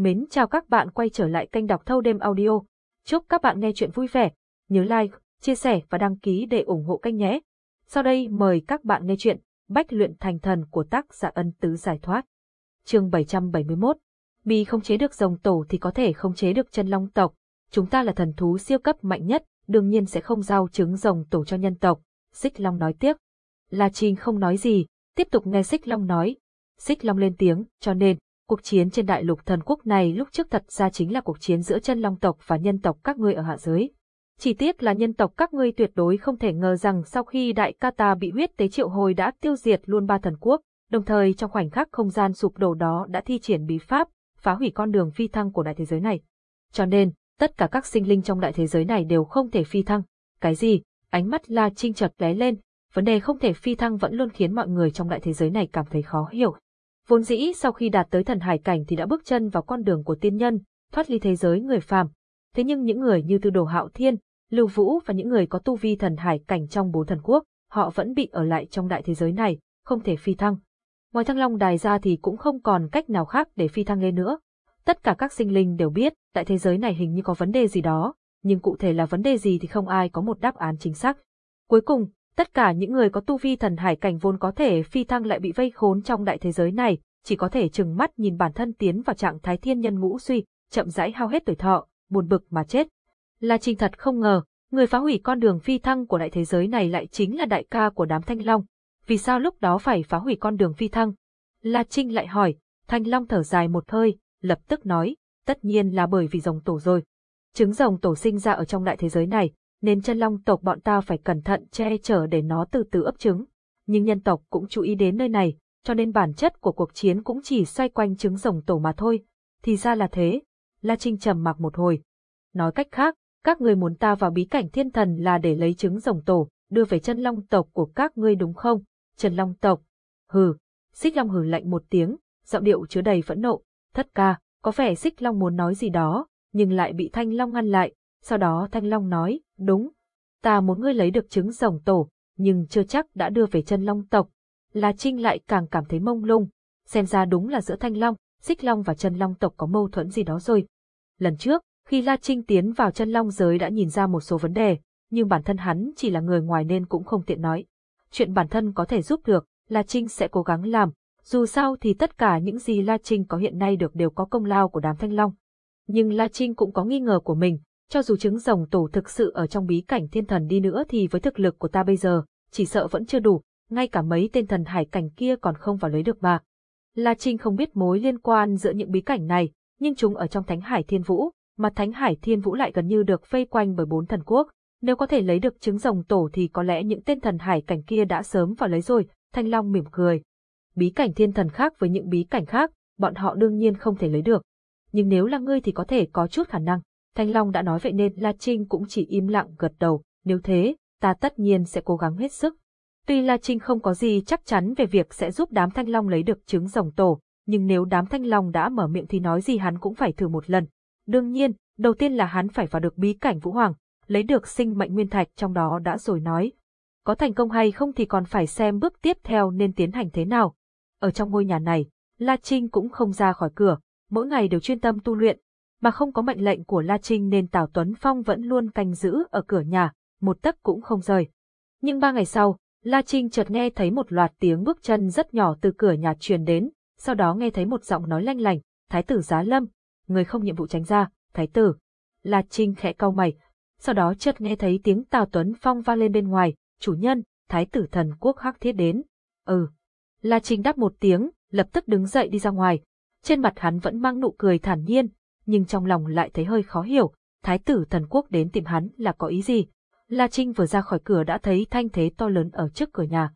Mến chào các bạn quay trở lại kênh đọc thâu đêm audio. Chúc các bạn nghe chuyện vui vẻ. Nhớ like, chia sẻ và đăng ký để ủng hộ kênh nhé. Sau đây mời các bạn nghe chuyện Bách luyện thành thần của tác giả ân tứ giải thoát. Chương 771 Bi không chế được rồng tổ thì có thể không chế được chân long tộc. Chúng ta là thần thú siêu cấp mạnh nhất, đương nhiên sẽ không giao trứng rồng tổ cho nhân tộc. Xích Long nói tiếp. La Trinh không nói gì, tiếp tục nghe Xích Long nói. Xích Long lên tiếng, cho nên, cuộc chiến trên đại lục thần quốc này lúc trước thật ra chính là cuộc chiến giữa chân long tộc và nhân tộc các ngươi ở hạ giới. Chỉ tiếc là nhân tộc các ngươi tuyệt đối không thể ngờ rằng sau khi đại ca ta bị huyết tế triệu hồi đã tiêu diệt luôn ba thần quốc, đồng thời trong khoảnh khắc không gian sụp đổ đó đã thi triển bí pháp, phá hủy con đường phi thăng của đại thế giới này. Cho nên, tất cả các sinh linh trong đại thế giới này đều không thể phi thăng. Cái gì? Ánh mắt La Trinh chợt lóe lên, vấn đề không thể phi thăng vẫn luôn khiến mọi người trong đại thế giới này cảm thấy khó hiểu. Vốn dĩ sau khi đạt tới thần hải cảnh thì đã bước chân vào con đường của tiên nhân, thoát ly thế giới người phàm. Thế nhưng những người như Tư Đồ Hạo Thiên, Lưu Vũ và những người có tu vi thần hải cảnh trong bốn thần quốc, họ vẫn bị ở lại trong đại thế giới này, không thể phi thăng. Ngoài thăng long đài ra thì cũng không còn cách nào khác để phi thăng lên nữa. Tất cả các sinh linh đều biết, đại thế giới này hình như có vấn đề gì đó, nhưng cụ thể là vấn đề gì thì không ai có một đáp án chính xác. Cuối cùng, tất cả những người có tu vi thần hải cảnh vốn có thể phi thăng lại bị vây khốn trong đại thế giới này, chỉ có thể chừng mắt nhìn bản thân tiến vào trạng thái thiên nhân ngũ suy, chậm rãi hao hết tuổi thọ, buồn bực mà chết. La Trinh thật không ngờ, người phá hủy con đường phi thăng của đại thế giới này lại chính là đại ca của đám Thanh Long. Vì sao lúc đó phải phá hủy con đường phi thăng? La Trinh lại hỏi, Thanh Long thở dài một hơi, lập tức nói, tất nhiên là bởi vì rồng tổ rồi. Trứng rồng tổ sinh ra ở trong đại thế giới này, nên chân long tộc bọn ta phải cẩn thận che chở để nó từ từ ấp trứng. Nhưng nhân tộc cũng chú ý đến nơi này, cho nên bản chất của cuộc chiến cũng chỉ xoay quanh trứng rồng tổ mà thôi. Thì ra là thế. La Trinh trầm mặc một hồi. Nói cách khác, các người muốn ta vào bí cảnh thiên thần là để lấy trứng rồng tổ, đưa về chân long tộc của các ngươi đúng không? Trần long tộc. Hừ. Xích long hừ lạnh một tiếng, giọng điệu chứa đầy phẫn nộ. Thất ca, có vẻ xích long muốn nói gì đó, nhưng lại bị thanh long ngăn lại. Sau đó thanh long nói, đúng. Ta muốn ngươi lấy được trứng rồng tổ, nhưng chưa chắc đã đưa về chân long tộc, La Trinh lại càng cảm thấy mông lung, xem ra đúng là giữa Thanh Long, Xích Long và Chân Long tộc có mâu thuẫn gì đó rồi. Lần trước, khi La Trinh tiến vào Chân Long giới đã nhìn ra một số vấn đề, nhưng bản thân hắn chỉ là người ngoài nên cũng không tiện nói. Chuyện bản thân có thể giúp được, La Trinh sẽ cố gắng làm, dù sao thì tất cả những gì La Trinh có hiện nay được đều có công lao của đám Thanh Long. Nhưng La Trinh cũng có nghi ngờ của mình, cho dù trứng rồng tổ thực sự ở trong bí cảnh thiên thần đi nữa thì với thực lực của ta bây giờ, chỉ sợ vẫn chưa đủ, ngay cả mấy tên thần hải cảnh kia còn không vào lấy được mà. La Trinh không biết mối liên quan giữa những bí cảnh này, nhưng chúng ở trong Thánh Hải Thiên Vũ, mà Thánh Hải Thiên Vũ lại gần như được vây quanh bởi bốn thần quốc. Nếu có thể lấy được trứng rồng tổ thì có lẽ những tên thần hải cảnh kia đã sớm vào lấy rồi, Thanh Long mỉm cười. Bí cảnh thiên thần khác với những bí cảnh khác, bọn họ đương nhiên không thể lấy được. Nhưng nếu là ngươi thì có thể có chút khả năng. Thanh Long đã nói vậy nên La Trinh cũng chỉ im lặng gật đầu, nếu thế, ta tất nhiên sẽ cố gắng hết sức. Tuy La Trinh không có gì chắc chắn về việc sẽ giúp đám thanh long lấy được trứng rồng tổ, nhưng nếu đám thanh long đã mở miệng thì nói gì hắn cũng phải thử một lần. Đương nhiên, đầu tiên là hắn phải vào được bí cảnh Vũ Hoàng, lấy được sinh mệnh nguyên thạch trong đó đã rồi nói. Có thành công hay không thì còn phải xem bước tiếp theo nên tiến hành thế nào. Ở trong ngôi nhà này, La Trinh cũng không ra khỏi cửa, mỗi ngày đều chuyên tâm tu luyện, mà không có mệnh lệnh của La Trinh nên Tào Tuấn Phong vẫn luôn canh giữ ở cửa nhà, một tấc cũng không rời. Nhưng ba ngày sau, La Trinh chợt nghe thấy một loạt tiếng bước chân rất nhỏ từ cửa nhà truyền đến, sau đó nghe thấy một giọng nói lanh lành, Thái tử Giá Lâm, người không nhiệm vụ tránh ra, Thái tử. La Trinh khẽ cau mày, sau đó chợt nghe thấy tiếng Tào Tuấn Phong vang lên bên ngoài, chủ nhân, Thái tử thần quốc hắc thiết đến. Ừ. La Trinh đáp một tiếng, lập tức đứng dậy đi ra ngoài. Trên mặt hắn vẫn mang nụ cười thản nhiên, nhưng trong lòng lại thấy hơi khó hiểu, Thái tử thần quốc đến tìm hắn là có ý gì. La Trinh vừa ra khỏi cửa đã thấy thanh thế to lớn ở trước cửa nhà.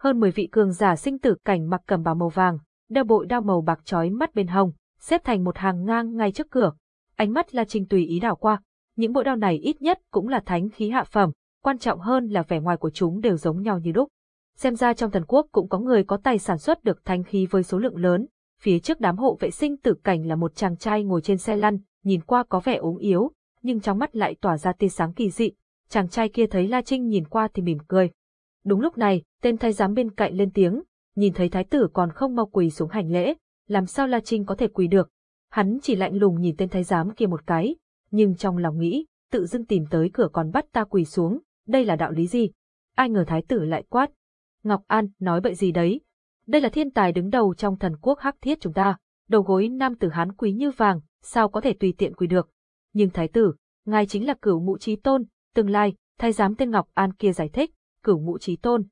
Hơn 10 vị cường giả sinh tử cảnh mặc cầm bào màu vàng, đeo bội đao màu bạc chói mắt bên hông, xếp thành một hàng ngang ngay trước cửa. Ánh mắt La Trinh tùy ý đảo qua, những bội đao này ít nhất cũng là thánh khí hạ phẩm, quan trọng hơn là vẻ ngoài của chúng đều giống nhau như đúc. Xem ra trong thần quốc cũng có người có tài sản xuất được thánh khí với số lượng lớn. Phía trước đám hộ vệ sinh tử cảnh là một chàng trai ngồi trên xe lăn, nhìn qua có vẻ ốm yếu, nhưng trong mắt lại tỏa ra tia sáng kỳ dị, chàng trai kia thấy La Trinh nhìn qua thì mỉm cười. Đúng lúc này, tên thái giám bên cạnh lên tiếng, nhìn thấy thái tử còn không mau quỳ xuống hành lễ, làm sao La Trinh có thể quỳ được. Hắn chỉ lạnh lùng nhìn tên thái giám kia một cái, nhưng trong lòng nghĩ, tự dưng tìm tới cửa còn bắt ta quỳ xuống, đây là đạo lý gì? Ai ngờ thái tử lại quát. Ngọc An, nói bậy gì đấy? Đây là thiên tài đứng đầu trong thần quốc hắc thiết chúng ta, đầu gối nam tử hán quý như vàng, sao có thể tùy tiện quỳ được? Nhưng thái tử, ngài chính là cửu ngũ trí tôn, tương lai, thái giám tên Ngọc An kia giải thích, cửu ngũ trí tôn.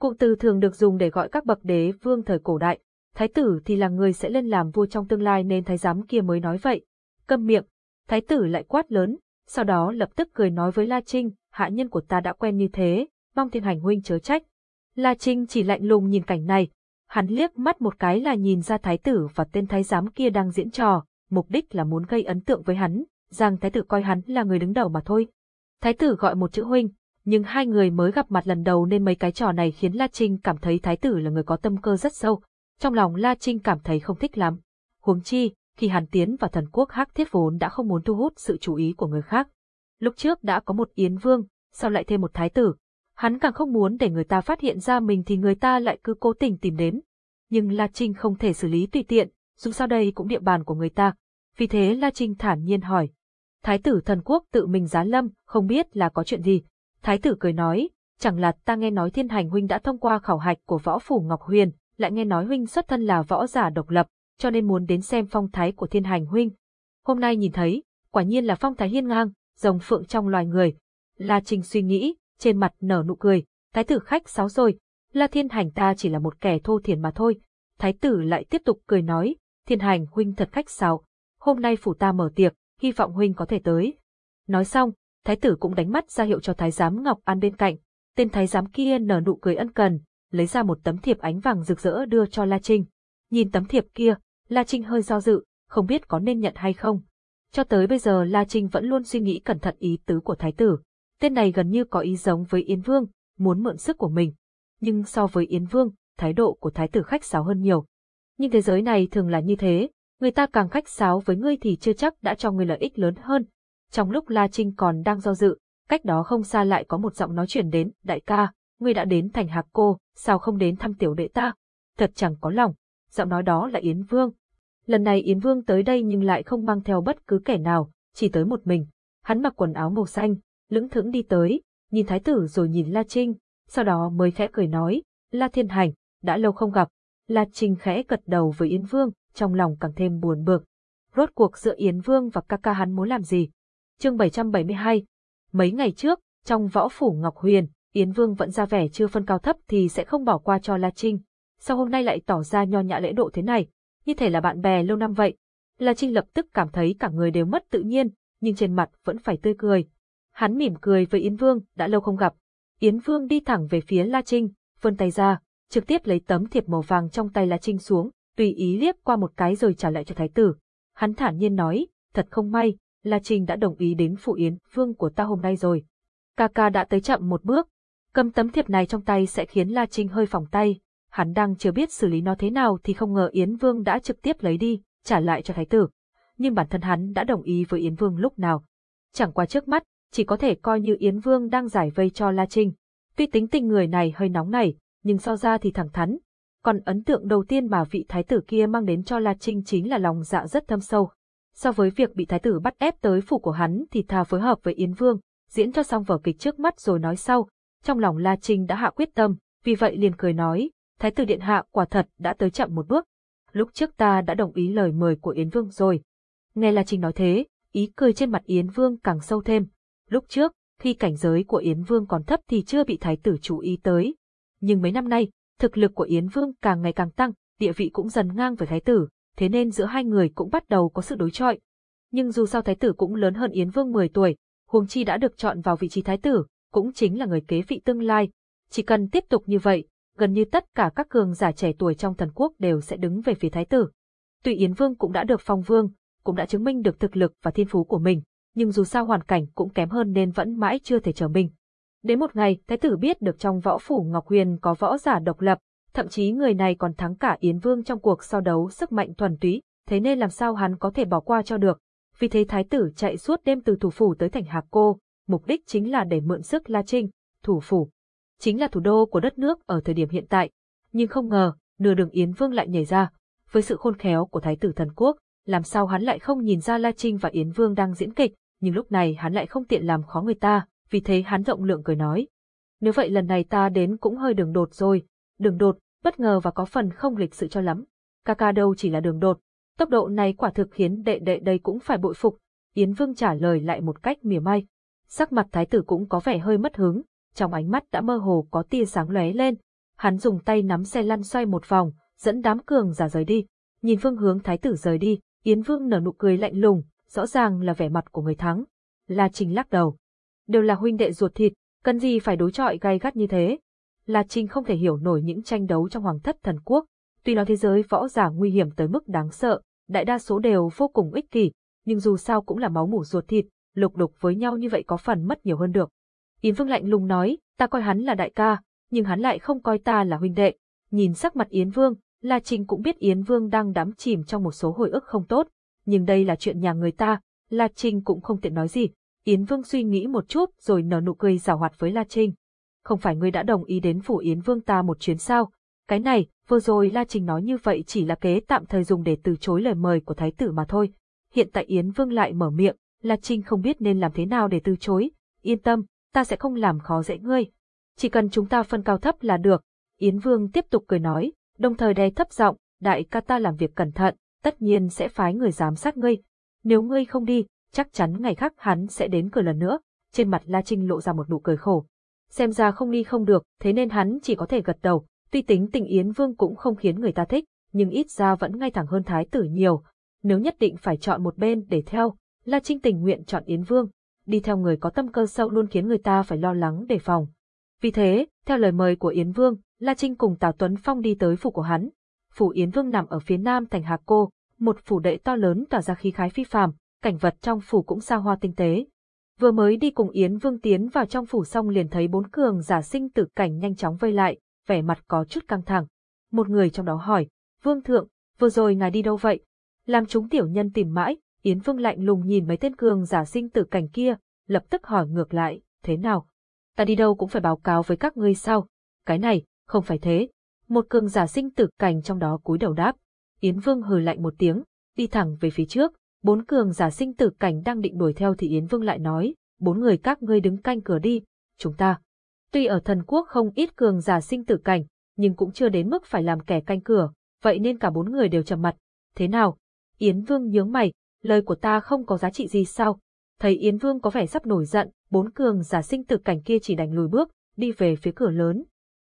Cụm từ thường được dùng để gọi các bậc đế vương thời cổ đại, thái tử thì là người sẽ lên làm vua trong tương lai nên thái giám kia mới nói vậy. Câm miệng, thái tử lại quát lớn, sau đó lập tức cười nói với La Trinh, hạ nhân của ta đã quen như thế, mong thiên hành huynh chớ trách. La Trinh chỉ lạnh lùng nhìn cảnh này, hắn liếc mắt một cái là nhìn ra thái tử và tên thái giám kia đang diễn trò, mục đích là muốn gây ấn tượng với hắn, rằng thái tử coi hắn là người đứng đầu mà thôi. Thái tử gọi một chữ huynh, nhưng hai người mới gặp mặt lần đầu nên mấy cái trò này khiến La Trinh cảm thấy thái tử là người có tâm cơ rất sâu. Trong lòng La Trinh cảm thấy không thích lắm. Huống chi, khi Hàn Tiến và thần quốc Hắc Thiết vốn đã không muốn thu hút sự chú ý của người khác. Lúc trước đã có một Yến Vương, sao lại thêm một thái tử? Hắn càng không muốn để người ta phát hiện ra mình thì người ta lại cứ cố tình tìm đến. Nhưng La Trinh không thể xử lý tùy tiện, dù sao đây cũng địa bàn của người ta. Vì thế La Trinh thản nhiên hỏi. Thái tử thần quốc tự mình giá lâm, không biết là có chuyện gì. Thái tử cười nói, chẳng là ta nghe nói thiên hành huynh đã thông qua khảo hạch của võ phủ Ngọc Huyền, lại nghe nói huynh xuất thân là võ giả độc lập, cho nên muốn đến xem phong thái của thiên hành huynh. Hôm nay nhìn thấy, quả nhiên là phong thái hiên ngang, rồng phượng trong loài người. La Trinh suy nghĩ, trên mặt nở nụ cười, thái tử khách sáo rồi, La Thiên Hành ta chỉ là một kẻ thô thiển mà thôi. Thái tử lại tiếp tục cười nói, Thiên Hành huynh thật khách sáo, hôm nay phủ ta mở tiệc, hy vọng huynh có thể tới. Nói xong, thái tử cũng đánh mắt ra hiệu cho thái giám Ngọc An bên cạnh, tên thái giám kia nở nụ cười ân cần, lấy ra một tấm thiệp ánh vàng rực rỡ đưa cho La Trinh. Nhìn tấm thiệp kia, La Trinh hơi do dự, không biết có nên nhận hay không. Cho tới bây giờ La Trinh vẫn luôn suy nghĩ cẩn thận ý tứ của thái tử. Tên này gần như có ý giống với Yến Vương, muốn mượn sức của mình. Nhưng so với Yến Vương, thái độ của thái tử khách sáo hơn nhiều. Nhưng thế giới này thường là như thế, người ta càng khách sáo với ngươi thì chưa chắc đã cho ngươi lợi ích lớn hơn. Trong lúc La Trinh còn đang do dự, cách đó không xa lại có một giọng nói chuyển đến, đại ca, ngươi đã đến thành hạc cô, sao không đến thăm tiểu đệ ta? Thật chẳng có lòng. Giọng nói đó là Yến Vương. Lần này Yến Vương tới đây nhưng lại không mang theo bất cứ kẻ nào, chỉ tới một mình. Hắn mặc quần áo màu xanh, lững thững đi tới, nhìn thái tử rồi nhìn La Trinh, sau đó mới khẽ cười nói, La Thiên Hành, đã lâu không gặp. La Trinh khẽ gật đầu với Yến Vương, trong lòng càng thêm buồn bực. Rốt cuộc giữa Yến Vương và ca ca hắn muốn làm gì? Chương 772 Mấy ngày trước, trong võ phủ Ngọc Huyền, Yến Vương vẫn ra vẻ chưa phân cao thấp thì sẽ không bỏ qua cho La Trinh. Sao hôm nay lại tỏ ra nho nhã lễ độ thế này, như thể là bạn bè lâu năm vậy. La Trinh lập tức cảm thấy cả người đều mất tự nhiên, nhưng trên mặt vẫn phải tươi cười. Hắn mỉm cười với Yến Vương, đã lâu không gặp. Yến Vương đi thẳng về phía La Trinh, vươn tay ra, trực tiếp lấy tấm thiệp màu vàng trong tay La Trinh xuống, tùy ý liếc qua một cái rồi trả lại cho thái tử. Hắn thản nhiên nói, thật không may, La Trinh đã đồng ý đến phụ Yến Vương của ta hôm nay rồi. Ca ca đã tới chậm một bước, cầm tấm thiệp này trong tay sẽ khiến La Trinh hơi phòng tay, hắn đang chưa biết xử lý nó thế nào thì không ngờ Yến Vương đã trực tiếp lấy đi, trả lại cho thái tử. Nhưng bản thân hắn đã đồng ý với Yến Vương lúc nào. Chẳng qua trước mắt, chỉ có thể coi như Yến Vương đang giải vây cho La Trinh. Tuy tính tình người này hơi nóng nảy, nhưng so ra thì thẳng thắn. Còn ấn tượng đầu tiên mà vị thái tử kia mang đến cho La Trinh chính là lòng dạ rất thâm sâu. So với việc bị thái tử bắt ép tới phủ của hắn thì thà phối hợp với Yến Vương, diễn cho xong vở kịch trước mắt rồi nói sau. Trong lòng La Trinh đã hạ quyết tâm, vì vậy liền cười nói, Thái tử Điện Hạ quả thật đã tới chậm một bước. Lúc trước ta đã đồng ý lời mời của Yến Vương rồi. Nghe La Trinh nói thế, ý cười trên mặt Yến Vương càng sâu thêm. Lúc trước, khi cảnh giới của Yến Vương còn thấp thì chưa bị Thái tử chú ý tới. Nhưng mấy năm nay, thực lực của Yến Vương càng ngày càng tăng, địa vị cũng dần ngang với Thái tử, thế nên giữa hai người cũng bắt đầu có sự đối chọi. Nhưng dù sao Thái tử cũng lớn hơn Yến Vương 10 tuổi, huống chi đã được chọn vào vị trí Thái tử, cũng chính là người kế vị tương lai. Chỉ cần tiếp tục như vậy, gần như tất cả các cường giả trẻ tuổi trong thần quốc đều sẽ đứng về phía thái tử. Tuy Yến Vương cũng đã được phong vương, cũng đã chứng minh được thực lực và thiên phú của mình, nhưng dù sao hoàn cảnh cũng kém hơn nên vẫn mãi chưa thể trở mình. Đến một ngày, thái tử biết được trong võ phủ Ngọc Huyền có võ giả độc lập, thậm chí người này còn thắng cả Yến Vương trong cuộc so đấu sức mạnh thuần túy, thế nên làm sao hắn có thể bỏ qua cho được. Vì thế thái tử chạy suốt đêm từ thủ phủ tới thành Hạc Cô, mục đích chính là để mượn sức La Trinh, thủ phủ chính là thủ đô của đất nước ở thời điểm hiện tại. Nhưng không ngờ, nửa đường Yến Vương lại nhảy ra. Với sự khôn khéo của Thái tử thần quốc, làm sao hắn lại không nhìn ra La Trinh và Yến Vương đang diễn kịch, nhưng lúc này hắn lại không tiện làm khó người ta, vì thế hắn rộng lượng cười nói. Nếu vậy lần này ta đến cũng hơi đường đột rồi, đường đột, bất ngờ và có phần không lịch sự cho lắm. Ca ca đâu chỉ là đường đột, tốc độ này quả thực khiến đệ đệ đây cũng phải bội phục. Yến Vương trả lời lại một cách mỉa mai. Sắc mặt thái tử cũng có vẻ hơi mất hứng, trong ánh mắt đã mơ hồ có tia sáng lóe lên. Hắn dùng tay nắm xe lăn xoay một vòng, dẫn đám cường giả rời đi. Nhìn phương hướng thái tử rời đi, Yến Vương nở nụ cười lạnh lùng, rõ ràng là vẻ mặt của người thắng. La Trinh lắc đầu. Đều là huynh đệ ruột thịt, cần gì phải đối chọi gay gắt như thế. La Trinh không thể hiểu nổi những tranh đấu trong hoàng thất thần quốc. Tuy nói thế giới võ giả nguy hiểm tới mức đáng sợ, đại đa số đều vô cùng ích kỷ, nhưng dù sao cũng là máu mủ ruột thịt, lục đục với nhau như vậy có phần mất nhiều hơn được. Yến Vương lạnh lùng nói, ta coi hắn là đại ca, nhưng hắn lại không coi ta là huynh đệ. Nhìn sắc mặt Yến Vương, La Trinh cũng biết Yến Vương đang đắm chìm trong một số hồi ức không tốt, nhưng đây là chuyện nhà người ta, La Trinh cũng không tiện nói gì. Yến Vương suy nghĩ một chút rồi nở nụ cười rào hoạt với La Trinh. Không phải ngươi đã đồng ý đến phủ Yến Vương ta một chuyến sao? Cái này, vừa rồi La Trinh nói như vậy chỉ là kế tạm thời dùng để từ chối lời mời của Thái tử mà thôi. Hiện tại Yến Vương lại mở miệng, La Trinh không biết nên làm thế nào để từ chối. Yên tâm, ta sẽ không làm khó dễ ngươi. Chỉ cần chúng ta phân cao thấp là được. Yến Vương tiếp tục cười nói, đồng thời đè thấp giọng, đại ca ta làm việc cẩn thận, tất nhiên sẽ phái người giám sát ngươi. Nếu ngươi không đi, chắc chắn ngày khác hắn sẽ đến cửa lần nữa. Trên mặt La Trinh lộ ra một nụ cười khổ. Xem ra không đi không được, thế nên hắn chỉ có thể gật đầu. Tuy tính tình Yến Vương cũng không khiến người ta thích, nhưng ít ra vẫn ngay thẳng hơn Thái tử nhiều. Nếu nhất định phải chọn một bên để theo, La Trinh tình nguyện chọn Yến Vương. Đi theo người có tâm cơ sâu luôn khiến người ta phải lo lắng đề phòng. Vì thế, theo lời mời của Yến Vương, La Trinh cùng Tào Tuấn Phong đi tới phủ của hắn. Phủ Yến Vương nằm ở phía nam thành Hà Cô, một phủ đệ to lớn tỏa ra khí khái phi phàm, cảnh vật trong phủ cũng xa hoa tinh tế. Vừa mới đi cùng Yến Vương tiến vào trong phủ xong liền thấy bốn cường giả sinh tử cảnh nhanh chóng vây lại, vẻ mặt có chút căng thẳng. Một người trong đó hỏi, Vương Thượng, vừa rồi ngài đi đâu vậy? Làm chúng tiểu nhân tìm mãi, Yến Vương lạnh lùng nhìn mấy tên cường giả sinh tử cảnh kia, lập tức hỏi ngược lại, thế nào? Ta đi đâu cũng phải báo cáo với các ngươi sao? Cái này, không phải thế. Một cường giả sinh tử cảnh trong đó cúi đầu đáp. Yến Vương hừ lạnh một tiếng, đi thẳng về phía trước, bốn cường giả sinh tử cảnh đang định đuổi theo thì Yến Vương lại nói, bốn người các ngươi đứng canh cửa đi, chúng ta. Tuy ở thần quốc không ít cường giả sinh tử cảnh, nhưng cũng chưa đến mức phải làm kẻ canh cửa, vậy nên cả bốn người đều trầm mặt. Thế nào? Yến Vương nhướng mày, lời của ta không có giá trị gì sao? Thấy Yến Vương có vẻ sắp nổi giận, bốn cường giả sinh tử cảnh kia chỉ đành lùi bước, đi về phía cửa lớn.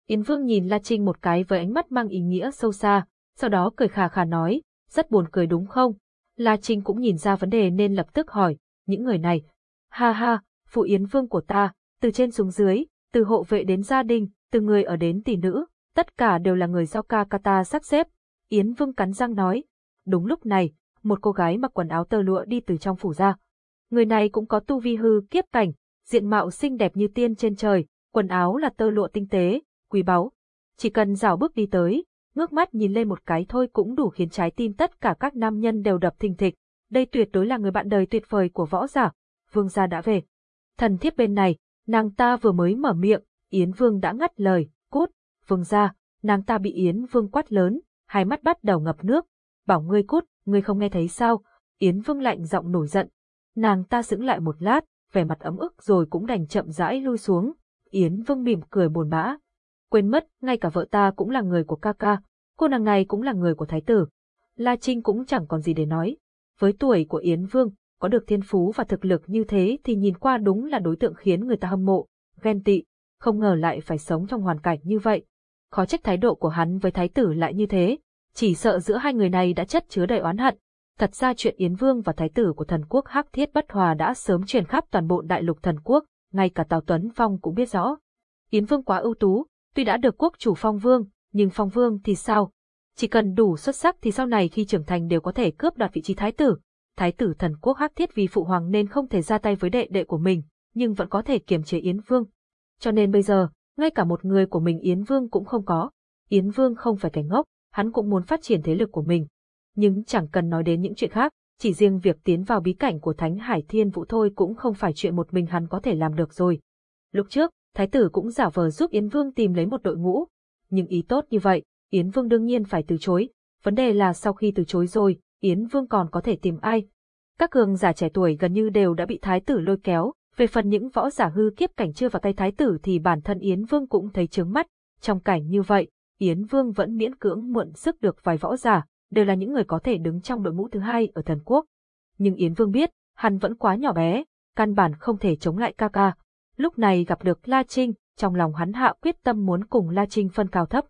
Yến Vương nhìn La Trinh một cái với ánh mắt mang ý nghĩa sâu xa, sau đó cười khà khà nói, rất buồn cười đúng không? La Trinh cũng nhìn ra vấn đề nên lập tức hỏi, những người này. Ha ha, phụ Yến Vương của ta, từ trên xuống dưới, từ hộ vệ đến gia đình, từ người ở đến tỷ nữ, tất cả đều là người do ca ca ta sắp xếp. Yến Vương cắn răng nói. Đúng lúc này, một cô gái mặc quần áo tơ lụa đi từ trong phủ ra. Người này cũng có tu vi hư kiếp cảnh, diện mạo xinh đẹp như tiên trên trời, quần áo là tơ lụa tinh tế, quý báu. Chỉ cần rào bước đi tới, ngước mắt nhìn lên một cái thôi cũng đủ khiến trái tim tất cả các nam nhân đều đập thình thịch. Đây tuyệt đối là người bạn đời tuyệt vời của võ giả. Vương gia đã về. Thần thiếp bên này, nàng ta vừa mới mở miệng, Yến Vương đã ngắt lời, cút, Vương gia, nàng ta bị Yến Vương quát lớn, hai mắt bắt đầu ngập nước. Bảo ngươi cút, ngươi không nghe thấy sao? Yến Vương lạnh giọng nổi giận. Nàng ta sững lại một lát, vẻ mặt ấm ức rồi cũng đành chậm rãi lui xuống. Yến Vương mỉm cười buồn bã. Quên mất, ngay cả vợ ta cũng là người của ca ca, cô nàng này cũng là người của thái tử. La Trinh cũng chẳng còn gì để nói. Với tuổi của Yến Vương, có được thiên phú và thực lực như thế thì nhìn qua đúng là đối tượng khiến người ta hâm mộ, ghen tị, không ngờ lại phải sống trong hoàn cảnh như vậy. Khó trách thái độ của hắn với thái tử lại như thế, chỉ sợ giữa hai người này đã chất chứa đầy oán hận. Thật ra chuyện Yến Vương và thái tử của thần quốc Hắc Thiết Bất Hòa đã sớm truyền khắp toàn bộ đại lục thần quốc, ngay cả Tào Tuấn Phong cũng biết rõ. Yến Vương quá ưu tú, tuy đã được quốc chủ phong vương, nhưng phong vương thì sao? Chỉ cần đủ xuất sắc thì sau này khi trưởng thành đều có thể cướp đoạt vị trí thái tử. Thái tử thần quốc hắc thiết vì phụ hoàng nên không thể ra tay với đệ đệ của mình, nhưng vẫn có thể kiềm chế Yến Vương. Cho nên bây giờ, ngay cả một người của mình Yến Vương cũng không có. Yến Vương không phải kẻ ngốc, hắn cũng muốn phát triển thế lực của mình. Nhưng chẳng cần nói đến những chuyện khác, chỉ riêng việc tiến vào bí cảnh của Thánh Hải Thiên Vũ thôi cũng không phải chuyện một mình hắn có thể làm được rồi. Lúc trước, Thái tử cũng giả vờ giúp Yến Vương tìm lấy một đội ngũ. Nhưng ý tốt như vậy, Yến Vương đương nhiên phải từ chối. Vấn đề là sau khi từ chối rồi, Yến Vương còn có thể tìm ai? Các cường giả trẻ tuổi gần như đều đã bị thái tử lôi kéo, về phần những võ giả hư kiếp cảnh chưa vào tay thái tử thì bản thân Yến Vương cũng thấy chướng mắt, trong cảnh như vậy, Yến Vương vẫn miễn cưỡng mượn sức được vài võ giả, đều là những người có thể đứng trong đội ngũ thứ hai ở thần quốc. Nhưng Yến Vương biết, hắn vẫn quá nhỏ bé, căn bản không thể chống lại ca ca. Lúc này gặp được La Trinh, trong lòng hắn hạ quyết tâm muốn cùng La Trinh phân cao thấp.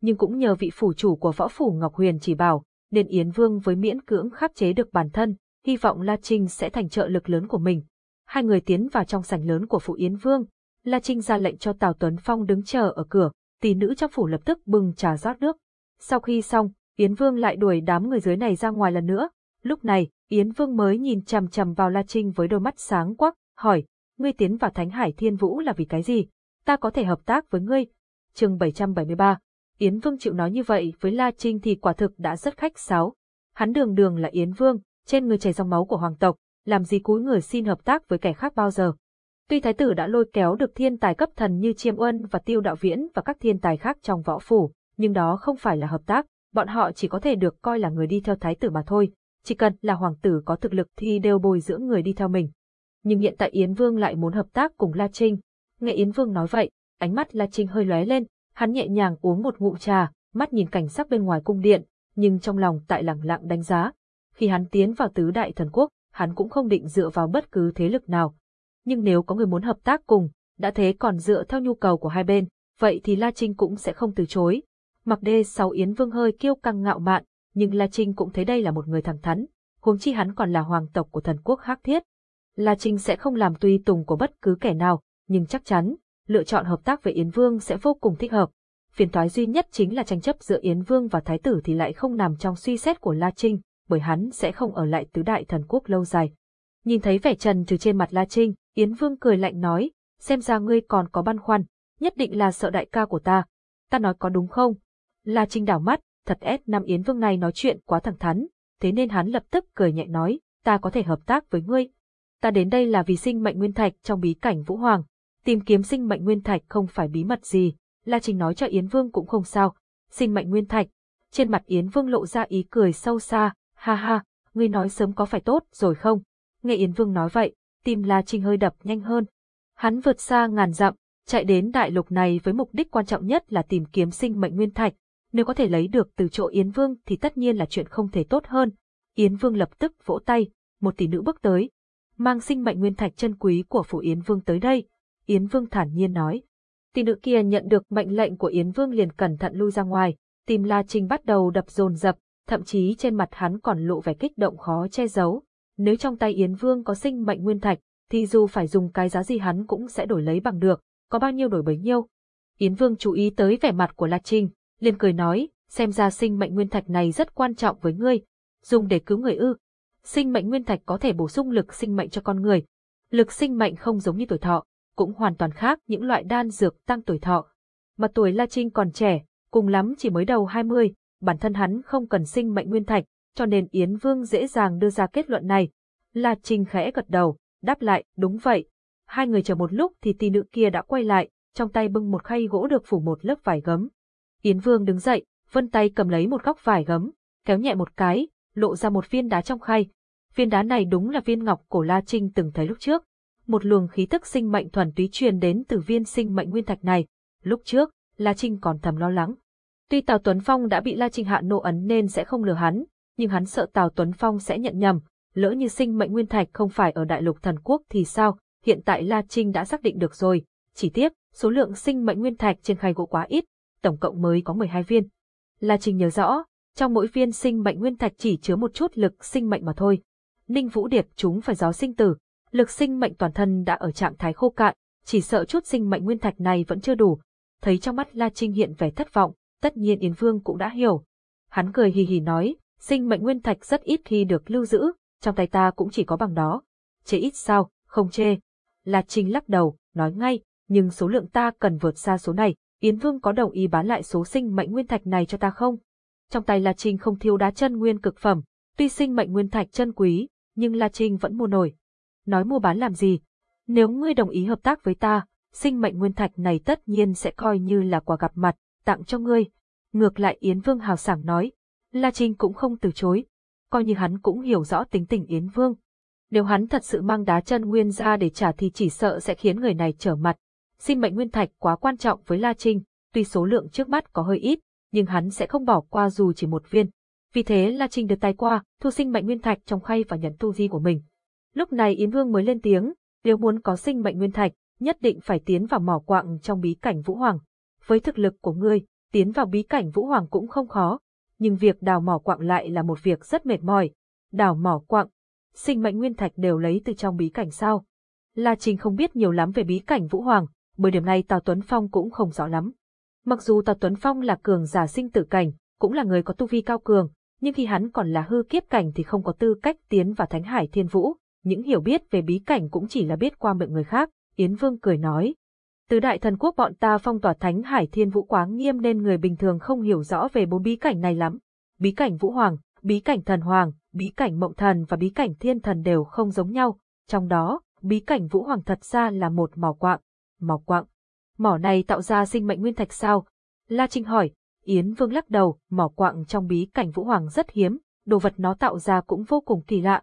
Nhưng cũng nhờ vị phủ chủ của võ phủ Ngọc Huyền chỉ bảo, nên Yến Vương với miễn cưỡng khắc chế được bản thân, hy vọng La Trinh sẽ thành trợ lực lớn của mình. Hai người tiến vào trong sảnh lớn của phủ Yến Vương, La Trinh ra lệnh cho Tào Tuấn Phong đứng chờ ở cửa, tỷ nữ trong phủ lập tức bưng trà rót nước. Sau khi xong, Yến Vương lại đuổi đám người dưới này ra ngoài lần nữa. Lúc này, Yến Vương mới nhìn chằm chằm vào La Trinh với đôi mắt sáng quắc, hỏi, ngươi tiến vào Thánh Hải Thiên Vũ là vì cái gì? Ta có thể hợp tác với ngươi. chương 773, Yến Vương chịu nói như vậy với La Trinh thì quả thực đã rất khách sáo. Hắn đường đường là Yến Vương, trên người chảy dòng máu của hoàng tộc, làm gì cúi người xin hợp tác với kẻ khác bao giờ. Tuy thái tử đã lôi kéo được thiên tài cấp thần như Chiêm Uân và Tiêu Đạo Viễn và các thiên tài khác trong võ phủ, nhưng đó không phải là hợp tác, bọn họ chỉ có thể được coi là người đi theo thái tử mà thôi, chỉ cần là hoàng tử có thực lực thì đều bồi dưỡng người đi theo mình. Nhưng hiện tại Yến Vương lại muốn hợp tác cùng La Trinh. Nghe Yến Vương nói vậy, ánh mắt La Trinh hơi lóe lên, hắn nhẹ nhàng uống một ngụm trà, mắt nhìn cảnh sắc bên ngoài cung điện, nhưng trong lòng tại lặng lặng đánh giá. Khi hắn tiến vào tứ đại thần quốc, hắn cũng không định dựa vào bất cứ thế lực nào. Nhưng nếu có người muốn hợp tác cùng, đã thế còn dựa theo nhu cầu của hai bên, vậy thì La Trinh cũng sẽ không từ chối. Mặc đê sau Yến Vương hơi kiêu căng ngạo mạn, nhưng La Trinh cũng thấy đây là một người thẳng thắn, huống chi hắn còn là hoàng tộc của thần quốc Hắc Thiết. La Trinh sẽ không làm tùy tùng của bất cứ kẻ nào, nhưng chắc chắn, lựa chọn hợp tác với Yến Vương sẽ vô cùng thích hợp. Phiền toái duy nhất chính là tranh chấp giữa Yến Vương và Thái tử thì lại không nằm trong suy xét của La Trinh, bởi hắn sẽ không ở lại tứ đại thần quốc lâu dài. Nhìn thấy vẻ trần trừ trên mặt La Trinh, Yến Vương cười lạnh nói, xem ra ngươi còn có băn khoăn, nhất định là sợ đại ca của ta. Ta nói có đúng không? La Trinh đảo mắt, thật ép năm Yến Vương này nói chuyện quá thẳng thắn, thế nên hắn lập tức cười nhẹ nói, ta có thể hợp tác với ngươi. Ta đến đây là vì sinh mệnh nguyên thạch trong bí cảnh Vũ Hoàng, tìm kiếm sinh mệnh nguyên thạch không phải bí mật gì, La trình nói cho Yến Vương cũng không sao, sinh mệnh nguyên thạch. Trên mặt Yến Vương lộ ra ý cười sâu xa, ha ha, ngươi nói sớm có phải tốt rồi không? Nghe Yến Vương nói vậy, tim La trình hơi đập nhanh hơn. Hắn vượt xa ngàn dặm, chạy đến đại lục này với mục đích quan trọng nhất là tìm kiếm sinh mệnh nguyên thạch, nếu có thể lấy được từ chỗ Yến Vương thì tất nhiên là chuyện không thể tốt hơn. Yến Vương lập tức vỗ tay, một tỷ nữ bước tới, mang sinh mệnh nguyên thạch chân quý của phủ Yến Vương tới đây. Yến Vương thản nhiên nói. Tỷ nữ kia nhận được mệnh lệnh của Yến Vương liền cẩn thận lui ra ngoài, tìm La Trinh bắt đầu đập dồn dập, thậm chí trên mặt hắn còn lộ vẻ kích động khó che giấu. Nếu trong tay Yến Vương có sinh mệnh nguyên thạch, thì dù phải dùng cái giá gì hắn cũng sẽ đổi lấy bằng được, có bao nhiêu đổi bấy nhiêu. Yến Vương chú ý tới vẻ mặt của La Trinh, liền cười nói, xem ra sinh mệnh nguyên thạch này rất quan trọng với ngươi, dùng để cứu người ư. Sinh mệnh nguyên thạch có thể bổ sung lực sinh mệnh cho con người. Lực sinh mệnh không giống như tuổi thọ, cũng hoàn toàn khác những loại đan dược tăng tuổi thọ. Mà tuổi La Trinh còn trẻ, cùng lắm chỉ mới đầu 20, bản thân hắn không cần sinh mệnh nguyên thạch, cho nên Yến Vương dễ dàng đưa ra kết luận này. La Trinh khẽ gật đầu, đáp lại, đúng vậy. Hai người chờ một lúc thì tỷ nữ kia đã quay lại, trong tay bưng một khay gỗ được phủ một lớp vải gấm, Yến Vương đứng dậy, vân tay cầm lấy một góc vải gấm, kéo nhẹ một cái, lộ ra một viên đá trong khay. Viên đá này đúng là viên ngọc cổ La Trinh từng thấy lúc trước. Một luồng khí tức sinh mệnh thuần túy truyền đến từ viên sinh mệnh nguyên thạch này. Lúc trước, La Trinh còn thầm lo lắng. Tuy Tào Tuấn Phong đã bị La Trinh hạ nộ ấn nên sẽ không lừa hắn, nhưng hắn sợ Tào Tuấn Phong sẽ nhận nhầm, lỡ như sinh mệnh nguyên thạch không phải ở đại lục thần quốc thì sao, hiện tại La Trinh đã xác định được rồi. Chỉ tiếc, số lượng sinh mệnh nguyên thạch trên khay gỗ quá ít, tổng cộng mới có 12 viên. La Trinh nhớ rõ, trong mỗi viên sinh mệnh nguyên thạch chỉ chứa một chút lực sinh mệnh mà thôi. Ninh Vũ Điệp chúng phải gió sinh tử, lực sinh mệnh toàn thân đã ở trạng thái khô cạn, chỉ sợ chút sinh mệnh nguyên thạch này vẫn chưa đủ. Thấy trong mắt La Trinh hiện vẻ thất vọng, tất nhiên Yến Vương cũng đã hiểu. Hắn cười hì hì nói, sinh mệnh nguyên thạch rất ít khi được lưu giữ, trong tay ta cũng chỉ có bằng đó. Chê ít sao, không chê. La Trinh lắc đầu, nói ngay, nhưng số lượng ta cần vượt xa số này, Yến Vương có đồng ý bán lại số sinh mệnh nguyên thạch này cho ta không? Trong tay La Trinh không thiếu đá chân nguyên cực phẩm, tuy sinh mệnh nguyên thạch chân quý, nhưng La Trinh vẫn mua nổi. Nói mua bán làm gì? Nếu ngươi đồng ý hợp tác với ta, sinh mệnh nguyên thạch này tất nhiên sẽ coi như là quà gặp mặt, tặng cho ngươi. Ngược lại Yến Vương hào sảng nói, La Trinh cũng không từ chối. coi như hắn cũng hiểu rõ tính tình Yến Vương. Nếu hắn thật sự mang đá chân nguyên ra để trả thì chỉ sợ sẽ khiến người này trở mặt. Sinh mệnh nguyên thạch quá quan trọng với La Trinh, tuy số lượng trước mắt có hơi ít, nhưng hắn sẽ không bỏ qua dù chỉ một viên. Vì thế La Trinh đưa tay qua, thu sinh mệnh nguyên thạch trong khay và nhận tu vi của mình. Lúc này Yến Vương mới lên tiếng, nếu muốn có sinh mệnh nguyên thạch, nhất định phải tiến vào mỏ quạng trong bí cảnh Vũ Hoàng. Với thực lực của ngươi, tiến vào bí cảnh Vũ Hoàng cũng không khó, nhưng việc đào mỏ quạng lại là một việc rất mệt mỏi. Đào mỏ quạng, sinh mệnh nguyên thạch đều lấy từ trong bí cảnh sao. La Trinh không biết nhiều lắm về bí cảnh Vũ Hoàng, bởi điểm này Tào Tuấn Phong cũng không rõ lắm. Mặc dù Tào Tuấn Phong là cường giả sinh tử cảnh, cũng là người có tu vi cao cường, nhưng khi hắn còn là hư kiếp cảnh thì không có tư cách tiến vào Thánh Hải Thiên Vũ, những hiểu biết về bí cảnh cũng chỉ là biết qua miệng người khác, Yến Vương cười nói. Từ đại thần quốc bọn ta phong tỏa Thánh Hải Thiên Vũ quá nghiêm nên người bình thường không hiểu rõ về bốn bí cảnh này lắm. Bí cảnh Vũ Hoàng, bí cảnh Thần Hoàng, bí cảnh Mộng Thần và bí cảnh Thiên Thần đều không giống nhau, trong đó, bí cảnh Vũ Hoàng thật ra là một mỏ quạng. Mỏ quạng. Mỏ này tạo ra sinh mệnh nguyên thạch sao? La Trinh hỏi, Yến Vương lắc đầu, mỏ quạng trong bí cảnh Vũ Hoàng rất hiếm, đồ vật nó tạo ra cũng vô cùng kỳ lạ.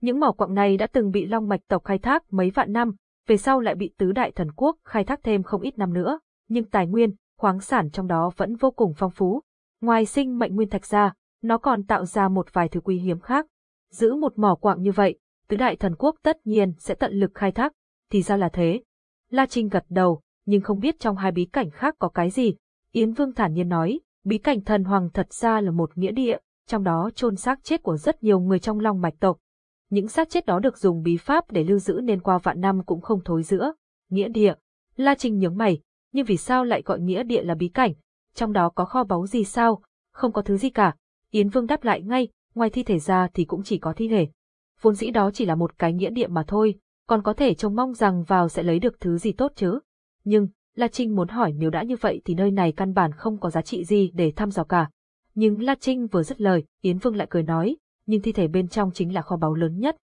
Những mỏ quạng này đã từng bị Long Mạch tộc khai thác mấy vạn năm, về sau lại bị tứ đại thần quốc khai thác thêm không ít năm nữa, nhưng tài nguyên, khoáng sản trong đó vẫn vô cùng phong phú. Ngoài sinh mệnh nguyên thạch ra, nó còn tạo ra một vài thứ quý hiếm khác. Giữ một mỏ quạng như vậy, tứ đại thần quốc tất nhiên sẽ tận lực khai thác, thì ra là thế. La Trinh gật đầu, nhưng không biết trong hai bí cảnh khác có cái gì. Yến Vương thản nhiên nói, bí cảnh thần hoàng thật ra là một nghĩa địa, trong đó chôn xác chết của rất nhiều người trong long mạch tộc. Những xác chết đó được dùng bí pháp để lưu giữ nên qua vạn năm cũng không thối giữa. Nghĩa địa. La Trinh nhướng mày, nhưng vì sao lại gọi nghĩa địa là bí cảnh? Trong đó có kho báu gì sao? Không có thứ gì cả. Yến Vương đáp lại ngay, ngoài thi thể ra thì cũng chỉ có thi thể. Vốn dĩ đó chỉ là một cái nghĩa địa mà thôi, còn có thể trông mong rằng vào sẽ lấy được thứ gì tốt chứ. Nhưng, La Trinh muốn hỏi nếu đã như vậy thì nơi này căn bản không có giá trị gì để thăm dò cả. Nhưng La Trinh vừa dứt lời, Yến Vương lại cười nói, nhưng thi thể bên trong chính là kho báu lớn nhất.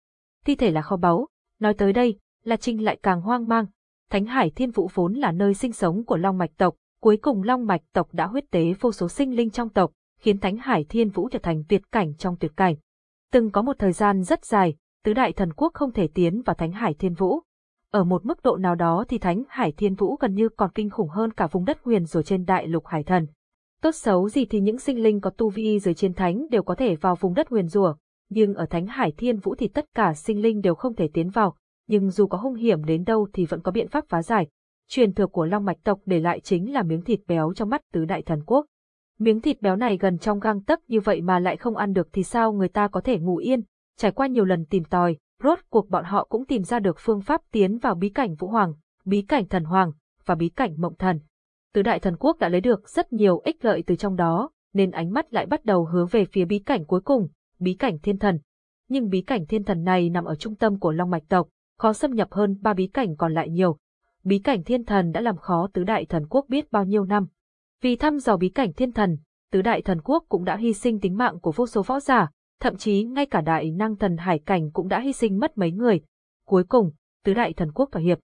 Thi thể là kho báu, nói tới đây, La Trinh lại càng hoang mang. Thánh Hải Thiên Vũ vốn là nơi sinh sống của Long Mạch tộc, cuối cùng Long Mạch tộc đã huyết tế vô số sinh linh trong tộc, khiến Thánh Hải Thiên Vũ trở thành tuyệt cảnh trong tuyệt cảnh. Từng có một thời gian rất dài, tứ đại thần quốc không thể tiến vào Thánh Hải Thiên Vũ. Ở một mức độ nào đó thì Thánh Hải Thiên Vũ gần như còn kinh khủng hơn cả vùng đất huyền rồi trên đại lục hải thần. Tốt xấu gì thì những sinh linh có tu vi dưới trên thánh đều có thể vào vùng đất huyền rùa, nhưng ở Thánh Hải Thiên Vũ thì tất cả sinh linh đều không thể tiến vào, nhưng dù có hung hiểm đến đâu thì vẫn có biện pháp phá giải. Truyền thừa của Long Mạch tộc để lại chính là miếng thịt béo trong mắt tứ đại thần quốc. Miếng thịt béo này gần trong gang tấc như vậy mà lại không ăn được thì sao người ta có thể ngủ yên, trải qua nhiều lần tìm tòi, rốt cuộc bọn họ cũng tìm ra được phương pháp tiến vào bí cảnh Vũ Hoàng, bí cảnh Thần Hoàng và bí cảnh Mộng Thần. Tứ đại thần quốc đã lấy được rất nhiều ích lợi từ trong đó, nên ánh mắt lại bắt đầu hướng về phía bí cảnh cuối cùng, bí cảnh thiên thần. Nhưng bí cảnh thiên thần này nằm ở trung tâm của Long Mạch tộc, khó xâm nhập hơn ba bí cảnh còn lại nhiều. Bí cảnh thiên thần đã làm khó tứ đại thần quốc biết bao nhiêu năm. Vì thăm dò bí cảnh thiên thần, tứ đại thần quốc cũng đã hy sinh tính mạng của vô số võ giả, thậm chí ngay cả đại năng thần hải cảnh cũng đã hy sinh mất mấy người. Cuối cùng, tứ đại thần quốc thỏa hiệp.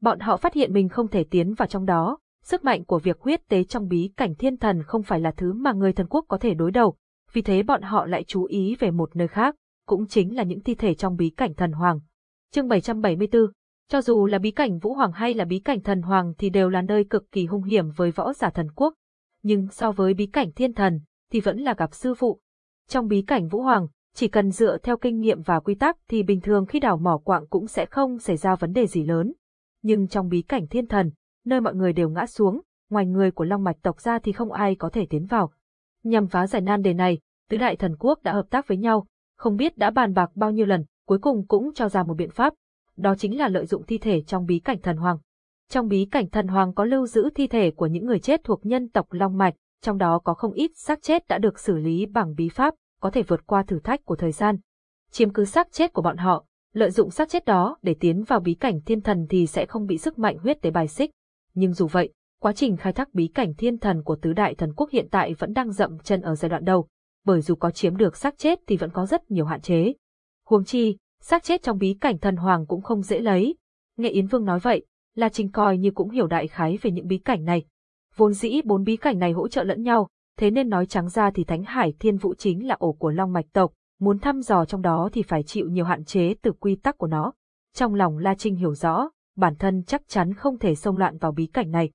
Bọn họ phát hiện mình không thể tiến vào trong đó, sức mạnh của việc huyết tế trong bí cảnh thiên thần không phải là thứ mà người thần quốc có thể đối đầu, vì thế bọn họ lại chú ý về một nơi khác, cũng chính là những thi thể trong bí cảnh thần hoàng. Chương 774 Cho dù là bí cảnh Vũ Hoàng hay là bí cảnh thần hoàng thì đều là nơi cực kỳ hung hiểm với võ giả thần quốc, nhưng so với bí cảnh thiên thần thì vẫn là gặp sư phụ. Trong bí cảnh Vũ Hoàng, chỉ cần dựa theo kinh nghiệm và quy tắc thì bình thường khi đào mỏ quạng cũng sẽ không xảy ra vấn đề gì lớn. Nhưng trong bí cảnh thiên thần, nơi mọi người đều ngã xuống, ngoài người của Long Mạch tộc ra thì không ai có thể tiến vào. Nhằm phá giải nan đề này, tứ đại thần quốc đã hợp tác với nhau, không biết đã bàn bạc bao nhiêu lần, cuối cùng cũng cho ra một biện pháp. Đó chính là lợi dụng thi thể trong bí cảnh thần hoàng. Trong bí cảnh thần hoàng có lưu giữ thi thể của những người chết thuộc nhân tộc Long Mạch, trong đó có không ít xác chết đã được xử lý bằng bí pháp, có thể vượt qua thử thách của thời gian. Chiếm cứ xác chết của bọn họ, lợi dụng xác chết đó để tiến vào bí cảnh thiên thần thì sẽ không bị sức mạnh huyết tế bài xích. Nhưng dù vậy, quá trình khai thác bí cảnh thiên thần của tứ đại thần quốc hiện tại vẫn đang dậm chân ở giai đoạn đầu, bởi dù có chiếm được xác chết thì vẫn có rất nhiều hạn chế. Huống chi, xác chết trong bí cảnh thần hoàng cũng không dễ lấy. Nghe Yến Vương nói vậy, là trình coi như cũng hiểu đại khái về những bí cảnh này. Vốn dĩ bốn bí cảnh này hỗ trợ lẫn nhau, thế nên nói trắng ra thì Thánh Hải Thiên Vũ chính là ổ của Long Mạch tộc, muốn thăm dò trong đó thì phải chịu nhiều hạn chế từ quy tắc của nó. Trong lòng La Trinh hiểu rõ, bản thân chắc chắn không thể xông loạn vào bí cảnh này.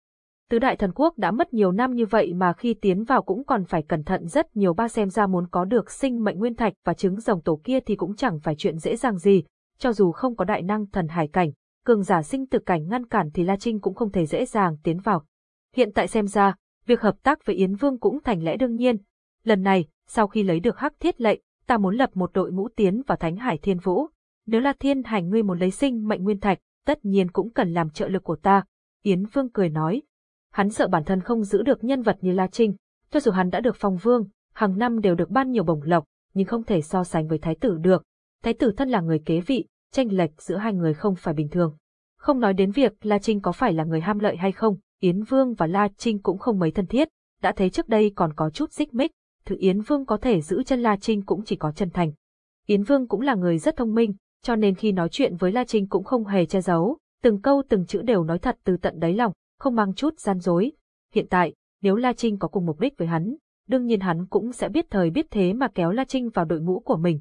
Tứ đại thần quốc đã mất nhiều năm như vậy mà khi tiến vào cũng còn phải cẩn thận rất nhiều ba xem ra muốn có được sinh mệnh nguyên thạch và trứng rồng tổ kia thì cũng chẳng phải chuyện dễ dàng gì, cho dù không có đại năng thần hải cảnh, cường giả sinh tử cảnh ngăn cản thì La Trinh cũng không thể dễ dàng tiến vào. Hiện tại xem ra, việc hợp tác với Yến Vương cũng thành lẽ đương nhiên. Lần này, sau khi lấy được hắc thiết lệnh, ta muốn lập một đội ngũ tiến vào Thánh Hải Thiên Vũ. Nếu là thiên hành ngươi muốn lấy sinh mệnh nguyên thạch, tất nhiên cũng cần làm trợ lực của ta. Yến Vương cười nói. Hắn sợ bản thân không giữ được nhân vật như La Trinh, cho dù hắn đã được phong vương, hàng năm đều được ban nhiều bổng lộc, nhưng không thể so sánh với thái tử được. Thái tử thân là người kế vị, tranh lệch giữa hai người không phải bình thường. Không nói đến việc La Trinh có phải là người ham lợi hay không, Yến Vương và La Trinh cũng không mấy thân thiết, đã thấy trước đây còn có chút xích mích, thứ Yến Vương có thể giữ chân La Trinh cũng chỉ có chân thành. Yến Vương cũng là người rất thông minh, cho nên khi nói chuyện với La Trinh cũng không hề che giấu, từng câu từng chữ đều nói thật từ tận đáy lòng, không mang chút gian dối. Hiện tại, nếu La Trinh có cùng mục đích với hắn, đương nhiên hắn cũng sẽ biết thời biết thế mà kéo La Trinh vào đội ngũ của mình.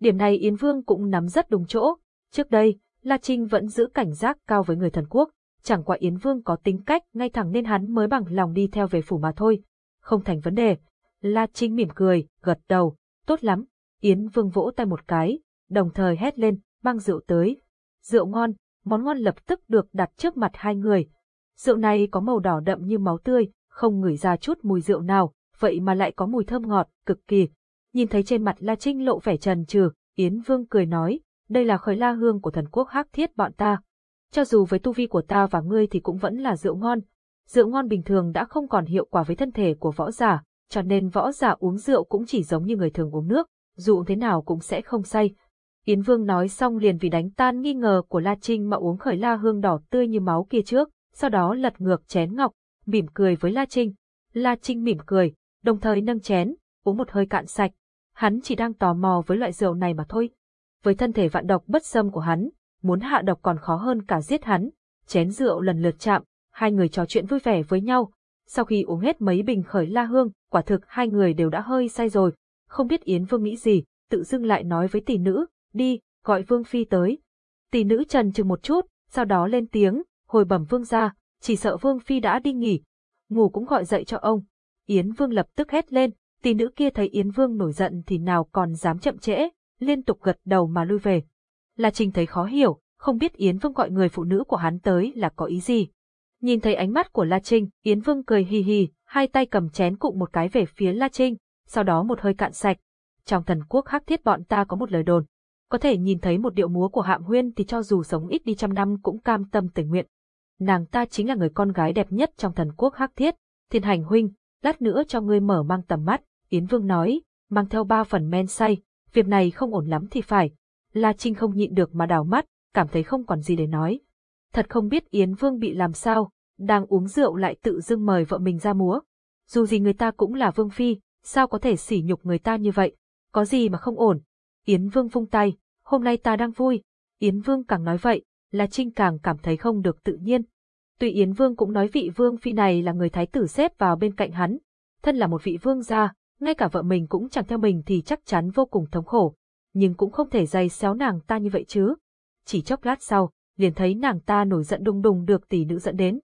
Điểm này Yến Vương cũng nắm rất đúng chỗ. Trước đây, La Trinh vẫn giữ cảnh giác cao với người thần quốc, chẳng qua Yến Vương có tính cách ngay thẳng nên hắn mới bằng lòng đi theo về phủ mà thôi. Không thành vấn đề. La Trinh mỉm cười, gật đầu, tốt lắm. Yến Vương vỗ tay một cái, đồng thời hét lên, mang rượu tới. Rượu ngon, món ngon lập tức được đặt trước mặt hai người. Rượu này có màu đỏ đậm như máu tươi, không ngửi ra chút mùi rượu nào, vậy mà lại có mùi thơm ngọt, cực kỳ. Nhìn thấy trên mặt La Trinh lộ vẻ trần trừ, Yến Vương cười nói, đây là khởi la hương của thần quốc hắc thiết bọn ta. Cho dù với tu vi của ta và ngươi thì cũng vẫn là rượu ngon. Rượu ngon bình thường đã không còn hiệu quả với thân thể của võ giả, cho nên võ giả uống rượu cũng chỉ giống như người thường uống nước, dù thế nào cũng sẽ không say. Yến Vương nói xong liền vì đánh tan nghi ngờ của La Trinh mà uống khởi la hương đỏ tươi như máu kia trước, sau đó lật ngược chén ngọc, mỉm cười với La Trinh. La Trinh mỉm cười, đồng thời nâng chén, uống một hơi cạn sạch. Hắn chỉ đang tò mò với loại rượu này mà thôi. Với thân thể vạn độc bất xâm của hắn, muốn hạ độc còn khó hơn cả giết hắn. Chén rượu lần lượt chạm, hai người trò chuyện vui vẻ với nhau. Sau khi uống hết mấy bình khởi la hương, quả thực hai người đều đã hơi say rồi. Không biết Yến Vương nghĩ gì, tự dưng lại nói với tỷ nữ, đi, gọi Vương Phi tới. Tỷ nữ trần chừng một chút, sau đó lên tiếng, hồi bẩm Vương ra, chỉ sợ Vương Phi đã đi nghỉ. Ngủ cũng gọi dậy cho ông. Yến Vương lập tức hét lên, tỷ nữ kia thấy Yến Vương nổi giận thì nào còn dám chậm trễ, liên tục gật đầu mà lui về. La Trinh thấy khó hiểu, không biết Yến Vương gọi người phụ nữ của hắn tới là có ý gì. Nhìn thấy ánh mắt của La Trinh, Yến Vương cười hì hì, hai tay cầm chén cụng một cái về phía La Trinh, sau đó một hơi cạn sạch. Trong thần quốc hắc thiết bọn ta có một lời đồn. Có thể nhìn thấy một điệu múa của Hạm Huyên thì cho dù sống ít đi trăm năm cũng cam tâm tình nguyện. Nàng ta chính là người con gái đẹp nhất trong thần quốc hắc thiết. Thiên hành huynh, lát nữa cho ngươi mở mang tầm mắt, Yến Vương nói, mang theo ba phần men say, việc này không ổn lắm thì phải. La Trinh không nhịn được mà đảo mắt, cảm thấy không còn gì để nói. Thật không biết Yến Vương bị làm sao, đang uống rượu lại tự dưng mời vợ mình ra múa. Dù gì người ta cũng là Vương Phi, sao có thể sỉ nhục người ta như vậy, có gì mà không ổn. Yến Vương vung tay, hôm nay ta đang vui. Yến Vương càng nói vậy, La Trinh càng cảm thấy không được tự nhiên. Tuy Yến Vương cũng nói vị Vương Phi này là người thái tử xếp vào bên cạnh hắn, thân là một vị Vương gia, ngay cả vợ mình cũng chẳng theo mình thì chắc chắn vô cùng thống khổ, nhưng cũng không thể dày xéo nàng ta như vậy chứ. Chỉ chốc lát sau, liền thấy nàng ta nổi giận đùng đùng được tỷ nữ dẫn đến.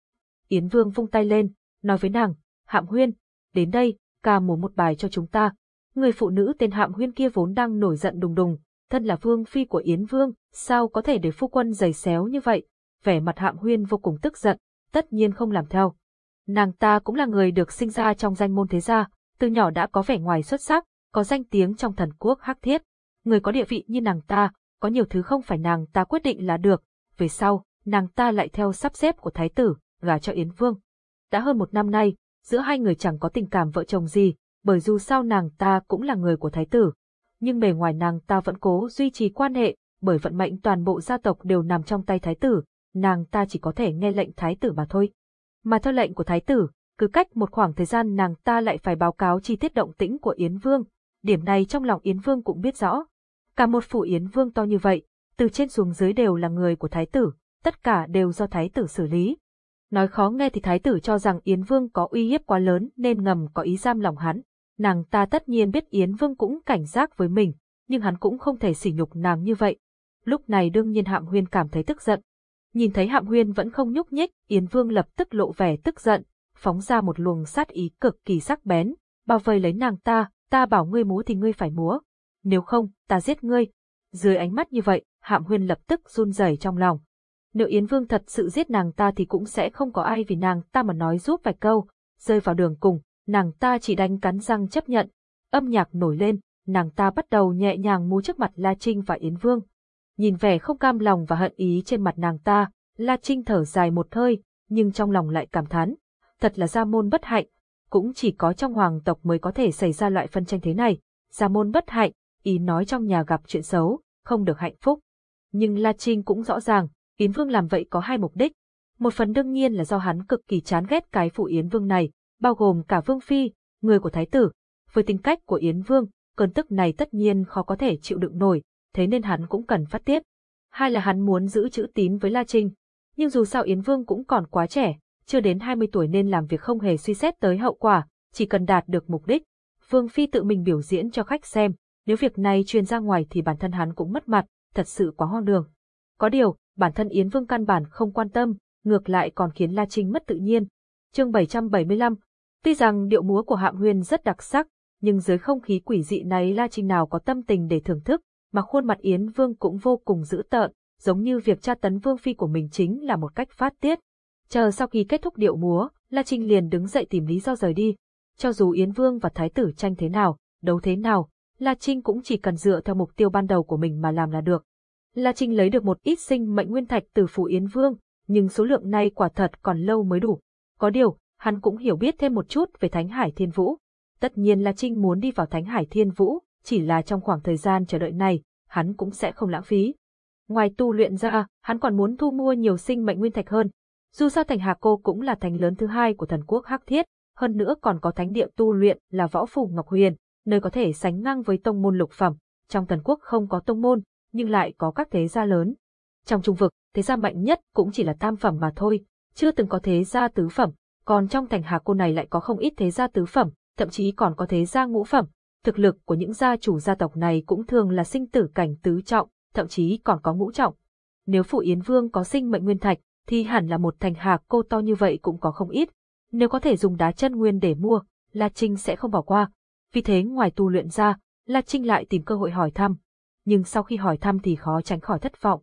Yến Vương vung tay lên, nói với nàng, Hạm Huyên, đến đây, ca múa một bài cho chúng ta. Người phụ nữ tên Hạm Huyên kia vốn đang nổi giận đùng đùng, thân là vương phi của Yến Vương, sao có thể để phu quân giày xéo như vậy? Vẻ mặt Hạm Huyên vô cùng tức giận, tất nhiên không làm theo. Nàng ta cũng là người được sinh ra trong danh môn thế gia, từ nhỏ đã có vẻ ngoài xuất sắc, có danh tiếng trong thần quốc hắc thiết. Người có địa vị như nàng ta, có nhiều thứ không phải nàng ta quyết định là được, về sau, nàng ta lại theo sắp xếp của thái tử, gả cho Yến Vương. Đã hơn một năm nay, giữa hai người chẳng có tình cảm vợ chồng gì, bởi dù sao nàng ta cũng là người của thái tử. Nhưng bề ngoài nàng ta vẫn cố duy trì quan hệ, bởi vận mệnh toàn bộ gia tộc đều nằm trong tay thái tử, nàng ta chỉ có thể nghe lệnh thái tử mà thôi. Mà theo lệnh của thái tử, cứ cách một khoảng thời gian nàng ta lại phải báo cáo chi tiết động tĩnh của Yến Vương, điểm này trong lòng Yến Vương cũng biết rõ. Cả một phủ Yến Vương to như vậy, từ trên xuống dưới đều là người của Thái tử, tất cả đều do Thái tử xử lý. Nói khó nghe thì Thái tử cho rằng Yến Vương có uy hiếp quá lớn nên ngầm có ý giam lòng hắn. Nàng ta tất nhiên biết Yến Vương cũng cảnh giác với mình, nhưng hắn cũng không thể sỉ nhục nàng như vậy. Lúc này đương nhiên Hạm Huyên cảm thấy tức giận. Nhìn thấy Hạm Huyên vẫn không nhúc nhích, Yến Vương lập tức lộ vẻ tức giận, phóng ra một luồng sát ý cực kỳ sắc bén, bao vây lấy nàng ta, ta bảo ngươi múa thì ngươi phải múa, nếu không, ta giết ngươi. Dưới ánh mắt như vậy, Hạm Huyên lập tức run rẩy trong lòng. Nếu Yến Vương thật sự giết nàng ta thì cũng sẽ không có ai vì nàng ta mà nói giúp vài câu, rơi vào đường cùng, nàng ta chỉ đánh cắn răng chấp nhận. Âm nhạc nổi lên, nàng ta bắt đầu nhẹ nhàng múa trước mặt La Trinh và Yến Vương. Nhìn vẻ không cam lòng và hận ý trên mặt nàng ta, La Trinh thở dài một hơi, nhưng trong lòng lại cảm thán. Thật là gia môn bất hạnh, cũng chỉ có trong hoàng tộc mới có thể xảy ra loại phân tranh thế này. Gia môn bất hạnh, ý nói trong nhà gặp chuyện xấu, không được hạnh phúc. Nhưng La Trinh cũng rõ ràng, Yến Vương làm vậy có hai mục đích. Một phần đương nhiên là do hắn cực kỳ chán ghét cái phụ Yến Vương này, bao gồm cả Vương Phi, người của Thái tử. Với tính cách của Yến Vương, cơn tức này tất nhiên khó có thể chịu đựng nổi, thế nên hắn cũng cần phát tiết. Hai là hắn muốn giữ chữ tín với La Trinh. Nhưng dù sao Yến Vương cũng còn quá trẻ, chưa đến 20 tuổi nên làm việc không hề suy xét tới hậu quả, chỉ cần đạt được mục đích. Vương Phi tự mình biểu diễn cho khách xem, nếu việc này truyền ra ngoài thì bản thân hắn cũng mất mặt, thật sự quá hoang đường. Có điều, bản thân Yến Vương căn bản không quan tâm, ngược lại còn khiến La Trinh mất tự nhiên. Chương 775 Tuy rằng điệu múa của Hạng Huyên rất đặc sắc, nhưng dưới không khí quỷ dị này La Trinh nào có tâm tình để thưởng thức, mà khuôn mặt Yến Vương cũng vô cùng dữ tợn, giống như việc tra tấn Vương Phi của mình chính là một cách phát tiết. Chờ sau khi kết thúc điệu múa, La Trinh liền đứng dậy tìm lý do rời đi. Cho dù Yến Vương và Thái tử tranh thế nào, đấu thế nào, La Trinh cũng chỉ cần dựa theo mục tiêu ban đầu của mình mà làm là được. La Trinh lấy được một ít sinh mệnh nguyên thạch từ Phủ Yến Vương, nhưng số lượng này quả thật còn lâu mới đủ. Có điều, hắn cũng hiểu biết thêm một chút về Thánh Hải Thiên Vũ. Tất nhiên La Trinh muốn đi vào Thánh Hải Thiên Vũ, chỉ là trong khoảng thời gian chờ đợi này, hắn cũng sẽ không lãng phí. Ngoài tu luyện ra, hắn còn muốn thu mua nhiều sinh mệnh nguyên thạch hơn. Dù sao thành Hà Cô cũng là thành lớn thứ hai của thần quốc Hắc Thiết, hơn nữa còn có thánh địa tu luyện là Võ Phủ Ngọc Huyền, nơi có thể sánh ngang với tông môn lục phẩm. Trong thần quốc không có tông môn, nhưng lại có các thế gia lớn. Trong trung vực, thế gia mạnh nhất cũng chỉ là tam phẩm mà thôi, chưa từng có thế gia tứ phẩm, còn trong thành Hà Cô này lại có không ít thế gia tứ phẩm, thậm chí còn có thế gia ngũ phẩm. Thực lực của những gia chủ gia tộc này cũng thường là sinh tử cảnh tứ trọng, thậm chí còn có ngũ trọng. Nếu Phụ Yến Vương có sinh mệnh nguyên thạch, thì hẳn là một thành Hà Cô to như vậy cũng có không ít. Nếu có thể dùng đá chân nguyên để mua, La Trinh sẽ không bỏ qua, vì thế ngoài tu luyện ra, La Trinh lại tìm cơ hội hỏi thăm. Nhưng sau khi hỏi thăm thì khó tránh khỏi thất vọng.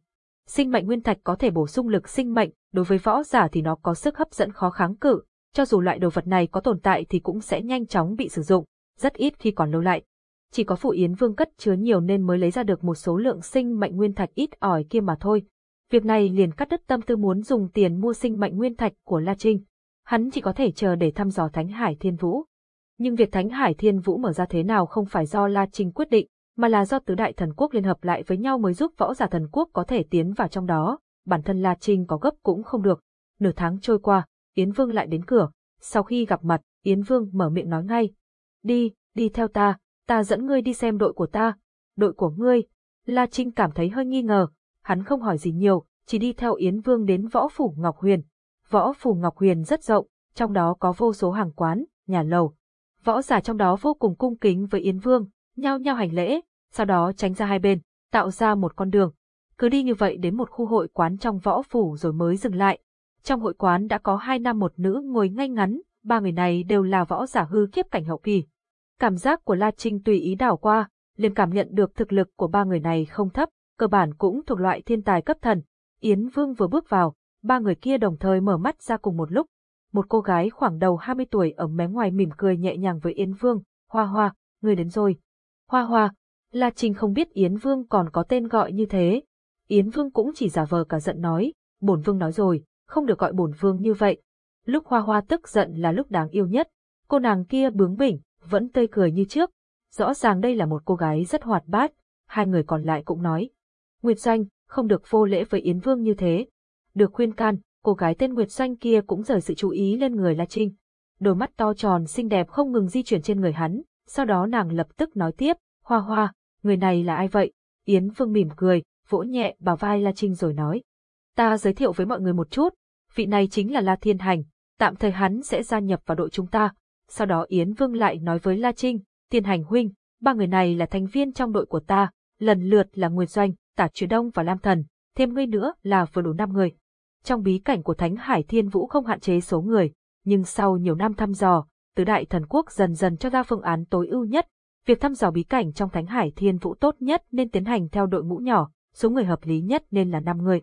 Sinh mệnh nguyên thạch có thể bổ sung lực sinh mệnh, đối với võ giả thì nó có sức hấp dẫn khó kháng cự, cho dù loại đồ vật này có tồn tại thì cũng sẽ nhanh chóng bị sử dụng, rất ít khi còn lâu lại. Chỉ có Phụ Yến Vương cất chứa nhiều nên mới lấy ra được một số lượng sinh mệnh nguyên thạch ít ỏi kia mà thôi. Việc này liền cắt đứt tâm tư muốn dùng tiền mua sinh mệnh nguyên thạch của La Trinh. Hắn chỉ có thể chờ để thăm dò Thánh Hải Thiên Vũ. Nhưng việc Thánh Hải Thiên Vũ mở ra thế nào không phải do La Trinh quyết định, mà là do tứ đại thần quốc liên hợp lại với nhau mới giúp võ giả thần quốc có thể tiến vào trong đó, bản thân La Trinh có gấp cũng không được. Nửa tháng trôi qua, Yến Vương lại đến cửa, sau khi gặp mặt, Yến Vương mở miệng nói ngay. Đi, đi theo ta, ta dẫn ngươi đi xem đội của ta. Đội của ngươi. La Trinh cảm thấy hơi nghi ngờ, hắn không hỏi gì nhiều, chỉ đi theo Yến Vương đến võ phủ Ngọc Huyền. Võ phủ Ngọc Huyền rất rộng, trong đó có vô số hàng quán, nhà lầu, Võ giả trong đó vô cùng cung kính với Yến Vương, nhao nhao hành lễ, sau đó tránh ra hai bên, tạo ra một con đường. Cứ đi như vậy đến một khu hội quán trong võ phủ rồi mới dừng lại. Trong hội quán đã có hai nam một nữ ngồi ngay ngắn, ba người này đều là võ giả hư kiếp cảnh hậu kỳ. Cảm giác của La Trinh tùy ý đảo qua, liền cảm nhận được thực lực của ba người này không thấp, cơ bản cũng thuộc loại thiên tài cấp thần. Yến Vương vừa bước vào, ba người kia đồng thời mở mắt ra cùng một lúc, một cô gái khoảng đầu 20 tuổi ở mé ngoài mỉm cười nhẹ nhàng với Yến Vương, Hoa Hoa, người đến rồi. Hoa Hoa, La Trinh không biết Yến Vương còn có tên gọi như thế. Yến Vương cũng chỉ giả vờ cả giận nói, bổn Vương nói rồi, không được gọi bổn Vương như vậy. Lúc Hoa Hoa tức giận là lúc đáng yêu nhất, cô nàng kia bướng bỉnh, vẫn tươi cười như trước. Rõ ràng đây là một cô gái rất hoạt bát, hai người còn lại cũng nói. Nguyệt Danh, không được vô lễ với Yến Vương như thế. Được khuyên can, cô gái tên Nguyệt Doanh kia cũng rời sự chú ý lên người La Trinh. Đôi mắt to tròn xinh đẹp không ngừng di chuyển trên người hắn, sau đó nàng lập tức nói tiếp, Hoa Hoa, người này là ai vậy? Yến Vương mỉm cười, vỗ nhẹ vào vai La Trinh rồi nói. Ta giới thiệu với mọi người một chút, vị này chính là La Thiên Hành, tạm thời hắn sẽ gia nhập vào đội chúng ta. Sau đó Yến Vương lại nói với La Trinh, Thiên Hành huynh, Ba người này là thành viên trong đội của ta, lần lượt là Nguyệt Doanh, Tả Truyền Đông và Lam Thần, thêm ngươi nữa là vừa đủ năm người. Trong bí cảnh của Thánh Hải Thiên Vũ không hạn chế số người, nhưng sau nhiều năm thăm dò, tứ đại thần quốc dần dần cho ra phương án tối ưu nhất. Việc thăm dò bí cảnh trong Thánh Hải Thiên Vũ tốt nhất nên tiến hành theo đội ngũ nhỏ, số người hợp lý nhất nên là 5 người.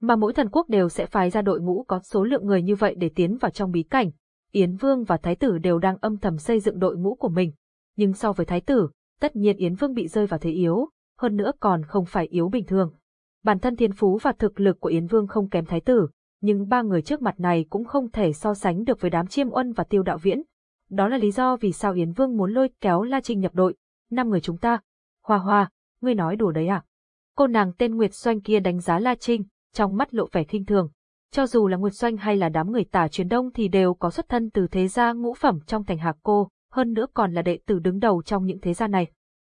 Mà mỗi thần quốc đều sẽ phái ra đội ngũ có số lượng người như vậy để tiến vào trong bí cảnh. Yến Vương và Thái tử đều đang âm thầm xây dựng đội ngũ của mình. Nhưng so với Thái tử, tất nhiên Yến Vương bị rơi vào thế yếu, hơn nữa còn không phải yếu bình thường. Bản thân thiên phú và thực lực của Yến Vương không kém Thái tử, nhưng ba người trước mặt này cũng không thể so sánh được với đám chiêm uân và tiêu đạo viễn. Đó là lý do vì sao Yến Vương muốn lôi kéo La Trinh nhập đội, năm người chúng ta. Hoa hoa, ngươi nói đùa đấy à? Cô nàng tên Nguyệt Doanh kia đánh giá La Trinh, trong mắt lộ vẻ khinh thường. Cho dù là Nguyệt Doanh hay là đám người tả truyền đông thì đều có xuất thân từ thế gia ngũ phẩm trong thành hạc cô, hơn nữa còn là đệ tử đứng đầu trong những thế gia này.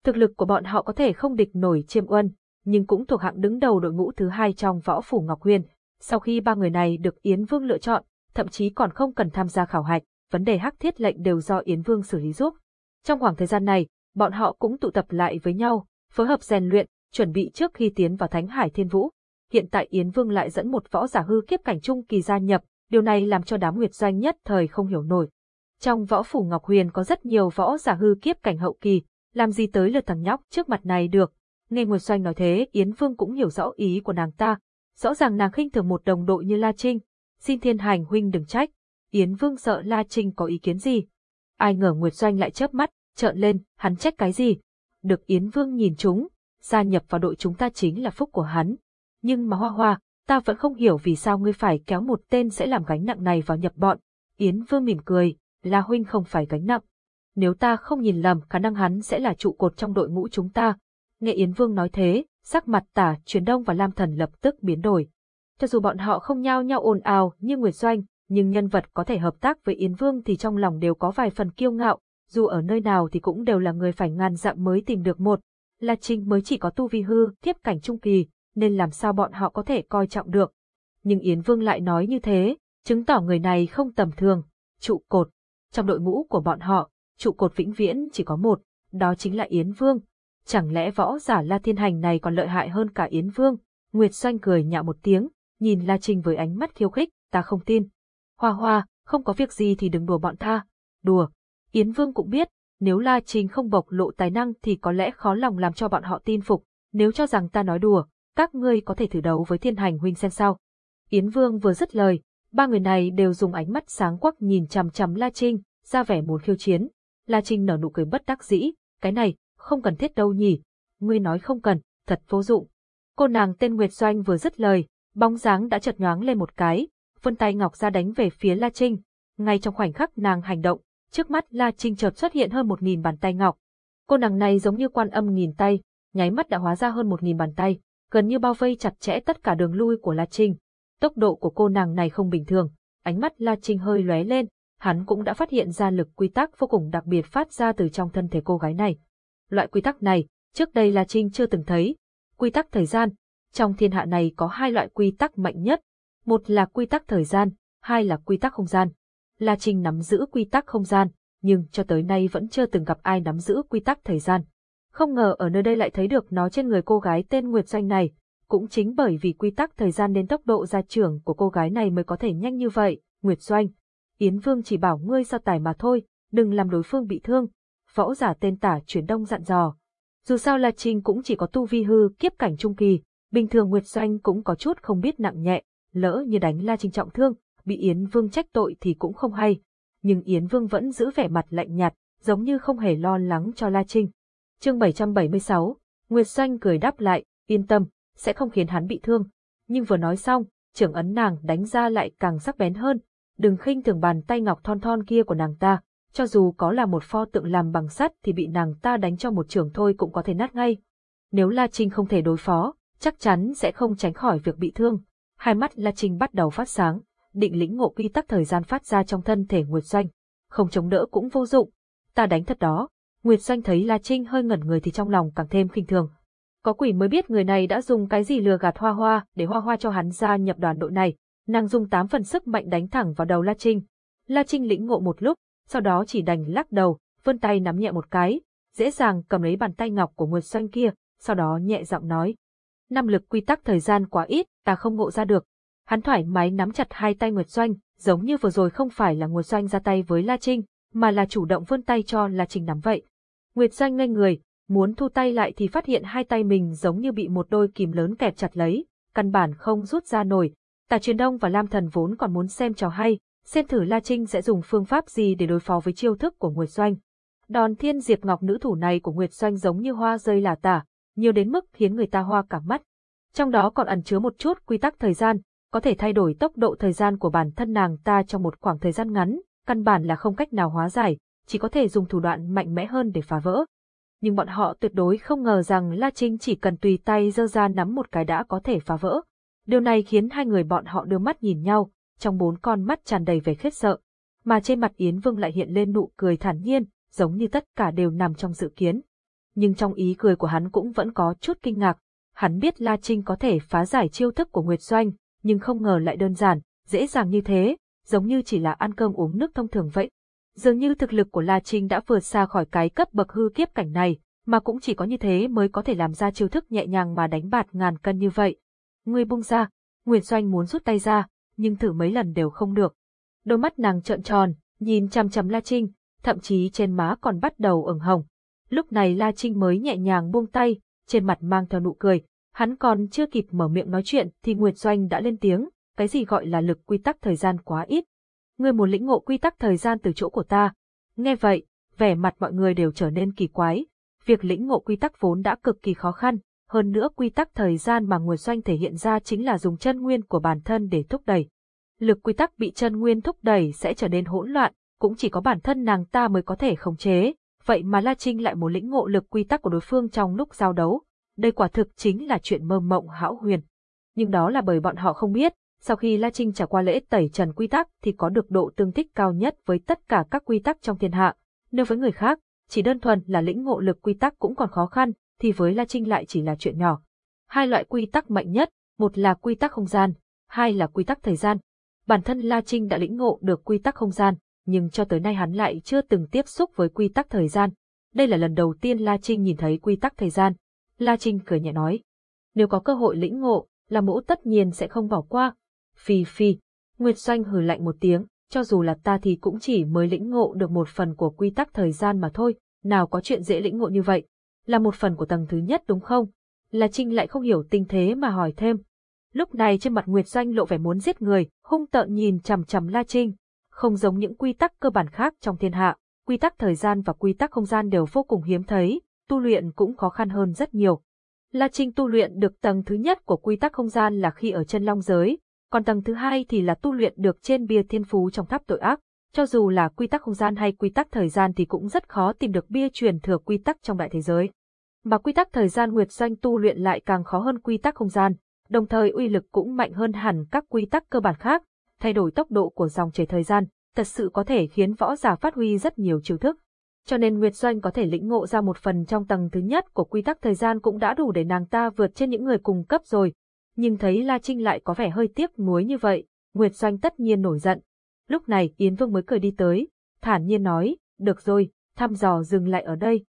Thực lực của bọn họ có thể không địch nổi chiêm uân, nhưng cũng thuộc hạng đứng đầu đội ngũ thứ hai trong võ phủ Ngọc Huyền. Sau khi ba người này được Yến Vương lựa chọn, thậm chí còn không cần tham gia khảo hạch, vấn đề hắc thiết lệnh đều do Yến Vương xử lý giúp. Trong khoảng thời gian này, bọn họ cũng tụ tập lại với nhau, phối hợp rèn luyện, chuẩn bị trước khi tiến vào Thánh Hải Thiên Vũ. Hiện tại Yến Vương lại dẫn một võ giả hư kiếp cảnh trung kỳ gia nhập, điều này làm cho đám nguyệt doanh nhất thời không hiểu nổi. Trong võ phủ Ngọc Huyền có rất nhiều võ giả hư kiếp cảnh hậu kỳ, làm gì tới lượt thằng nhóc trước mặt này được. Nghe Nguyệt Doanh nói thế, Yến Vương cũng hiểu rõ ý của nàng ta. Rõ ràng nàng khinh thường một đồng đội như La Trinh. Xin thiên hành huynh đừng trách. Yến Vương sợ La Trinh có ý kiến gì. Ai ngờ Nguyệt Doanh lại chớp mắt, trợn lên, hắn trách cái gì. Được Yến Vương nhìn chúng, gia nhập vào đội chúng ta chính là phúc của hắn. Nhưng mà hoa hoa, ta vẫn không hiểu vì sao ngươi phải kéo một tên sẽ làm gánh nặng này vào nhập bọn. Yến Vương mỉm cười, La Huynh không phải gánh nặng. Nếu ta không nhìn lầm khả năng hắn sẽ là trụ cột trong đội ngũ chúng ta. Nghe Yến Vương nói thế, sắc mặt tả, truyền đông và Lam Thần lập tức biến đổi. Cho dù bọn họ không nhao nhau ồn ào như Nguyệt Doanh, nhưng nhân vật có thể hợp tác với Yến Vương thì trong lòng đều có vài phần kiêu ngạo, dù ở nơi nào thì cũng đều là người phải ngàn dặm mới tìm được một. La Trinh mới chỉ có tu vi hư, tiếp cảnh trung kỳ, nên làm sao bọn họ có thể coi trọng được. Nhưng Yến Vương lại nói như thế, chứng tỏ người này không tầm thường, trụ cột. Trong đội ngũ của bọn họ, trụ cột vĩnh viễn chỉ có một, đó chính là Yến Vương. Chẳng lẽ võ giả La Thiên Hành này còn lợi hại hơn cả Yến Vương? Nguyệt Doanh cười nhạo một tiếng, nhìn La Trinh với ánh mắt khiêu khích, ta không tin. Hoa hoa, không có việc gì thì đừng đùa bọn tha Đùa. Yến Vương cũng biết, nếu La Trinh không bộc lộ tài năng thì có lẽ khó lòng làm cho bọn họ tin phục. Nếu cho rằng ta nói đùa, các ngươi có thể thử đấu với thiên hành huynh xem sao. Yến Vương vừa dứt lời, ba người này đều dùng ánh mắt sáng quắc nhìn chằm chằm La Trinh, ra vẻ muốn khiêu chiến. La Trinh nở nụ cười bất đắc dĩ, cái này, không cần thiết đâu nhỉ. Ngươi nói không cần, thật vô dụng. Cô nàng tên Nguyệt Doanh vừa dứt lời, bóng dáng đã chợt nhoáng lên một cái, Vân tay ngọc ra đánh về phía La Trinh. Ngay trong khoảnh khắc nàng hành động, trước mắt La Trinh chợt xuất hiện hơn một nghìn bàn tay ngọc. Cô nàng này giống như quan âm nghìn tay, nháy mắt đã hóa ra hơn một nghìn bàn tay, gần như bao vây chặt chẽ tất cả đường lui của La Trinh. Tốc độ của cô nàng này không bình thường, ánh mắt La Trinh hơi lóe lên, hắn cũng đã phát hiện ra lực quy tắc vô cùng đặc biệt phát ra từ trong thân thể cô gái này. Loại quy tắc này, trước đây La Trinh chưa từng thấy. Quy tắc thời gian, trong thiên hạ này có hai loại quy tắc mạnh nhất, một là quy tắc thời gian, hai là quy tắc không gian. La Trinh nắm giữ quy tắc không gian, nhưng cho tới nay vẫn chưa từng gặp ai nắm giữ quy tắc thời gian. Không ngờ ở nơi đây lại thấy được nó trên người cô gái tên Nguyệt Doanh này, cũng chính bởi vì quy tắc thời gian nên tốc độ gia trưởng của cô gái này mới có thể nhanh như vậy, Nguyệt Doanh. Yến Vương chỉ bảo ngươi sao tài mà thôi, đừng làm đối phương bị thương. Võ giả tên tả chuyển đông dặn dò. Dù sao La Trinh cũng chỉ có tu vi hư kiếp cảnh trung kỳ, bình thường Nguyệt Doanh cũng có chút không biết nặng nhẹ, lỡ như đánh La Trinh trọng thương, bị Yến Vương trách tội thì cũng không hay. Nhưng Yến Vương vẫn giữ vẻ mặt lạnh nhạt, giống như không hề lo lắng cho La Trinh. Chương 776, Nguyệt Doanh cười đáp lại, yên tâm, sẽ không khiến hắn bị thương. Nhưng vừa nói xong, trưởng ấn nàng đánh ra lại càng sắc bén hơn. Đừng khinh thường bàn tay ngọc thon thon kia của nàng ta, cho dù có là một pho tượng làm bằng sắt thì bị nàng ta đánh cho một trường thôi cũng có thể nát ngay. Nếu La Trinh không thể đối phó, chắc chắn sẽ không tránh khỏi việc bị thương. Hai mắt La Trinh bắt đầu phát sáng, định lĩnh ngộ quy tắc thời gian phát ra trong thân thể Nguyệt Doanh. Không chống đỡ cũng vô dụng. Ta đánh thật đó. Nguyệt Doanh thấy La Trinh hơi ngẩn người thì trong lòng càng thêm khinh thường. Có quỷ mới biết người này đã dùng cái gì lừa gạt Hoa Hoa để Hoa Hoa cho hắn gia nhập đoàn đội này. Nàng dùng tám phần sức mạnh đánh thẳng vào đầu La Trinh. La Trinh lĩnh ngộ một lúc, sau đó chỉ đành lắc đầu, vươn tay nắm nhẹ một cái. dễ dàng cầm lấy bàn tay ngọc của Nguyệt Doanh kia, sau đó nhẹ giọng nói. Năm lực quy tắc thời gian quá ít, ta không ngộ ra được. Hắn thoải mái nắm chặt hai tay Nguyệt Doanh, giống như vừa rồi không phải là Nguyệt Doanh ra tay với La Trinh, mà là chủ động vươn tay cho La Trinh nắm vậy. Nguyệt Doanh ngây người, muốn thu tay lại thì phát hiện hai tay mình giống như bị một đôi kìm lớn kẹp chặt lấy, căn bản không rút ra nổi. Tả Truyền Đông và Lam Thần vốn còn muốn xem trò hay, xem thử La Trinh sẽ dùng phương pháp gì để đối phó với chiêu thức của Nguyệt Doanh. Đòn thiên diệp ngọc nữ thủ này của Nguyệt Doanh giống như hoa rơi là tả, nhiều đến mức khiến người ta hoa cả mắt. Trong đó còn ẩn chứa một chút quy tắc thời gian, có thể thay đổi tốc độ thời gian của bản thân nàng ta trong một khoảng thời gian ngắn, căn bản là không cách nào hóa giải, chỉ có thể dùng thủ đoạn mạnh mẽ hơn để phá vỡ. Nhưng bọn họ tuyệt đối không ngờ rằng La Trinh chỉ cần tùy tay giơ ra nắm một cái đã có thể phá vỡ. Điều này khiến hai người bọn họ đưa mắt nhìn nhau, trong bốn con mắt tràn đầy vẻ khiếp sợ. Mà trên mặt Yến Vương lại hiện lên nụ cười thản nhiên, giống như tất cả đều nằm trong dự kiến. Nhưng trong ý cười của hắn cũng vẫn có chút kinh ngạc. Hắn biết La Trinh có thể phá giải chiêu thức của Nguyệt Doanh, nhưng không ngờ lại đơn giản, dễ dàng như thế, giống như chỉ là ăn cơm uống nước thông thường vậy. Dường như thực lực của La Trinh đã vượt xa khỏi cái cấp bậc hư kiếp cảnh này, mà cũng chỉ có như thế mới có thể làm ra chiêu thức nhẹ nhàng mà đánh bạt ngàn cân như vậy. Ngươi buông ra, Nguyệt Doanh muốn rút tay ra, nhưng thử mấy lần đều không được. Đôi mắt nàng trợn tròn, nhìn chăm chăm La Trinh, thậm chí trên má còn bắt đầu ửng hồng. Lúc này La Trinh mới nhẹ nhàng buông tay, trên mặt mang theo nụ cười, hắn còn chưa kịp mở miệng nói chuyện thì Nguyệt Doanh đã lên tiếng, cái gì gọi là lực quy tắc thời gian quá ít. Ngươi muốn lĩnh ngộ quy tắc thời gian từ chỗ của ta. Nghe vậy, vẻ mặt mọi người đều trở nên kỳ quái. Việc lĩnh ngộ quy tắc vốn đã cực kỳ khó khăn, hơn nữa quy tắc thời gian mà Nguyệt Doanh thể hiện ra chính là dùng chân nguyên của bản thân để thúc đẩy. Lực quy tắc bị chân nguyên thúc đẩy sẽ trở nên hỗn loạn, cũng chỉ có bản thân nàng ta mới có thể khống chế, vậy mà La Trinh lại muốn lĩnh ngộ lực quy tắc của đối phương trong lúc giao đấu. Đây quả thực chính là chuyện mơ mộng hão huyền. Nhưng đó là bởi bọn họ không biết, sau khi La Trinh trải qua lễ tẩy trần quy tắc thì có được độ tương thích cao nhất với tất cả các quy tắc trong thiên hạ. Nếu với người khác, chỉ đơn thuần là lĩnh ngộ lực quy tắc cũng còn khó khăn, thì với La Trinh lại chỉ là chuyện nhỏ. Hai loại quy tắc mạnh nhất, một là quy tắc không gian, hai là quy tắc thời gian. Bản thân La Trinh đã lĩnh ngộ được quy tắc không gian, nhưng cho tới nay hắn lại chưa từng tiếp xúc với quy tắc thời gian. Đây là lần đầu tiên La Trinh nhìn thấy quy tắc thời gian. La Trinh cười nhẹ nói. Nếu có cơ hội lĩnh ngộ, là mẫu tất nhiên sẽ không bỏ qua. Phi phi. Nguyệt Doanh hừ lạnh một tiếng, cho dù là ta thì cũng chỉ mới lĩnh ngộ được một phần của quy tắc thời gian mà thôi, nào có chuyện dễ lĩnh ngộ như vậy. Là một phần của tầng thứ nhất đúng không? La Trinh lại không hiểu tình thế mà hỏi thêm. Lúc này trên mặt Nguyệt Doanh lộ vẻ muốn giết người, hung tợn nhìn chằm chằm La Trinh, không giống những quy tắc cơ bản khác trong thiên hạ, quy tắc thời gian và quy tắc không gian đều vô cùng hiếm thấy, tu luyện cũng khó khăn hơn rất nhiều. La Trinh tu luyện được tầng thứ nhất của quy tắc không gian là khi ở chân long giới, còn tầng thứ hai thì là tu luyện được trên bia thiên phú trong tháp tội ác. Cho dù là quy tắc không gian hay quy tắc thời gian thì cũng rất khó tìm được bia truyền thừa quy tắc trong đại thế giới. Mà quy tắc thời gian Nguyệt Doanh tu luyện lại càng khó hơn quy tắc không gian, đồng thời uy lực cũng mạnh hơn hẳn các quy tắc cơ bản khác, thay đổi tốc độ của dòng chảy thời gian, thật sự có thể khiến võ giả phát huy rất nhiều chiêu thức. Cho nên Nguyệt Doanh có thể lĩnh ngộ ra một phần trong tầng thứ nhất của quy tắc thời gian cũng đã đủ để nàng ta vượt trên những người cùng cấp rồi. Nhưng thấy La Trinh lại có vẻ hơi tiếc nuối như vậy, Nguyệt Doanh tất nhiên nổi giận. Lúc này Yến Vương mới cười đi tới, thản nhiên nói, được rồi, thăm dò dừng lại ở đây.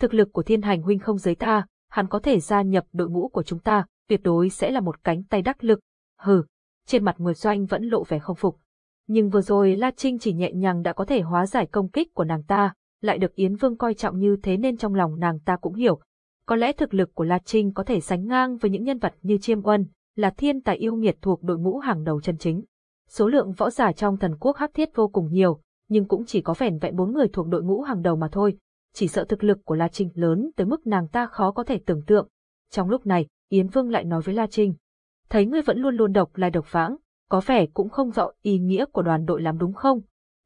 Thực lực của thiên hành huynh không giới tha, hắn có thể gia nhập đội ngũ của chúng ta, tuyệt đối sẽ là một cánh tay đắc lực. Hừ, trên mặt Nguyệt Doanh vẫn lộ vẻ không phục. Nhưng vừa rồi La Trinh chỉ nhẹ nhàng đã có thể hóa giải công kích của nàng ta, lại được Yến Vương coi trọng như thế nên trong lòng nàng ta cũng hiểu. Có lẽ thực lực của La Trinh có thể sánh ngang với những nhân vật như Chiêm Uân, là thiên tài yêu nghiệt thuộc đội ngũ hàng đầu chân chính. Số lượng võ giả trong thần quốc hắc thiết vô cùng nhiều, nhưng cũng chỉ có vẻn vẹn bốn người thuộc đội ngũ hàng đầu mà thôi. Chỉ sợ thực lực của La Trinh lớn tới mức nàng ta khó có thể tưởng tượng. Trong lúc này, Yến Vương lại nói với La Trinh, thấy ngươi vẫn luôn luôn độc lai độc vãng, có vẻ cũng không rõ ý nghĩa của đoàn đội lắm đúng không?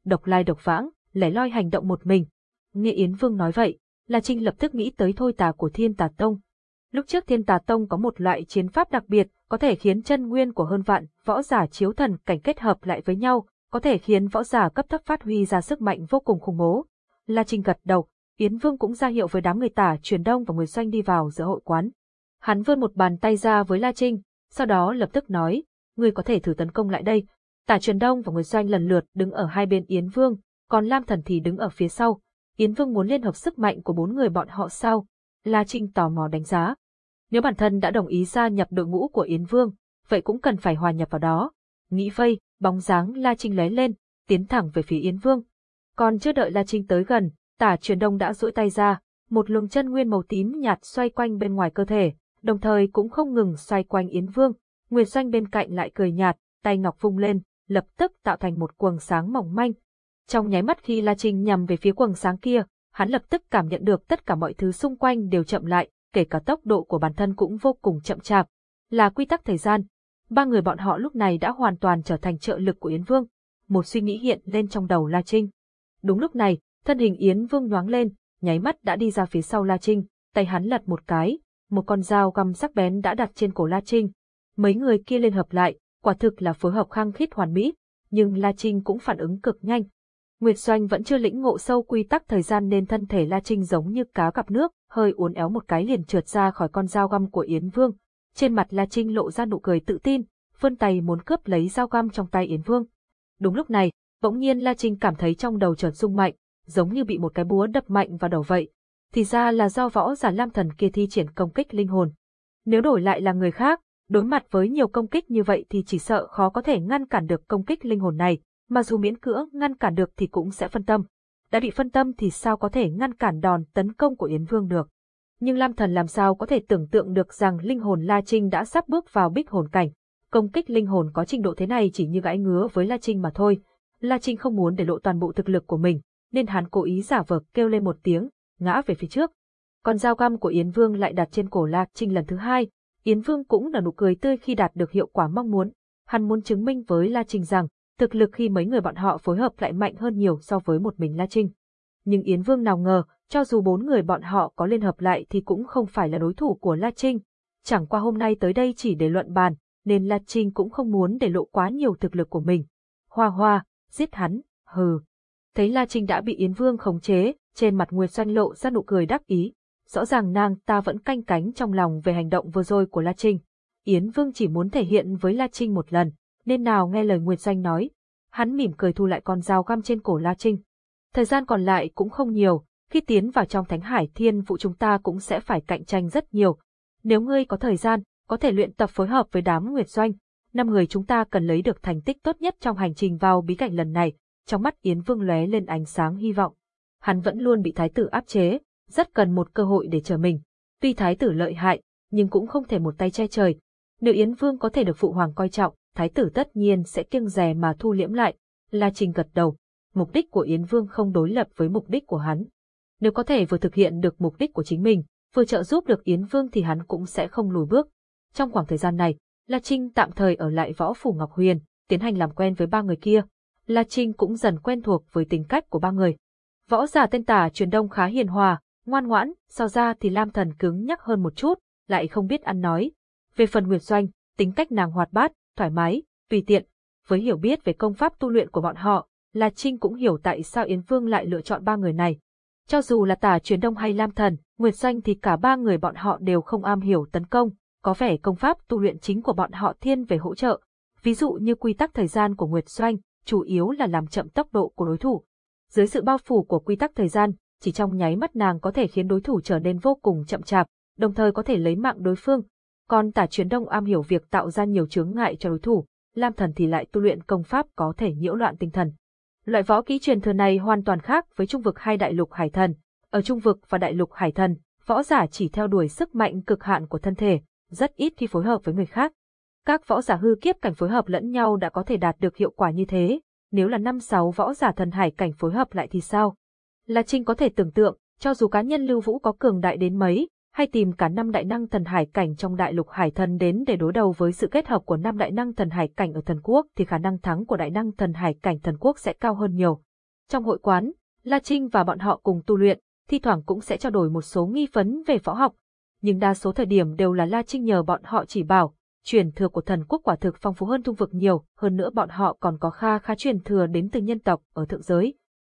Độc lai độc vãng, lẻ loi hành động một mình. Nghe Yến Vương nói vậy, La Trinh lập tức nghĩ tới thôi tà của Thiên Tà Tông. Lúc trước Thiên Tà Tông có một loại chiến pháp đặc biệt, có thể khiến chân nguyên của hơn vạn võ giả chiếu thần cảnh kết hợp lại với nhau, có thể khiến võ giả cấp thấp phát huy ra sức mạnh vô cùng khủng bố. La Trinh gật đầu, Yến Vương cũng ra hiệu với đám người tả truyền đông và người doanh đi vào giữa hội quán. Hắn vươn một bàn tay ra với La Trinh, sau đó lập tức nói, ngươi có thể thử tấn công lại đây. Tả truyền đông và người doanh lần lượt đứng ở hai bên Yến Vương, còn Lam Thần thì đứng ở phía sau. Yến Vương muốn liên hợp sức mạnh của bốn người bọn họ sao? La Trinh tò mò đánh giá. Nếu bản thân đã đồng ý gia nhập đội ngũ của Yến Vương, vậy cũng cần phải hòa nhập vào đó. Nghĩ vây, bóng dáng La Trinh lóe lên, tiến thẳng về phía Yến Vương. Còn chưa đợi La Trinh tới gần, tả truyền đông đã duỗi tay ra, một luồng chân nguyên màu tím nhạt xoay quanh bên ngoài cơ thể, đồng thời cũng không ngừng xoay quanh Yến Vương. Nguyệt Doanh bên cạnh lại cười nhạt, tay ngọc vung lên, lập tức tạo thành một quầng sáng mỏng manh. Trong nháy mắt khi La Trinh nhằm về phía quầng sáng kia, hắn lập tức cảm nhận được tất cả mọi thứ xung quanh đều chậm lại, kể cả tốc độ của bản thân cũng vô cùng chậm chạp. Là quy tắc thời gian. Ba người bọn họ lúc này đã hoàn toàn trở thành trợ lực của Yến Vương. Một suy nghĩ hiện lên trong đầu La Trinh. Đúng lúc này, thân hình Yến Vương nhoáng lên, nháy mắt đã đi ra phía sau La Trinh, tay hắn lật một cái, một con dao găm sắc bén đã đặt trên cổ La Trinh. Mấy người kia liên hợp lại, quả thực là phối hợp khăng khít hoàn mỹ, nhưng La Trinh cũng phản ứng cực nhanh. Nguyệt Doanh vẫn chưa lĩnh ngộ sâu quy tắc thời gian nên thân thể La Trinh giống như cá gặp nước, hơi uốn éo một cái liền trượt ra khỏi con dao găm của Yến Vương. Trên mặt La Trinh lộ ra nụ cười tự tin, vươn tay muốn cướp lấy dao găm trong tay Yến Vương. Đúng lúc này, bỗng nhiên La Trinh cảm thấy trong đầu chợt rung mạnh, giống như bị một cái búa đập mạnh vào đầu vậy. Thì ra là do võ giả Lam Thần kia thi triển công kích linh hồn. Nếu đổi lại là người khác, đối mặt với nhiều công kích như vậy thì chỉ sợ khó có thể ngăn cản được công kích linh hồn này, mà dù miễn cưỡng ngăn cản được thì cũng sẽ phân tâm. Đã bị phân tâm thì sao có thể ngăn cản đòn tấn công của Yến Vương được. Nhưng Lam Thần làm sao có thể tưởng tượng được rằng linh hồn La Trinh đã sắp bước vào bích hồn cảnh. Công kích linh hồn có trình độ thế này chỉ như gãi ngứa với La Trinh mà thôi. La Trinh không muốn để lộ toàn bộ thực lực của mình, nên hắn cố ý giả vờ kêu lên một tiếng, ngã về phía trước. Còn dao găm của Yến Vương lại đặt trên cổ La Trinh lần thứ hai, Yến Vương cũng nở nụ cười tươi khi đạt được hiệu quả mong muốn. Hắn muốn chứng minh với La Trinh rằng, thực lực khi mấy người bọn họ phối hợp lại mạnh hơn nhiều so với một mình La Trinh. Nhưng Yến Vương nào ngờ, cho dù bốn người bọn họ có liên hợp lại thì cũng không phải là đối thủ của La Trinh. Chẳng qua hôm nay tới đây chỉ để luận bàn, nên La Trinh cũng không muốn để lộ quá nhiều thực lực của mình. Hoa hoa, giết hắn, hừ. Thấy La Trinh đã bị Yến Vương khống chế, trên mặt Nguyệt Doanh lộ ra nụ cười đắc ý. Rõ ràng nàng ta vẫn canh cánh trong lòng về hành động vừa rồi của La Trinh. Yến Vương chỉ muốn thể hiện với La Trinh một lần, nên nào nghe lời Nguyệt Doanh nói. Hắn mỉm cười thu lại con dao găm trên cổ La Trinh. Thời gian còn lại cũng không nhiều, khi tiến vào trong Thánh Hải Thiên vụ chúng ta cũng sẽ phải cạnh tranh rất nhiều. Nếu ngươi có thời gian, có thể luyện tập phối hợp với đám Nguyệt Doanh, năm người chúng ta cần lấy được thành tích tốt nhất trong hành trình vào bí cảnh lần này, trong mắt Yến Vương lóe lên ánh sáng hy vọng. Hắn vẫn luôn bị thái tử áp chế, rất cần một cơ hội để chờ mình. Tuy thái tử lợi hại, nhưng cũng không thể một tay che trời. Nếu Yến Vương có thể được phụ hoàng coi trọng, thái tử tất nhiên sẽ kiêng rè mà thu liễm lại. La Trình gật đầu. Mục đích của Yến Vương không đối lập với mục đích của hắn. Nếu có thể vừa thực hiện được mục đích của chính mình, vừa trợ giúp được Yến Vương thì hắn cũng sẽ không lùi bước. Trong khoảng thời gian này, La Trinh tạm thời ở lại võ phủ Ngọc Huyền, tiến hành làm quen với ba người kia. La Trinh cũng dần quen thuộc với tính cách của ba người. Võ giả tên tả truyền đông khá hiền hòa, ngoan ngoãn, so ra thì Lam Thần cứng nhắc hơn một chút, lại không biết ăn nói. Về phần Nguyệt Doanh, tính cách nàng hoạt bát, thoải mái, tùy tiện. Với hiểu biết về công pháp tu luyện của bọn họ, La Trinh cũng hiểu tại sao Yến Vương lại lựa chọn ba người này. Cho dù là tả truyền đông hay Lam Thần, Nguyệt Doanh thì cả ba người bọn họ đều không am hiểu tấn công, có vẻ công pháp tu luyện chính của bọn họ thiên về hỗ trợ. Ví dụ như quy tắc thời gian của Nguyệt Doanh, chủ yếu là làm chậm tốc độ của đối thủ. Dưới sự bao phủ của quy tắc thời gian, chỉ trong nháy mắt nàng có thể khiến đối thủ trở nên vô cùng chậm chạp, đồng thời có thể lấy mạng đối phương. Còn tả truyền đông am hiểu việc tạo ra nhiều chướng ngại cho đối thủ, Lam Thần thì lại tu luyện công pháp có thể nhiễu loạn tinh thần. Loại võ kỹ truyền thừa này hoàn toàn khác với trung vực hay đại lục hải thần. Ở trung vực và đại lục hải thần, võ giả chỉ theo đuổi sức mạnh cực hạn của thân thể, rất ít khi phối hợp với người khác. Các võ giả hư kiếp cảnh phối hợp lẫn nhau đã có thể đạt được hiệu quả như thế, nếu là năm sáu võ giả thần hải cảnh phối hợp lại thì sao? La Trinh có thể tưởng tượng, cho dù cá nhân Lưu Vũ có cường đại đến mấy, hay tìm cả năm đại năng thần hải cảnh trong đại lục hải thần đến để đối đầu với sự kết hợp của năm đại năng thần hải cảnh ở thần quốc thì khả năng thắng của đại năng thần hải cảnh thần quốc sẽ cao hơn nhiều. Trong hội quán, La Trinh và bọn họ cùng tu luyện, thi thoảng cũng sẽ trao đổi một số nghi vấn về võ học, nhưng đa số thời điểm đều là La Trinh nhờ bọn họ chỉ bảo, truyền thừa của thần quốc quả thực phong phú hơn thung vực nhiều, hơn nữa bọn họ còn có kha khá truyền thừa đến từ nhân tộc ở thượng giới.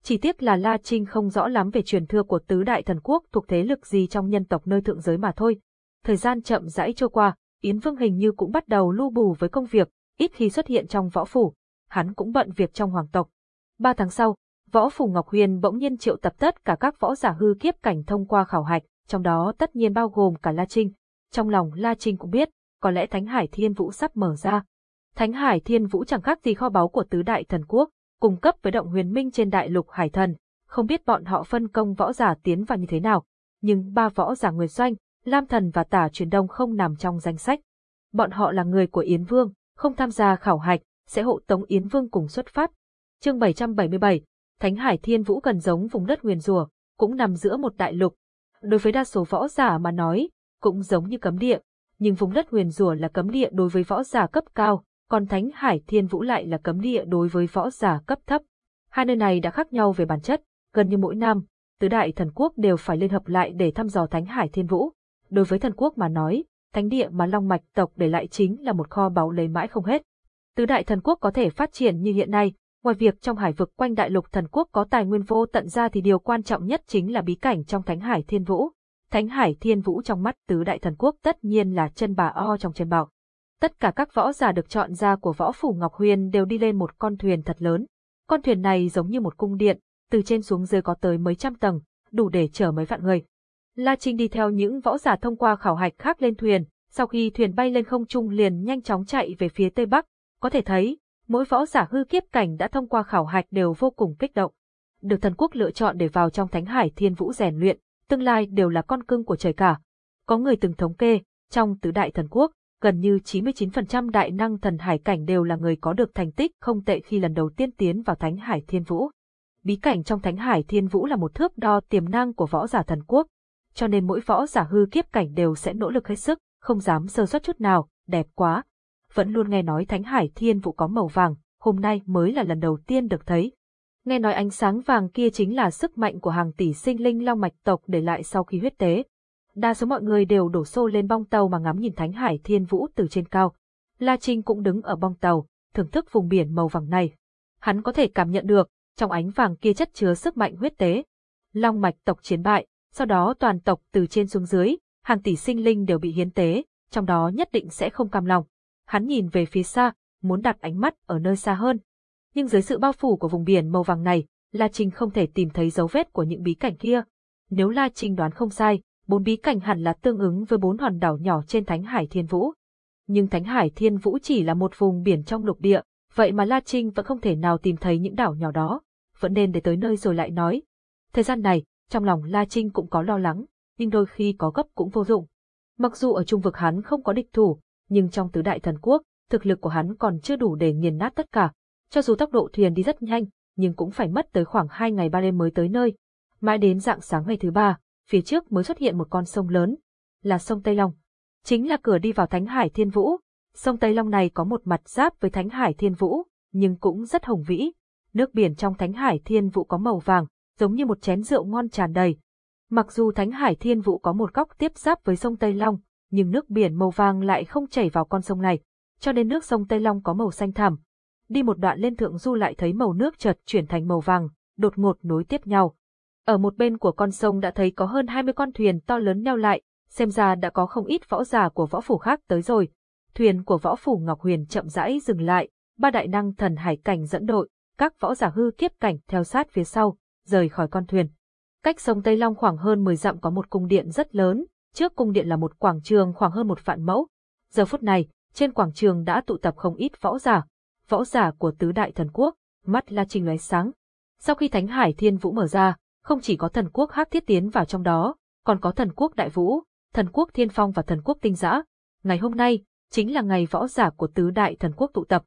Chỉ tiếc là La Trinh không rõ lắm về truyền thừa của tứ đại thần quốc thuộc thế lực gì trong nhân tộc nơi thượng giới mà thôi. Thời gian chậm rãi trôi qua, Yến Vương hình như cũng bắt đầu lưu bù với công việc, ít khi xuất hiện trong võ phủ. Hắn cũng bận việc trong hoàng tộc. Ba tháng sau, Võ phủ Ngọc Huyền bỗng nhiên triệu tập tất cả các võ giả hư kiếp cảnh thông qua khảo hạch, trong đó tất nhiên bao gồm cả La Trinh. Trong lòng La Trinh cũng biết, có lẽ Thánh Hải Thiên Vũ sắp mở ra. Thánh Hải Thiên Vũ chẳng khác gì kho báu của tứ đại thần quốc, cung cấp với động huyền minh trên đại lục Hải Thần, không biết bọn họ phân công võ giả tiến vào như thế nào, nhưng ba võ giả Nguyệt Doanh, Lam Thần và Tả Truyền Đông không nằm trong danh sách. Bọn họ là người của Yến Vương, không tham gia khảo hạch, sẽ hộ tống Yến Vương cùng xuất phát. Chương 777, Thánh Hải Thiên Vũ gần giống vùng đất nguyền rùa, cũng nằm giữa một đại lục. Đối với đa số võ giả mà nói, cũng giống như cấm địa, nhưng vùng đất nguyền rùa là cấm địa đối với võ giả cấp cao, còn Thánh Hải Thiên Vũ lại là cấm địa đối với võ giả cấp thấp. Hai nơi này đã khác nhau về bản chất, gần như mỗi năm, tứ đại thần quốc đều phải liên hợp lại để thăm dò Thánh Hải Thiên Vũ. Đối với thần quốc mà nói, thánh địa mà Long Mạch tộc để lại chính là một kho báu lấy mãi không hết. Tứ đại thần quốc có thể phát triển như hiện nay, ngoài việc trong hải vực quanh đại lục thần quốc có tài nguyên vô tận ra thì điều quan trọng nhất chính là bí cảnh trong Thánh Hải Thiên Vũ. Thánh Hải Thiên Vũ trong mắt tứ đại thần quốc tất nhiên là chân bà o trong chân bảo. Tất cả các võ giả được chọn ra của võ phủ Ngọc Huyền đều đi lên một con thuyền thật lớn. Con thuyền này giống như một cung điện, từ trên xuống dưới có tới mấy trăm tầng, đủ để chở mấy vạn người. La Trinh đi theo những võ giả thông qua khảo hạch khác lên thuyền, sau khi thuyền bay lên không trung liền nhanh chóng chạy về phía tây bắc, có thể thấy, mỗi võ giả hư kiếp cảnh đã thông qua khảo hạch đều vô cùng kích động. Được thần quốc lựa chọn để vào trong Thánh Hải Thiên Vũ rèn luyện, tương lai đều là con cưng của trời cả. Có người từng thống kê, trong tứ đại thần quốc, gần như 99% đại năng thần hải cảnh đều là người có được thành tích không tệ khi lần đầu tiên tiến vào Thánh Hải Thiên Vũ. Bí cảnh trong Thánh Hải Thiên Vũ là một thước đo tiềm năng của võ giả thần quốc, cho nên mỗi võ giả hư kiếp cảnh đều sẽ nỗ lực hết sức, không dám sơ suất chút nào, đẹp quá. Vẫn luôn nghe nói Thánh Hải Thiên Vũ có màu vàng, hôm nay mới là lần đầu tiên được thấy. Nghe nói ánh sáng vàng kia chính là sức mạnh của hàng tỷ sinh linh long mạch tộc để lại sau khi huyết tế. Đa số mọi người đều đổ xô lên bong tàu mà ngắm nhìn Thánh Hải Thiên Vũ từ trên cao. La Trinh cũng đứng ở bong tàu, thưởng thức vùng biển màu vàng này. Hắn có thể cảm nhận được, trong ánh vàng kia chất chứa sức mạnh huyết tế. Long mạch tộc chiến bại, sau đó toàn tộc từ trên xuống dưới, hàng tỷ sinh linh đều bị hiến tế, trong đó nhất định sẽ không cam lòng. Hắn nhìn về phía xa, muốn đặt ánh mắt ở nơi xa hơn. Nhưng dưới sự bao phủ của vùng biển màu vàng này, La Trinh không thể tìm thấy dấu vết của những bí cảnh kia. Nếu La Trinh đoán không sai, bốn bí cảnh hẳn là tương ứng với bốn hòn đảo nhỏ trên Thánh Hải Thiên Vũ. Nhưng Thánh Hải Thiên Vũ chỉ là một vùng biển trong lục địa, vậy mà La Trinh vẫn không thể nào tìm thấy những đảo nhỏ đó. Vẫn nên để tới nơi rồi lại nói. Thời gian này, trong lòng La Trinh cũng có lo lắng, nhưng đôi khi có gấp cũng vô dụng. Mặc dù ở trung vực hắn không có địch thủ, nhưng trong tứ đại thần quốc, thực lực của hắn còn chưa đủ để nghiền nát tất cả. Cho dù tốc độ thuyền đi rất nhanh, nhưng cũng phải mất tới khoảng hai ngày ba đêm mới tới nơi. Mãi đến dạng sáng ngày thứ ba, phía trước mới xuất hiện một con sông lớn, là sông Tây Long. Chính là cửa đi vào Thánh Hải Thiên Vũ. Sông Tây Long này có một mặt giáp với Thánh Hải Thiên Vũ, nhưng cũng rất hùng vĩ. Nước biển trong Thánh Hải Thiên Vũ có màu vàng, giống như một chén rượu ngon tràn đầy. Mặc dù Thánh Hải Thiên Vũ có một góc tiếp giáp với sông Tây Long, nhưng nước biển màu vàng lại không chảy vào con sông này, cho nên nước sông Tây Long có màu xanh thẳm. Đi một đoạn lên thượng du lại thấy màu nước chợt chuyển thành màu vàng, đột ngột nối tiếp nhau. Ở một bên của con sông đã thấy có hơn 20 con thuyền to lớn neo lại, xem ra đã có không ít võ giả của võ phủ khác tới rồi. Thuyền của võ phủ Ngọc Huyền chậm rãi dừng lại, ba đại năng thần hải cảnh dẫn đội, các võ giả hư kiếp cảnh theo sát phía sau, rời khỏi con thuyền. Cách sông Tây Long khoảng hơn 10 dặm có một cung điện rất lớn, trước cung điện là một quảng trường khoảng hơn một vạn mẫu. Giờ phút này, trên quảng trường đã tụ tập không ít võ giả, võ giả của tứ đại thần quốc, mắt La Trinh lóe sáng. Sau khi Thánh Hải Thiên Vũ mở ra, không chỉ có thần quốc Hắc Thiết tiến vào trong đó, còn có thần quốc Đại Vũ, thần quốc Thiên Phong và thần quốc Tinh Giã. Ngày hôm nay, chính là ngày võ giả của tứ đại thần quốc tụ tập.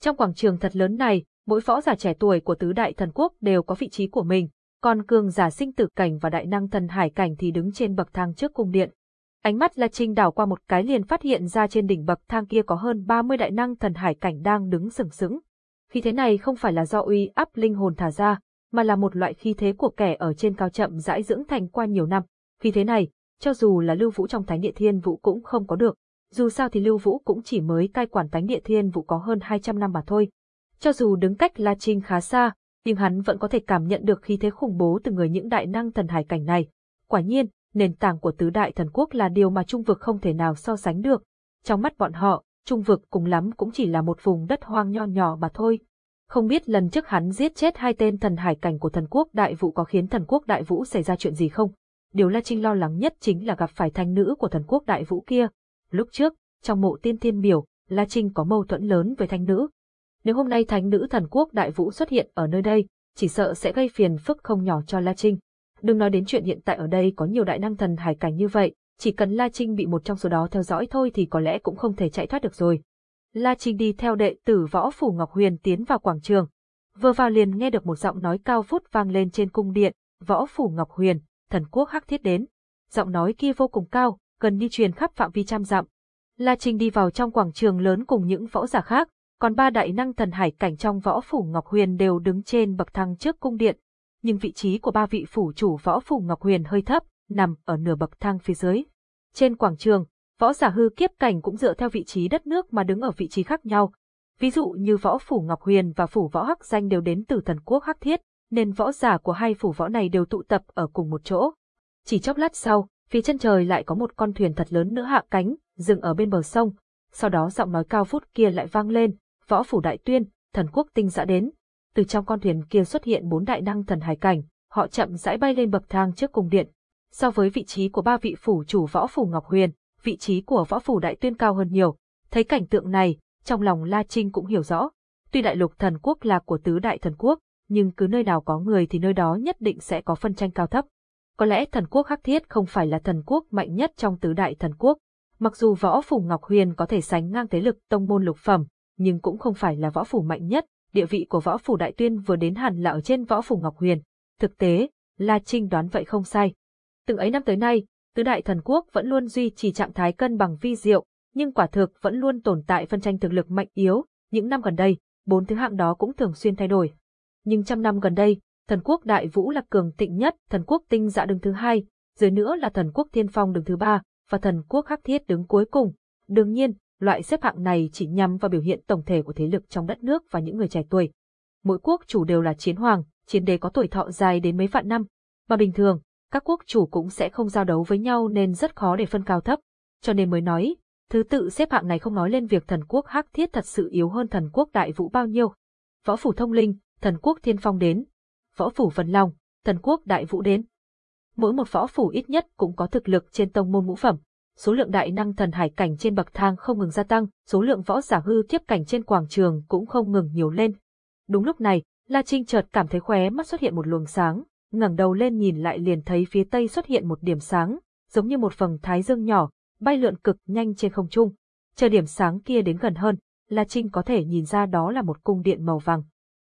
Trong quảng trường thật lớn này, mỗi võ giả trẻ tuổi của tứ đại thần quốc đều có vị trí của mình, còn cường giả sinh tử cảnh và đại năng thần hải cảnh thì đứng trên bậc thang trước cung điện. Ánh mắt La Trinh đảo qua một cái liền phát hiện ra trên đỉnh bậc thang kia có hơn 30 đại năng thần hải cảnh đang đứng sừng sững. Khi thế này không phải là do uy áp linh hồn thả ra, mà là một loại khí thế của kẻ ở trên cao chậm rãi dưỡng thành qua nhiều năm. Khí thế này, cho dù là Lưu Vũ trong Thánh Địa Thiên Vũ cũng không có được. Dù sao thì Lưu Vũ cũng chỉ mới cai quản Thánh Địa Thiên Vũ có hơn 200 năm mà thôi. Cho dù đứng cách La Trinh khá xa, nhưng hắn vẫn có thể cảm nhận được khí thế khủng bố từ người những đại năng thần hải cảnh này. Quả nhiên, nền tảng của tứ đại thần quốc là điều mà trung vực không thể nào so sánh được. Trong mắt bọn họ, trung vực cùng lắm cũng chỉ là một vùng đất hoang nho nhỏ mà thôi. Không biết lần trước hắn giết chết hai tên thần hải cảnh của thần quốc đại vũ có khiến thần quốc đại vũ xảy ra chuyện gì không? Điều La Trinh lo lắng nhất chính là gặp phải thanh nữ của thần quốc đại vũ kia. Lúc trước, trong mộ tiên thiên biểu, La Trinh có mâu thuẫn lớn với thanh nữ. Nếu hôm nay thánh nữ thần quốc đại vũ xuất hiện ở nơi đây, chỉ sợ sẽ gây phiền phức không nhỏ cho La Trinh. Đừng nói đến chuyện hiện tại ở đây có nhiều đại năng thần hải cảnh như vậy, chỉ cần La Trinh bị một trong số đó theo dõi thôi thì có lẽ cũng không thể chạy thoát được rồi. La Trinh đi theo đệ tử võ phủ Ngọc Huyền tiến vào quảng trường. Vừa vào liền nghe được một giọng nói cao vút vang lên trên cung điện, võ phủ Ngọc Huyền, thần quốc hắc thiết đến. Giọng nói kia vô cùng cao, gần như truyền khắp phạm vi trăm dặm. La Trinh đi vào trong quảng trường lớn cùng những võ giả khác, còn ba đại năng thần hải cảnh trong võ phủ Ngọc Huyền đều đứng trên bậc thang trước cung điện. Nhưng vị trí của ba vị phủ chủ võ phủ Ngọc Huyền hơi thấp, nằm ở nửa bậc thang phía dưới. Trên quảng trường, võ giả hư kiếp cảnh cũng dựa theo vị trí đất nước mà đứng ở vị trí khác nhau. Ví dụ như võ phủ Ngọc Huyền và phủ võ Hắc Danh đều đến từ thần quốc Hắc Thiết, nên võ giả của hai phủ võ này đều tụ tập ở cùng một chỗ. Chỉ chốc lát sau, phía chân trời lại có một con thuyền thật lớn nữa hạ cánh, dừng ở bên bờ sông. Sau đó giọng nói cao phút kia lại vang lên, võ phủ đại tuyên, thần quốc tinh dã đến. Từ trong con thuyền kia xuất hiện bốn đại năng thần hải cảnh, họ chậm rãi bay lên bậc thang trước cung điện. So với vị trí của ba vị phủ chủ võ phủ Ngọc Huyền, vị trí của võ phủ đại tuyên cao hơn nhiều. Thấy cảnh tượng này, trong lòng La Trinh cũng hiểu rõ. Tuy đại lục thần quốc là của tứ đại thần quốc, nhưng cứ nơi nào có người thì nơi đó nhất định sẽ có phân tranh cao thấp. Có lẽ thần quốc Hắc Thiết không phải là thần quốc mạnh nhất trong tứ đại thần quốc. Mặc dù võ phủ Ngọc Huyền có thể sánh ngang thế lực tông môn lục phẩm, nhưng cũng không phải là võ phủ mạnh nhất, địa vị của võ phủ Đại Tuyên vừa đến hẳn là ở trên võ phủ Ngọc Huyền. Thực tế, La Trinh đoán vậy không sai. Từng ấy năm tới nay, tứ đại thần quốc vẫn luôn duy trì trạng thái cân bằng vi diệu, nhưng quả thực vẫn luôn tồn tại phân tranh thực lực mạnh yếu, những năm gần đây, bốn thứ hạng đó cũng thường xuyên thay đổi. Nhưng trăm năm gần đây, thần quốc Đại Vũ là cường tịnh nhất, thần quốc Tinh Dạ đứng thứ hai, dưới nữa là thần quốc Thiên Phong đứng thứ ba, và thần quốc Hắc Thiết đứng cuối cùng. Đương nhiên, loại xếp hạng này chỉ nhằm vào biểu hiện tổng thể của thế lực trong đất nước và những người trẻ tuổi. Mỗi quốc chủ đều là chiến hoàng, chiến đế có tuổi thọ dài đến mấy vạn năm, mà bình thường, các quốc chủ cũng sẽ không giao đấu với nhau nên rất khó để phân cao thấp. Cho nên mới nói, thứ tự xếp hạng này không nói lên việc thần quốc hắc thiết thật sự yếu hơn thần quốc đại vũ bao nhiêu. Võ phủ thông linh, thần quốc thiên phong đến. Võ phủ vân long, thần quốc đại vũ đến. Mỗi một võ phủ ít nhất cũng có thực lực trên tông môn ngũ phẩm. Số lượng đại năng thần hải cảnh trên bậc thang không ngừng gia tăng, số lượng võ giả hư tiếp cảnh trên quảng trường cũng không ngừng nhiều lên. Đúng lúc này, La Trinh chợt cảm thấy khóe mắt xuất hiện một luồng sáng, ngẩng đầu lên nhìn lại liền thấy phía tây xuất hiện một điểm sáng, giống như một phần thái dương nhỏ, bay lượn cực nhanh trên không trung. Chờ điểm sáng kia đến gần hơn, La Trinh có thể nhìn ra đó là một cung điện màu vàng.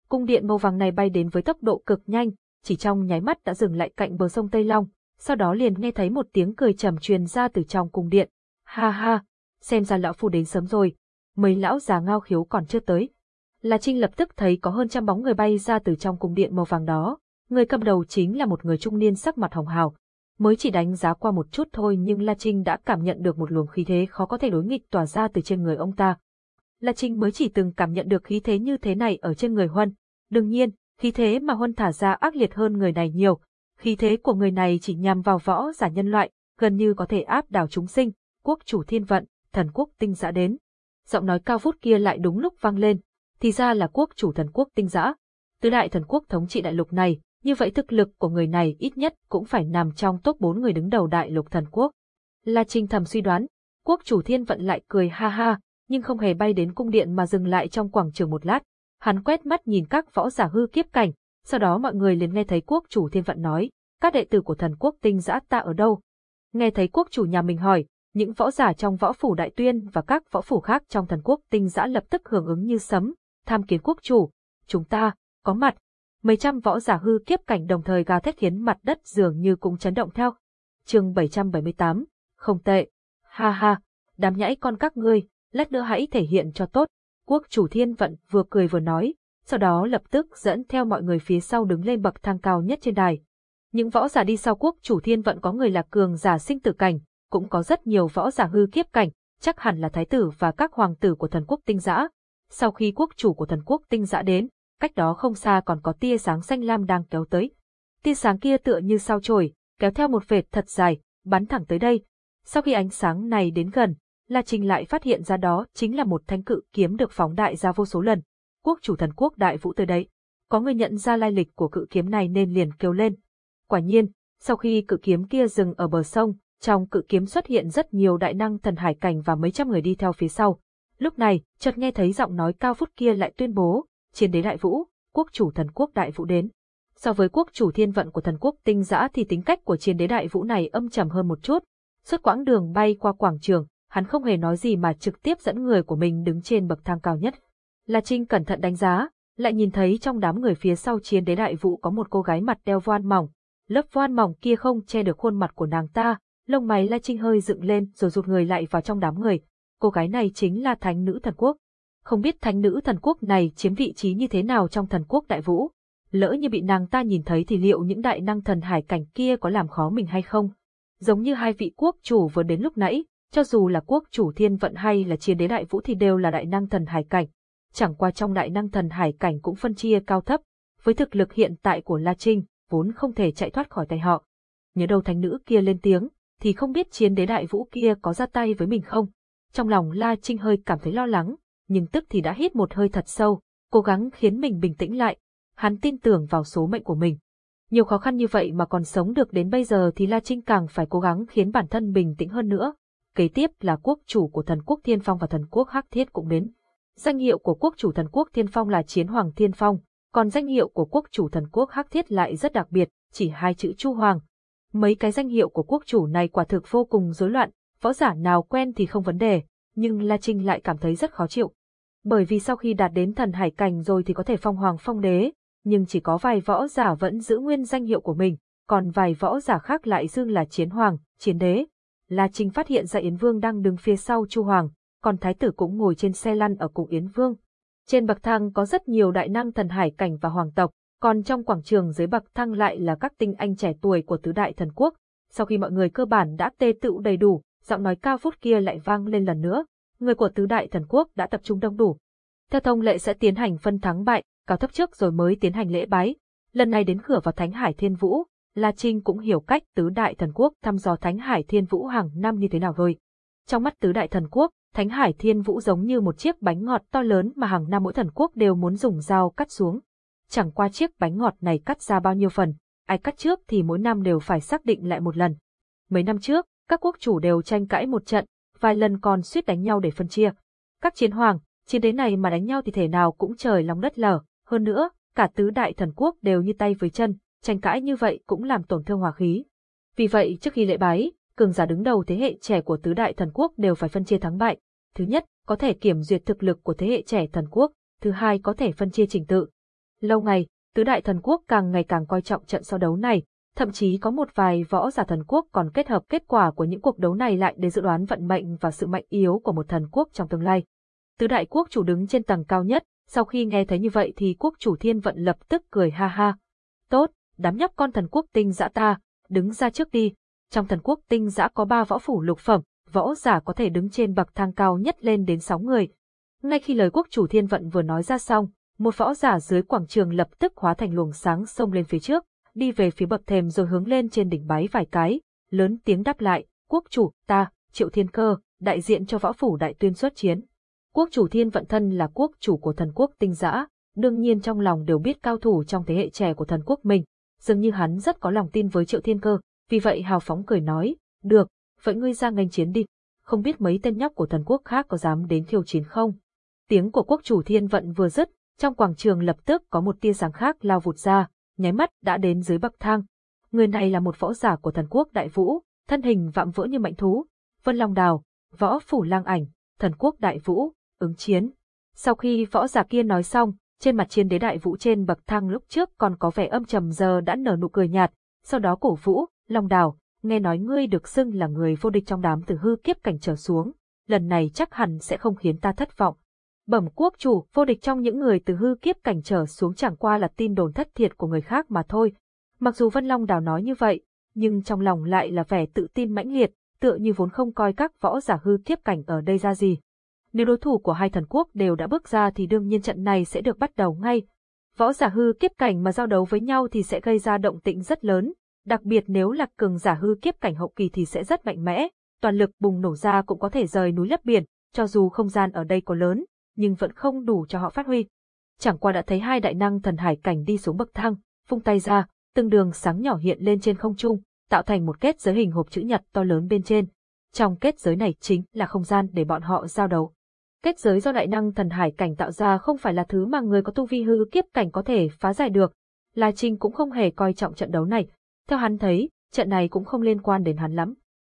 Cung điện màu vàng này bay đến với tốc độ cực nhanh, chỉ trong nháy mắt đã dừng lại cạnh bờ sông Tây Long, sau đó liền nghe thấy một tiếng cười trầm truyền ra từ trong cung điện. Ha ha, xem ra lão phu đến sớm rồi, mấy lão già ngao khiếu còn chưa tới. La Trinh lập tức thấy có hơn trăm bóng người bay ra từ trong cung điện màu vàng đó, Người cầm đầu chính là một người trung niên sắc mặt hồng hào. Mới chỉ đánh giá qua một chút thôi nhưng La Trinh đã cảm nhận được một luồng khí thế khó có thể đối nghịch tỏa ra từ trên người ông ta. La Trinh mới chỉ từng cảm nhận được khí thế như thế này ở trên người Huân. Đương nhiên, khí thế mà Huân thả ra ác liệt hơn người này nhiều. Khí thế của người này chỉ nhằm vào võ giả nhân loại, gần như có thể áp đảo chúng sinh, quốc chủ thiên vận, thần quốc tinh giã đến. Giọng nói cao vút kia lại đúng lúc vang lên, thì ra là quốc chủ thần quốc tinh giã. Tứ đại thần quốc thống trị đại lục này, như vậy thực lực của người này ít nhất cũng phải nằm trong top 4 người đứng đầu đại lục thần quốc. La Trinh thầm suy đoán, quốc chủ thiên vận lại cười ha ha, nhưng không hề bay đến cung điện mà dừng lại trong quảng trường một lát. Hắn quét mắt nhìn các võ giả hư kiếp cảnh, sau đó mọi người liền nghe thấy quốc chủ thiên vận nói, các đệ tử của thần quốc tinh giã ta ở đâu? Nghe thấy quốc chủ nhà mình hỏi, những võ giả trong võ phủ đại tuyên và các võ phủ khác trong thần quốc tinh giã lập tức hưởng ứng như sấm, tham kiến quốc chủ, chúng ta, có mặt, mấy trăm võ giả hư kiếp cảnh đồng thời gào thét khiến mặt đất dường như cũng chấn động theo. chương 778, không tệ. Ha ha, đám nhãi con các ngươi, lát nữa hãy thể hiện cho tốt. Quốc chủ thiên vận vừa cười vừa nói, sau đó lập tức dẫn theo mọi người phía sau đứng lên bậc thang cao nhất trên đài. Những võ giả đi sau quốc chủ thiên vận có người là cường giả sinh tử cảnh, cũng có rất nhiều võ giả hư kiếp cảnh, chắc hẳn là thái tử và các hoàng tử của thần quốc tinh giã. Sau khi quốc chủ của thần quốc tinh giã đến, cách đó không xa còn có tia sáng xanh lam đang kéo tới. Tia sáng kia tựa như sao chổi, kéo theo một vệt thật dài, bắn thẳng tới đây. Sau khi ánh sáng này đến gần, La Trinh lại phát hiện ra đó chính là một thanh cự kiếm được phóng đại ra vô số lần. quốc chủ thần quốc đại vũ tới đấy. Có người nhận ra lai lịch của cự kiếm này nên liền kêu lên. Quả nhiên, sau khi cự kiếm kia dừng ở bờ sông, trong cự kiếm xuất hiện rất nhiều đại năng thần hải cảnh và mấy trăm người đi theo phía sau. Lúc này, chợt nghe thấy giọng nói cao phút kia lại tuyên bố, chiến đế đại vũ, quốc chủ thần quốc đại vũ đến. So với quốc chủ thiên vận của thần quốc tinh giã thì tính cách của chiến đế đại vũ này âm trầm hơn một chút. Suốt quãng đường bay qua quảng trường, hắn không hề nói gì mà trực tiếp dẫn người của mình đứng trên bậc thang cao nhất. La Trinh cẩn thận đánh giá, lại nhìn thấy trong đám người phía sau chiến đế đại vũ có một cô gái mặt đeo voan mỏng. Lớp voan mỏng kia không che được khuôn mặt của nàng ta, lông mày La Trinh hơi dựng lên rồi rụt người lại vào trong đám người. Cô gái này chính là thánh nữ thần quốc. Không biết thánh nữ thần quốc này chiếm vị trí như thế nào trong thần quốc đại vũ. Lỡ như bị nàng ta nhìn thấy thì liệu những đại năng thần hải cảnh kia có làm khó mình hay không? Giống như hai vị quốc chủ vừa đến lúc nãy, cho dù là quốc chủ thiên vận hay là chiến đế đại vũ thì đều là đại năng thần hải cảnh. Chẳng qua trong đại năng thần hải cảnh cũng phân chia cao thấp, với thực lực hiện tại của La Trinh, vốn không thể chạy thoát khỏi tay họ. Nhớ đầu thánh nữ kia lên tiếng, thì không biết chiến đế đại vũ kia có ra tay với mình không. Trong lòng La Trinh hơi cảm thấy lo lắng, nhưng tức thì đã hít một hơi thật sâu, cố gắng khiến mình bình tĩnh lại. Hắn tin tưởng vào số mệnh của mình. Nhiều khó khăn như vậy mà còn sống được đến bây giờ thì La Trinh càng phải cố gắng khiến bản thân bình tĩnh hơn nữa. Kế tiếp là quốc chủ của thần quốc Thiên Phong và thần quốc Hắc Thiết cũng đến. Danh hiệu của quốc chủ thần quốc Thiên Phong là Chiến Hoàng Thiên Phong, còn danh hiệu của quốc chủ thần quốc Hắc Thiết lại rất đặc biệt, chỉ hai chữ Chu Hoàng. Mấy cái danh hiệu của quốc chủ này quả thực vô cùng rối loạn, võ giả nào quen thì không vấn đề, nhưng La Trinh lại cảm thấy rất khó chịu. Bởi vì sau khi đạt đến thần hải cảnh rồi thì có thể phong hoàng phong đế, nhưng chỉ có vài võ giả vẫn giữ nguyên danh hiệu của mình, còn vài võ giả khác lại dương là chiến hoàng, chiến đế. La Trinh phát hiện ra Yến Vương đang đứng phía sau Chu Hoàng, còn thái tử cũng ngồi trên xe lăn ở cùng Yến Vương. Trên bậc thang có rất nhiều đại năng thần hải cảnh và hoàng tộc, còn trong quảng trường dưới bậc thang lại là các tinh anh trẻ tuổi của tứ đại thần quốc. Sau khi mọi người cơ bản đã tê tựu đầy đủ, giọng nói cao phút kia lại vang lên lần nữa. Người của tứ đại thần quốc đã tập trung đông đủ. Theo thông lệ sẽ tiến hành phân thắng bại, cao thấp trước rồi mới tiến hành lễ bái. Lần này đến cửa vào Thánh Hải Thiên Vũ, La Trinh cũng hiểu cách tứ đại thần quốc thăm dò Thánh Hải Thiên Vũ hàng năm như thế nào rồi. Trong mắt tứ đại thần quốc, Thánh Hải Thiên Vũ giống như một chiếc bánh ngọt to lớn mà hàng năm mỗi thần quốc đều muốn dùng dao cắt xuống. Chẳng qua chiếc bánh ngọt này cắt ra bao nhiêu phần, ai cắt trước thì mỗi năm đều phải xác định lại một lần. Mấy năm trước, các quốc chủ đều tranh cãi một trận, vài lần còn suýt đánh nhau để phân chia. Các chiến hoàng, chiến đế này mà đánh nhau thì thể nào cũng trời lòng đất lở, hơn nữa, cả tứ đại thần quốc đều như tay với chân, tranh cãi như vậy cũng làm tổn thương hòa khí. Vì vậy trước khi lễ bái, cường giả đứng đầu thế hệ trẻ của tứ đại thần quốc đều phải phân chia thắng bại. Thứ nhất, có thể kiểm duyệt thực lực của thế hệ trẻ thần quốc, thứ hai có thể phân chia trình tự. Lâu ngày, tứ đại thần quốc càng ngày càng coi trọng trận so đấu này, thậm chí có một vài võ giả thần quốc còn kết hợp kết quả của những cuộc đấu này lại để dự đoán vận mệnh và sự mạnh yếu của một thần quốc trong tương lai. Tứ đại quốc chủ đứng trên tầng cao nhất, sau khi nghe thấy như vậy thì quốc chủ thiên vận lập tức cười ha ha. Tốt, đám nhóc con thần quốc tinh dã ta, đứng ra trước đi. Trong thần quốc tinh dã có ba võ phủ lục phẩm, võ giả có thể đứng trên bậc thang cao nhất lên đến sáu người. Ngay khi lời quốc chủ thiên vận vừa nói ra xong, một võ giả dưới quảng trường lập tức hóa thành luồng sáng xông lên phía trước, đi về phía bậc thềm rồi hướng lên trên đỉnh bái vài cái, lớn tiếng đáp lại, quốc chủ, ta, triệu thiên cơ, đại diện cho võ phủ đại tuyên xuất chiến. Quốc chủ thiên vận thân là quốc chủ của thần quốc tinh giã, đương nhiên trong lòng đều biết cao thủ trong thế hệ trẻ của thần quốc mình, dường như hắn rất có lòng tin với triệu thiên cơ, vì vậy hào phóng cười nói, được, vậy ngươi ra ngành chiến đi, không biết mấy tên nhóc của thần quốc khác có dám đến khiêu chiến không. Tiếng của quốc chủ thiên vận vừa dứt, trong quảng trường lập tức có một tia sáng khác lao vụt ra, nháy mắt đã đến dưới bậc thang. Người này là một võ giả của thần quốc đại vũ, thân hình vạm vỡ như mạnh thú, vân long đào, võ phủ lang ảnh, thần quốc đại vũ, ứng chiến. Sau khi võ giả kia nói xong, trên mặt chiến đế đại vũ trên bậc thang lúc trước còn có vẻ âm trầm giờ đã nở nụ cười nhạt, sau đó cổ vũ, long đào, nghe nói ngươi được xưng là người vô địch trong đám từ hư kiếp cảnh trở xuống, lần này chắc hẳn sẽ không khiến ta thất vọng. Bẩm quốc chủ, vô địch trong những người từ hư kiếp cảnh trở xuống chẳng qua là tin đồn thất thiệt của người khác mà thôi. Mặc dù Vân Long Đào nói như vậy, nhưng trong lòng lại là vẻ tự tin mãnh liệt, tựa như vốn không coi các võ giả hư kiếp cảnh ở đây ra gì. Nếu đối thủ của hai thần quốc đều đã bước ra thì đương nhiên trận này sẽ được bắt đầu ngay. Võ giả hư kiếp cảnh mà giao đấu với nhau thì sẽ gây ra động tĩnh rất lớn, đặc biệt nếu là cường giả hư kiếp cảnh hậu kỳ thì sẽ rất mạnh mẽ, toàn lực bùng nổ ra cũng có thể rời núi lấp biển, cho dù không gian ở đây có lớn, nhưng vẫn không đủ cho họ phát huy. chẳng qua đã thấy hai đại năng thần hải cảnh đi xuống bậc thang, phung tay ra, từng đường sáng nhỏ hiện lên trên không trung, tạo thành một kết giới hình hộp chữ nhật to lớn bên trên. Trong kết giới này chính là không gian để bọn họ giao đấu. Kết giới do đại năng thần hải cảnh tạo ra không phải là thứ mà người có tu vi hư kiếp cảnh có thể phá giải được. La Trinh cũng không hề coi trọng trận đấu này. Theo hắn thấy, trận này cũng không liên quan đến hắn lắm.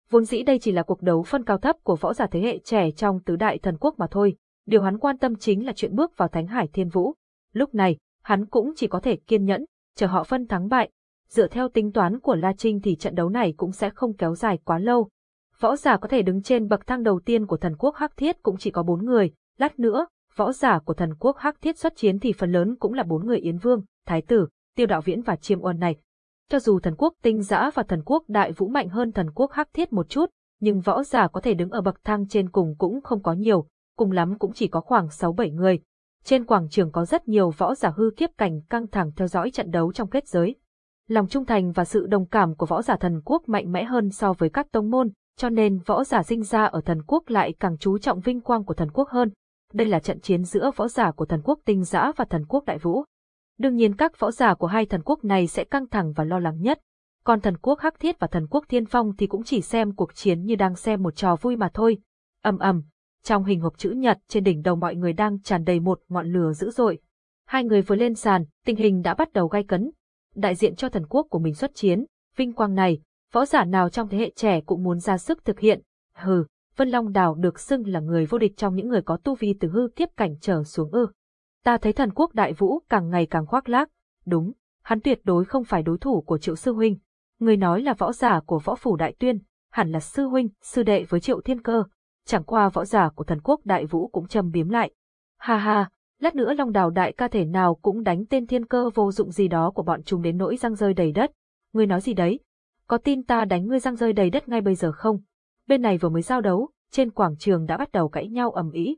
Vốn dĩ đây chỉ là cuộc đấu phân cao thấp của võ giả thế hệ trẻ trong tứ đại thần quốc mà thôi. Điều hắn quan tâm chính là chuyện bước vào Thánh Hải Thiên Vũ. Lúc này, hắn cũng chỉ có thể kiên nhẫn, chờ họ phân thắng bại. Dựa theo tính toán của La Trinh thì trận đấu này cũng sẽ không kéo dài quá lâu. Võ giả có thể đứng trên bậc thang đầu tiên của thần quốc Hắc Thiết cũng chỉ có bốn người, lát nữa, võ giả của thần quốc Hắc Thiết xuất chiến thì phần lớn cũng là bốn người Yến Vương, Thái tử, Tiêu Đạo Viễn và Chiêm Uân này. Cho dù thần quốc tinh giã và thần quốc đại vũ mạnh hơn thần quốc hắc thiết một chút, nhưng võ giả có thể đứng ở bậc thang trên cùng cũng không có nhiều, cùng lắm cũng chỉ có khoảng 6-7 người. Trên quảng trường có rất nhiều võ giả hư kiếp cảnh căng thẳng theo dõi trận đấu trong kết giới. Lòng trung thành và sự đồng cảm của võ giả thần quốc mạnh mẽ hơn so với các tông môn, cho nên võ giả sinh ra ở thần quốc lại càng chú trọng vinh quang của thần quốc hơn. Đây là trận chiến giữa võ giả của thần quốc tinh giã và thần quốc đại vũ. Đương nhiên các võ giả của hai thần quốc này sẽ căng thẳng và lo lắng nhất. Còn thần quốc Hắc Thiết và thần quốc Thiên Phong thì cũng chỉ xem cuộc chiến như đang xem một trò vui mà thôi. ầm ầm, trong hình hộp chữ nhật trên đỉnh đầu mọi người đang tràn đầy một ngọn lửa dữ dội. Hai người vừa lên sàn, tình hình đã bắt đầu gai cấn. Đại diện cho thần quốc của mình xuất chiến, vinh quang này, võ giả nào trong thế hệ trẻ cũng muốn ra sức thực hiện. Hừ, Vân Long Đào được xưng là người vô địch trong những người có tu vi từ hư kiếp cảnh trở xuống ư. Ta thấy thần quốc đại vũ càng ngày càng khoác lác, đúng, hắn tuyệt đối không phải đối thủ của triệu sư huynh. Người nói là võ giả của võ phủ đại tuyên, hẳn là sư huynh, sư đệ với triệu thiên cơ. Chẳng qua võ giả của thần quốc đại vũ cũng châm biếm lại. Ha ha, lát nữa long đào đại ca thể nào cũng đánh tên thiên cơ vô dụng gì đó của bọn chúng đến nỗi răng rơi đầy đất. Ngươi nói gì đấy? Có tin ta đánh ngươi răng rơi đầy đất ngay bây giờ không? Bên này vừa mới giao đấu, trên quảng trường đã bắt đầu cãi nhau ầm ĩ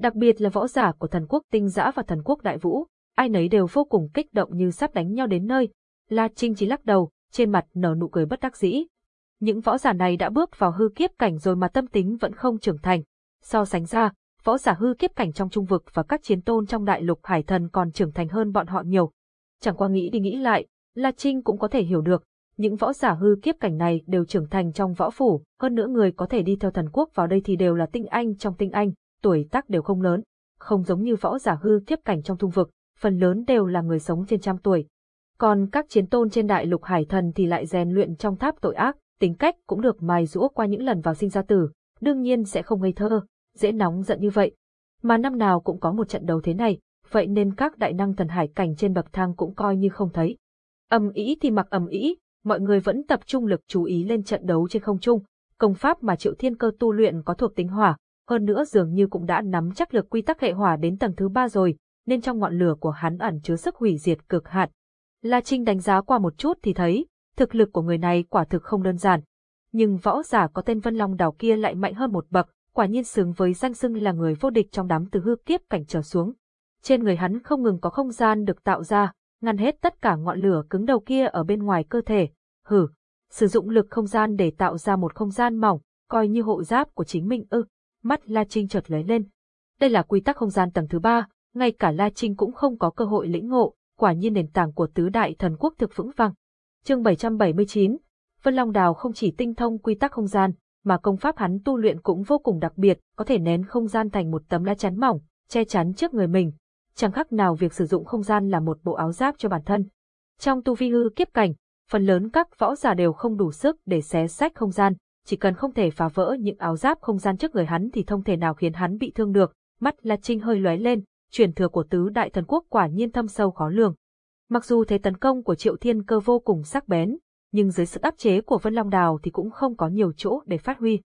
đặc biệt là võ giả của thần quốc tinh giã và thần quốc đại vũ, ai nấy đều vô cùng kích động như sắp đánh nhau đến nơi. La Trinh chỉ lắc đầu, trên mặt nở nụ cười bất đắc dĩ. Những võ giả này đã bước vào hư kiếp cảnh rồi mà tâm tính vẫn không trưởng thành. So sánh ra, võ giả hư kiếp cảnh trong trung vực và các chiến tôn trong đại lục hải thần còn trưởng thành hơn bọn họ nhiều. Chẳng qua nghĩ đi nghĩ lại, La Trinh cũng có thể hiểu được, những võ giả hư kiếp cảnh này đều trưởng thành trong võ phủ, hơn nữa người có thể đi theo thần quốc vào đây thì đều là tinh anh trong tinh anh, tuổi tác đều không lớn, không giống như võ giả hư kiếp cảnh trong trung vực, phần lớn đều là người sống trên trăm tuổi. Còn các chiến tôn trên đại lục hải thần thì lại rèn luyện trong tháp tội ác, tính cách cũng được mài rũa qua những lần vào sinh ra tử, đương nhiên sẽ không ngây thơ, dễ nóng giận như vậy. Mà năm nào cũng có một trận đấu thế này, vậy nên các đại năng thần hải cảnh trên bậc thang cũng coi như không thấy. Ầm ĩ thì mặc ầm ĩ, mọi người vẫn tập trung lực chú ý lên trận đấu trên không trung. Công pháp mà Triệu Thiên Cơ tu luyện có thuộc tính hỏa, hơn nữa dường như cũng đã nắm chắc lực quy tắc hệ hỏa đến tầng thứ ba rồi, nên trong ngọn lửa của hắn ẩn chứa sức hủy diệt cực hạn. La Trinh đánh giá qua một chút thì thấy, thực lực của người này quả thực không đơn giản. Nhưng võ giả có tên Vân Long Đào kia lại mạnh hơn một bậc, quả nhiên xứng với danh xưng là người vô địch trong đám từ hư kiếp cảnh trở xuống. Trên người hắn không ngừng có không gian được tạo ra, ngăn hết tất cả ngọn lửa cứng đầu kia ở bên ngoài cơ thể. Hử, sử dụng lực không gian để tạo ra một không gian mỏng, coi như hộ giáp của chính mình ư mắt La Trinh chợt lóe lên. Đây là quy tắc không gian tầng thứ ba, ngay cả La Trinh cũng không có cơ hội lĩnh ngộ, quả nhiên nền tảng của tứ đại thần quốc thực vững vàng. Chương 779, Vân Long Đào không chỉ tinh thông quy tắc không gian, mà công pháp hắn tu luyện cũng vô cùng đặc biệt, có thể nén không gian thành một tấm lá chắn mỏng, che chắn trước người mình. Chẳng khác nào việc sử dụng không gian là một bộ áo giáp cho bản thân. Trong tu vi hư kiếp cảnh, phần lớn các võ giả đều không đủ sức để xé sách không gian, chỉ cần không thể phá vỡ những áo giáp không gian trước người hắn thì không thể nào khiến hắn bị thương được. Mắt La Trinh hơi lóe lên, truyền thừa của tứ đại thần quốc quả nhiên thâm sâu khó lường. Mặc dù thế tấn công của Triệu Thiên Cơ vô cùng sắc bén, nhưng dưới sự áp chế của Vân Long Đào thì cũng không có nhiều chỗ để phát huy.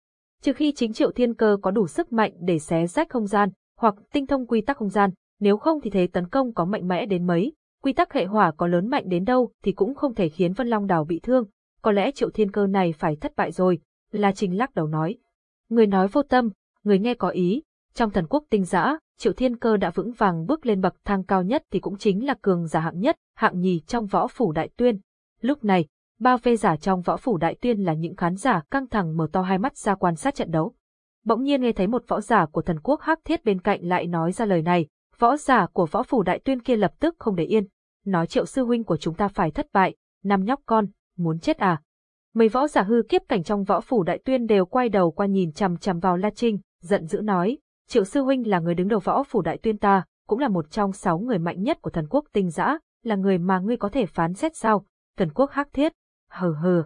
Trừ khi chính Triệu Thiên Cơ có đủ sức mạnh để xé rách không gian, hoặc tinh thông quy tắc không gian, nếu không thì thế tấn công có mạnh mẽ đến mấy, quy tắc hệ hỏa có lớn mạnh đến đâu thì cũng không thể khiến Vân Long Đào bị thương. Có lẽ Triệu Thiên Cơ này phải thất bại rồi, La Trinh lắc đầu nói. Người nói vô tâm, người nghe có ý, trong thần quốc tinh giã, Triệu Thiên Cơ đã vững vàng bước lên bậc thang cao nhất thì cũng chính là cường giả hạng nhất, hạng nhì trong võ phủ đại tuyên. Lúc này, ba vê giả trong võ phủ đại tuyên là những khán giả căng thẳng mở to hai mắt ra quan sát trận đấu. Bỗng nhiên nghe thấy một võ giả của thần quốc hắc thiết bên cạnh lại nói ra lời này, Võ giả của võ phủ đại tuyên kia lập tức không để yên, nói triệu sư huynh của chúng ta phải thất bại, năm nhóc con, muốn chết à. Mấy võ giả hư kiếp cảnh trong võ phủ đại tuyên đều quay đầu qua nhìn chằm chằm vào La Trinh, giận dữ nói, triệu sư huynh là người đứng đầu võ phủ đại tuyên ta, cũng là một trong sáu người mạnh nhất của thần quốc tinh giã, là người mà ngươi có thể phán xét sao, thần quốc hắc thiết, hờ hờ.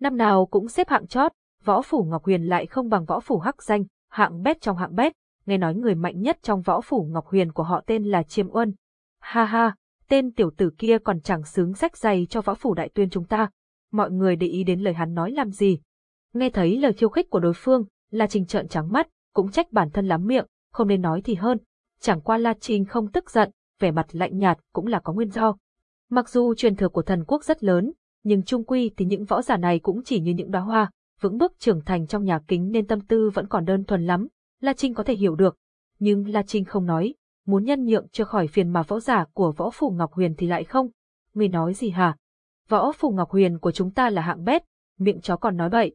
Năm nào cũng xếp hạng chót, võ phủ Ngọc Huyền lại không bằng võ phủ hắc danh, hạng bét trong hạng bét, nghe nói người mạnh nhất trong võ phủ Ngọc Huyền của họ tên là Chiêm Uân. Ha ha, tên tiểu tử kia còn chẳng xứng sách dày cho võ phủ đại tuyên chúng ta. Mọi người để ý đến lời hắn nói làm gì. Nghe thấy lời khiêu khích của đối phương, là Trình trợn trắng mắt, cũng trách bản thân lắm miệng, không nên nói thì hơn. Chẳng qua La Trình không tức giận, vẻ mặt lạnh nhạt cũng là có nguyên do. Mặc dù truyền thừa của thần quốc rất lớn, nhưng trung quy thì những võ giả này cũng chỉ như những đóa hoa, vững bước trưởng thành trong nhà kính nên tâm tư vẫn còn đơn thuần lắm, La Trinh có thể hiểu được. Nhưng La Trinh không nói, muốn nhân nhượng chưa khỏi phiền mà võ giả của võ phủ Ngọc Huyền thì lại không. Người nói gì hả? Võ phủ Ngọc Huyền của chúng ta là hạng bét, miệng chó còn nói bậy.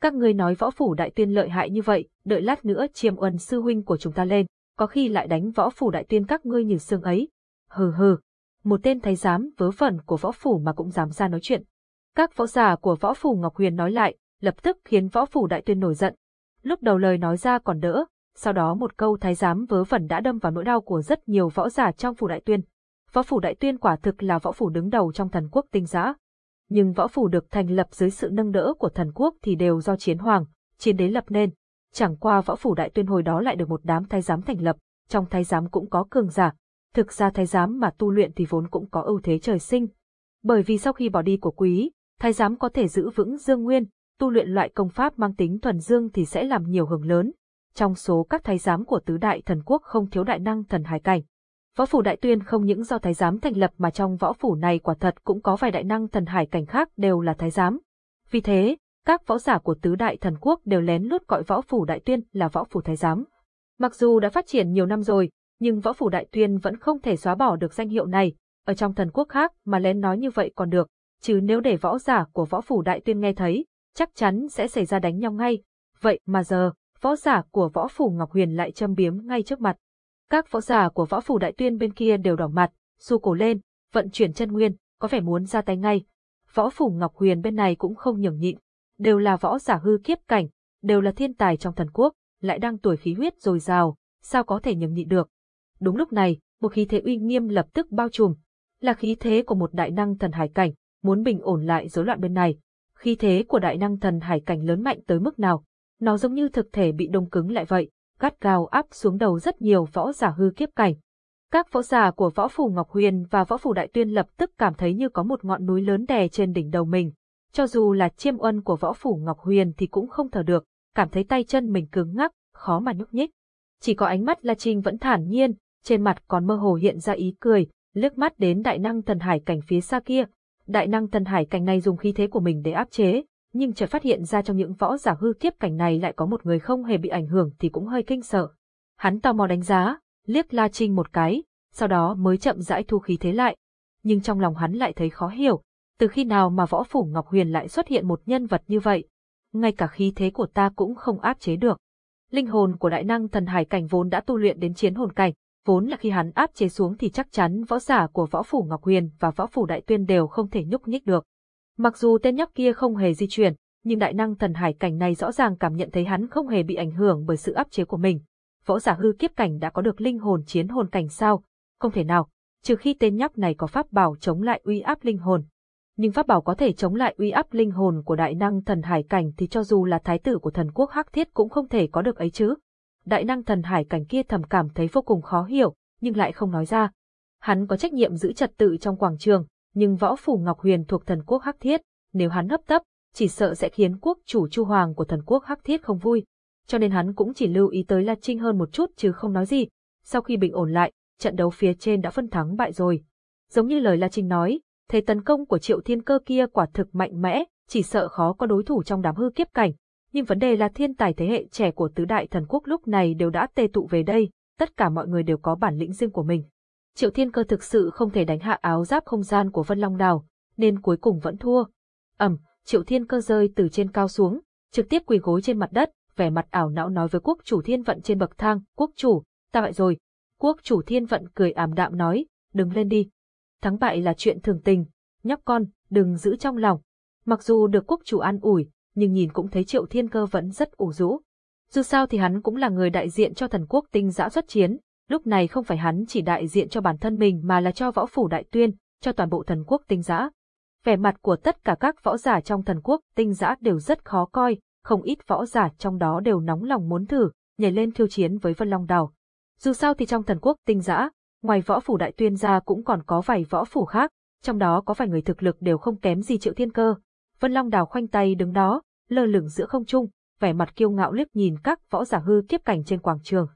Các ngươi nói võ phủ đại tuyên lợi hại như vậy, đợi lát nữa chiêm uân sư huynh của chúng ta lên, có khi lại đánh võ phủ đại tuyên các ngươi như xương ấy. Hừ hừ, một tên thái giám vớ vẩn của võ phủ mà cũng dám ra nói chuyện. Các võ giả của võ phủ Ngọc Huyền nói lại, lập tức khiến võ phủ đại tuyên nổi giận. Lúc đầu lời nói ra còn đỡ, sau đó một câu thái giám vớ vẩn đã đâm vào nỗi đau của rất nhiều võ giả trong phủ đại tuyên. Võ phủ đại tuyên quả thực là võ phủ đứng đầu trong thần quốc tinh giã. Nhưng võ phủ được thành lập dưới sự nâng đỡ của thần quốc thì đều do chiến hoàng, chiến đế lập nên. Chẳng qua võ phủ đại tuyên hồi đó lại được một đám thái giám thành lập, trong thái giám cũng có cường giả. Thực ra thái giám mà tu luyện thì vốn cũng có ưu thế trời sinh. Bởi vì sau khi bỏ đi của quý, thái giám có thể giữ vững dương nguyên, tu luyện loại công pháp mang tính thuần dương thì sẽ làm nhiều hưởng lớn. Trong số các thái giám của tứ đại thần quốc không thiếu đại năng thần hải cảnh. Võ phủ đại tuyên không những do thái giám thành lập mà trong võ phủ này quả thật cũng có vài đại năng thần hải cảnh khác đều là thái giám. Vì thế, các võ giả của tứ đại thần quốc đều lén lút gọi võ phủ đại tuyên là võ phủ thái giám. Mặc dù đã phát triển nhiều năm rồi, nhưng võ phủ đại tuyên vẫn không thể xóa bỏ được danh hiệu này, ở trong thần quốc khác mà lén nói như vậy còn được, chứ nếu để võ giả của võ phủ đại tuyên nghe thấy, chắc chắn sẽ xảy ra đánh nhau ngay. Vậy mà giờ, võ giả của võ phủ Ngọc Huyền lại châm biếm ngay trước mặt. Các võ giả của võ phủ đại tuyên bên kia đều đỏ mặt, xu cổ lên, vận chuyển chân nguyên, có vẻ muốn ra tay ngay. Võ phủ Ngọc Huyền bên này cũng không nhường nhịn, đều là võ giả hư kiếp cảnh, đều là thiên tài trong thần quốc, lại đang tuổi khí huyết dồi dào, sao có thể nhường nhịn được. Đúng lúc này, một khí thế uy nghiêm lập tức bao trùm, là khí thế của một đại năng thần hải cảnh, muốn bình ổn lại rối loạn bên này. Khí thế của đại năng thần hải cảnh lớn mạnh tới mức nào, nó giống như thực thể bị đông cứng lại vậy, gắt gao áp xuống đầu rất nhiều võ giả hư kiếp cảnh. Các võ giả của võ phủ Ngọc Huyền và võ phủ Đại Tuyên lập tức cảm thấy như có một ngọn núi lớn đè trên đỉnh đầu mình. Cho dù là chiêm ân của võ phủ Ngọc Huyền thì cũng không thở được, cảm thấy tay chân mình cứng ngắc, khó mà nhúc nhích. Chỉ có ánh mắt La Trinh vẫn thản nhiên, trên mặt còn mơ hồ hiện ra ý cười, liếc mắt đến đại năng thần hải cảnh phía xa kia. Đại năng thần hải cảnh này dùng khí thế của mình để áp chế, nhưng chợt phát hiện ra trong những võ giả hư kiếp cảnh này lại có một người không hề bị ảnh hưởng thì cũng hơi kinh sợ. Hắn tò mò đánh giá, liếc La Trinh một cái, sau đó mới chậm rãi thu khí thế lại. Nhưng trong lòng hắn lại thấy khó hiểu, từ khi nào mà võ phủ Ngọc Huyền lại xuất hiện một nhân vật như vậy. Ngay cả khí thế của ta cũng không áp chế được. Linh hồn của đại năng thần hải cảnh vốn đã tu luyện đến chiến hồn cảnh, vốn là khi hắn áp chế xuống thì chắc chắn võ giả của võ phủ Ngọc Huyền và võ phủ Đại Tuyên đều không thể nhúc nhích được. Mặc dù tên nhóc kia không hề di chuyển, nhưng đại năng thần hải cảnh này rõ ràng cảm nhận thấy hắn không hề bị ảnh hưởng bởi sự áp chế của mình. Võ giả hư kiếp cảnh đã có được linh hồn chiến hồn cảnh sao? Không thể nào, trừ khi tên nhóc này có pháp bảo chống lại uy áp linh hồn. Nhưng pháp bảo có thể chống lại uy áp linh hồn của đại năng thần hải cảnh thì cho dù là thái tử của thần quốc Hắc Thiết cũng không thể có được ấy chứ. Đại năng thần hải cảnh kia thầm cảm thấy vô cùng khó hiểu, nhưng lại không nói ra. Hắn có trách nhiệm giữ trật tự trong quảng trường, nhưng võ phủ Ngọc Huyền thuộc thần quốc Hắc Thiết, nếu hắn hấp tấp, chỉ sợ sẽ khiến quốc chủ Chu Hoàng của thần quốc Hắc Thiết không vui. Cho nên hắn cũng chỉ lưu ý tới La Trinh hơn một chút chứ không nói gì. Sau khi bình ổn lại, trận đấu phía trên đã phân thắng bại rồi. Giống như lời La Trinh nói, thế tấn công của Triệu Thiên Cơ kia quả thực mạnh mẽ, chỉ sợ khó có đối thủ trong đám hư kiếp cảnh. Nhưng vấn đề là thiên tài thế hệ trẻ của tứ đại thần quốc lúc này đều đã tề tụ về đây, tất cả mọi người đều có bản lĩnh riêng của mình. Triệu Thiên Cơ thực sự không thể đánh hạ áo giáp không gian của Vân Long Đào, nên cuối cùng vẫn thua. Ẩm, Triệu Thiên Cơ rơi từ trên cao xuống, trực tiếp quỳ gối trên mặt đất, vẻ mặt ảo não nói với quốc chủ thiên vận trên bậc thang, quốc chủ, ta bại rồi. Quốc chủ thiên vận cười ảm đạm nói, đứng lên đi. Thắng bại là chuyện thường tình, nhóc con, đừng giữ trong lòng. Mặc dù được quốc chủ an ủi, nhưng nhìn cũng thấy triệu thiên cơ vẫn rất ủ rũ. Dù sao thì hắn cũng là người đại diện cho thần quốc tinh giã xuất chiến, lúc này không phải hắn chỉ đại diện cho bản thân mình mà là cho võ phủ đại tuyên, cho toàn bộ thần quốc tinh giã. Vẻ mặt của tất cả các võ giả trong thần quốc tinh giã đều rất khó coi, không ít võ giả trong đó đều nóng lòng muốn thử, nhảy lên thiêu chiến với Vân Long Đào. Dù sao thì trong thần quốc tinh giã, ngoài võ phủ đại tuyên ra cũng còn có vài võ phủ khác, trong đó có vài người thực lực đều không kém gì triệu thiên cơ. Vân Long Đào khoanh tay đứng đó, lơ lửng giữa không trung, vẻ mặt kiêu ngạo liếc nhìn các võ giả hư kiếp cảnh trên quảng trường.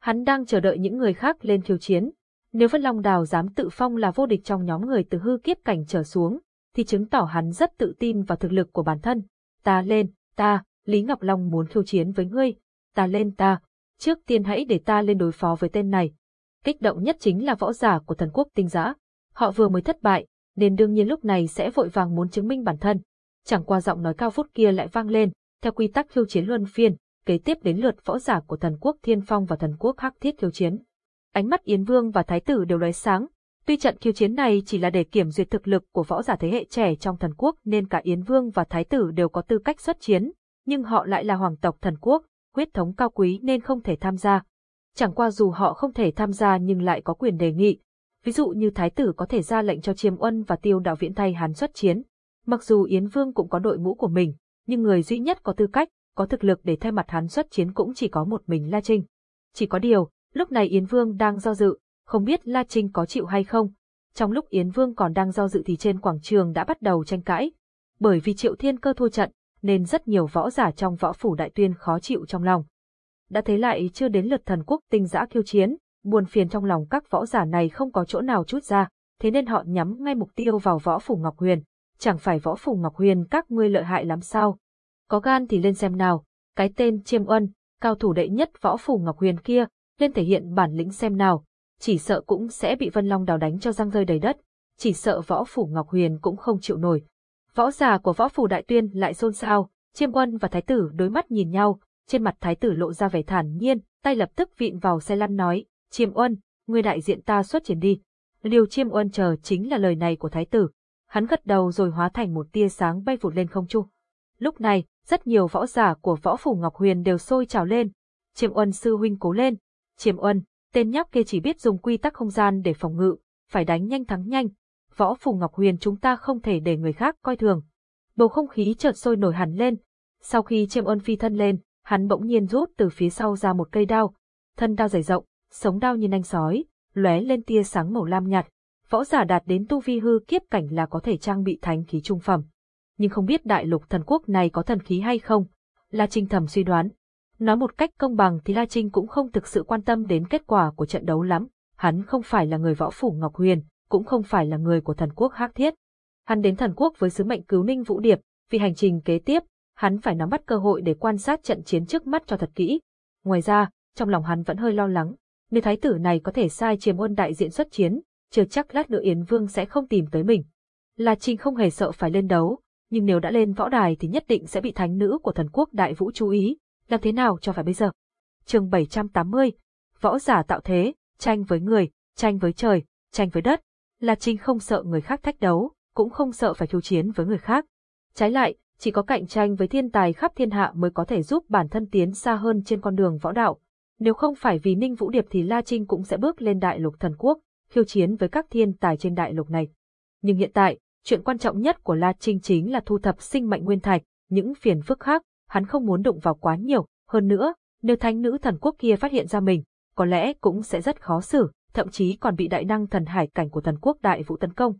Hắn đang chờ đợi những người khác lên khiêu chiến. Nếu Vân Long Đào dám tự phong là vô địch trong nhóm người từ hư kiếp cảnh trở xuống, thì chứng tỏ hắn rất tự tin vào thực lực của bản thân. Ta lên, ta, Lý Ngọc Long muốn khiêu chiến với ngươi. Ta lên ta, trước tiên hãy để ta lên đối phó với tên này. Kích động nhất chính là võ giả của thần quốc tinh giã. Họ vừa mới thất bại, nên đương nhiên lúc này sẽ vội vàng muốn chứng minh bản thân. Chẳng qua giọng nói cao phút kia lại vang lên, theo quy tắc khiêu chiến luân phiên, kế tiếp đến lượt võ giả của thần quốc Thiên Phong và thần quốc Hắc Thiết khiêu chiến. Ánh mắt Yến Vương và Thái tử đều lóe sáng, tuy trận khiêu chiến này chỉ là để kiểm duyệt thực lực của võ giả thế hệ trẻ trong thần quốc nên cả Yến Vương và Thái tử đều có tư cách xuất chiến, nhưng họ lại là hoàng tộc thần quốc, huyết thống cao quý nên không thể tham gia. Chẳng qua dù họ không thể tham gia nhưng lại có quyền đề nghị, ví dụ như Thái tử có thể ra lệnh cho Chiêm Uân và Tiêu Đạo Viễn thay hắn xuất chiến. Mặc dù Yến Vương cũng có đội ngũ của mình, nhưng người duy nhất có tư cách, có thực lực để thay mặt hắn xuất chiến cũng chỉ có một mình La Trinh. Chỉ có điều, lúc này Yến Vương đang do dự, không biết La Trinh có chịu hay không. Trong lúc Yến Vương còn đang do dự thì trên quảng trường đã bắt đầu tranh cãi. Bởi vì Triệu Thiên Cơ thua trận, nên rất nhiều võ giả trong võ phủ đại tuyên khó chịu trong lòng. Đã thấy lại chưa đến lượt thần quốc tinh giã khiêu chiến, buồn phiền trong lòng các võ giả này không có chỗ nào chút ra, thế nên họ nhắm ngay mục tiêu vào võ phủ Ngọc Huyền. Chẳng phải võ phủ Ngọc Huyền các ngươi lợi hại lắm sao? Có gan thì lên xem nào, cái tên chiêm Ân, cao thủ đệ nhất võ phủ Ngọc Huyền kia, lên thể hiện bản lĩnh xem nào, chỉ sợ cũng sẽ bị Vân Long đào đánh cho răng rơi đầy đất, chỉ sợ võ phủ Ngọc Huyền cũng không chịu nổi. Võ giả của võ phủ Đại Tuyên lại xôn xao, chiêm quân và thái tử đối mắt nhìn nhau, trên mặt thái tử lộ ra vẻ thản nhiên, tay lập tức vịn vào xe lăn nói, chiêm uân, người đại diện ta xuất chiến đi. liều chiêm uân chờ chính là lời này của thái tử. Hắn gật đầu rồi hóa thành một tia sáng bay vụt lên không trung. Lúc này, rất nhiều võ giả của võ phủ Ngọc Huyền đều sôi trào lên. Chiêm Uân sư huynh cố lên. Chiêm Uân, tên nhóc kia chỉ biết dùng quy tắc không gian để phòng ngự, phải đánh nhanh thắng nhanh. Võ phủ Ngọc Huyền chúng ta không thể để người khác coi thường. Bầu không khí chợt sôi nổi hẳn lên. Sau khi Chiêm Uân phi thân lên, hắn bỗng nhiên rút từ phía sau ra một cây đao. Thân đao dày rộng, sống đao như nanh sói, lóe lên tia sáng màu lam nhạt. Võ giả đạt đến tu vi hư kiếp cảnh là có thể trang bị thánh khí trung phẩm nhưng không biết đại lục thần quốc này có thần khí hay không. La Trinh thầm suy đoán. Nói một cách công bằng thì La Trinh cũng không thực sự quan tâm đến kết quả của trận đấu lắm. Hắn không phải là người võ phủ Ngọc Huyền, cũng không phải là người của thần quốc Hắc Thiết. Hắn đến thần quốc với sứ mệnh cứu Ninh Vũ Điệp, vì hành trình kế tiếp, hắn phải nắm bắt cơ hội để quan sát trận chiến trước mắt cho thật kỹ. Ngoài ra, trong lòng hắn vẫn hơi lo lắng, nếu thái tử này có thể sai chiếm ôn đại diện xuất chiến, chưa chắc lát nữa Yến Vương sẽ không tìm tới mình. La Trinh không hề sợ phải lên đấu, nhưng nếu đã lên võ đài thì nhất định sẽ bị thánh nữ của thần quốc đại vũ chú ý, làm thế nào cho phải bây giờ. chương 780, võ giả tạo thế, tranh với người, tranh với trời, tranh với đất, là Trinh không sợ người khác thách đấu, cũng không sợ phải khiêu chiến với người khác. Trái lại, chỉ có cạnh tranh với thiên tài khắp thiên hạ mới có thể giúp bản thân tiến xa hơn trên con đường võ đạo. Nếu không phải vì Ninh Vũ Điệp thì La Trinh cũng sẽ bước lên đại lục thần quốc, khiêu chiến với các thiên tài trên đại lục này. Nhưng hiện tại, chuyện quan trọng nhất của La Trinh chính là thu thập sinh mệnh nguyên thạch, những phiền phức khác, hắn không muốn đụng vào quá nhiều, hơn nữa, nếu thánh nữ thần quốc kia phát hiện ra mình, có lẽ cũng sẽ rất khó xử, thậm chí còn bị đại năng thần hải cảnh của thần quốc đại vũ tấn công.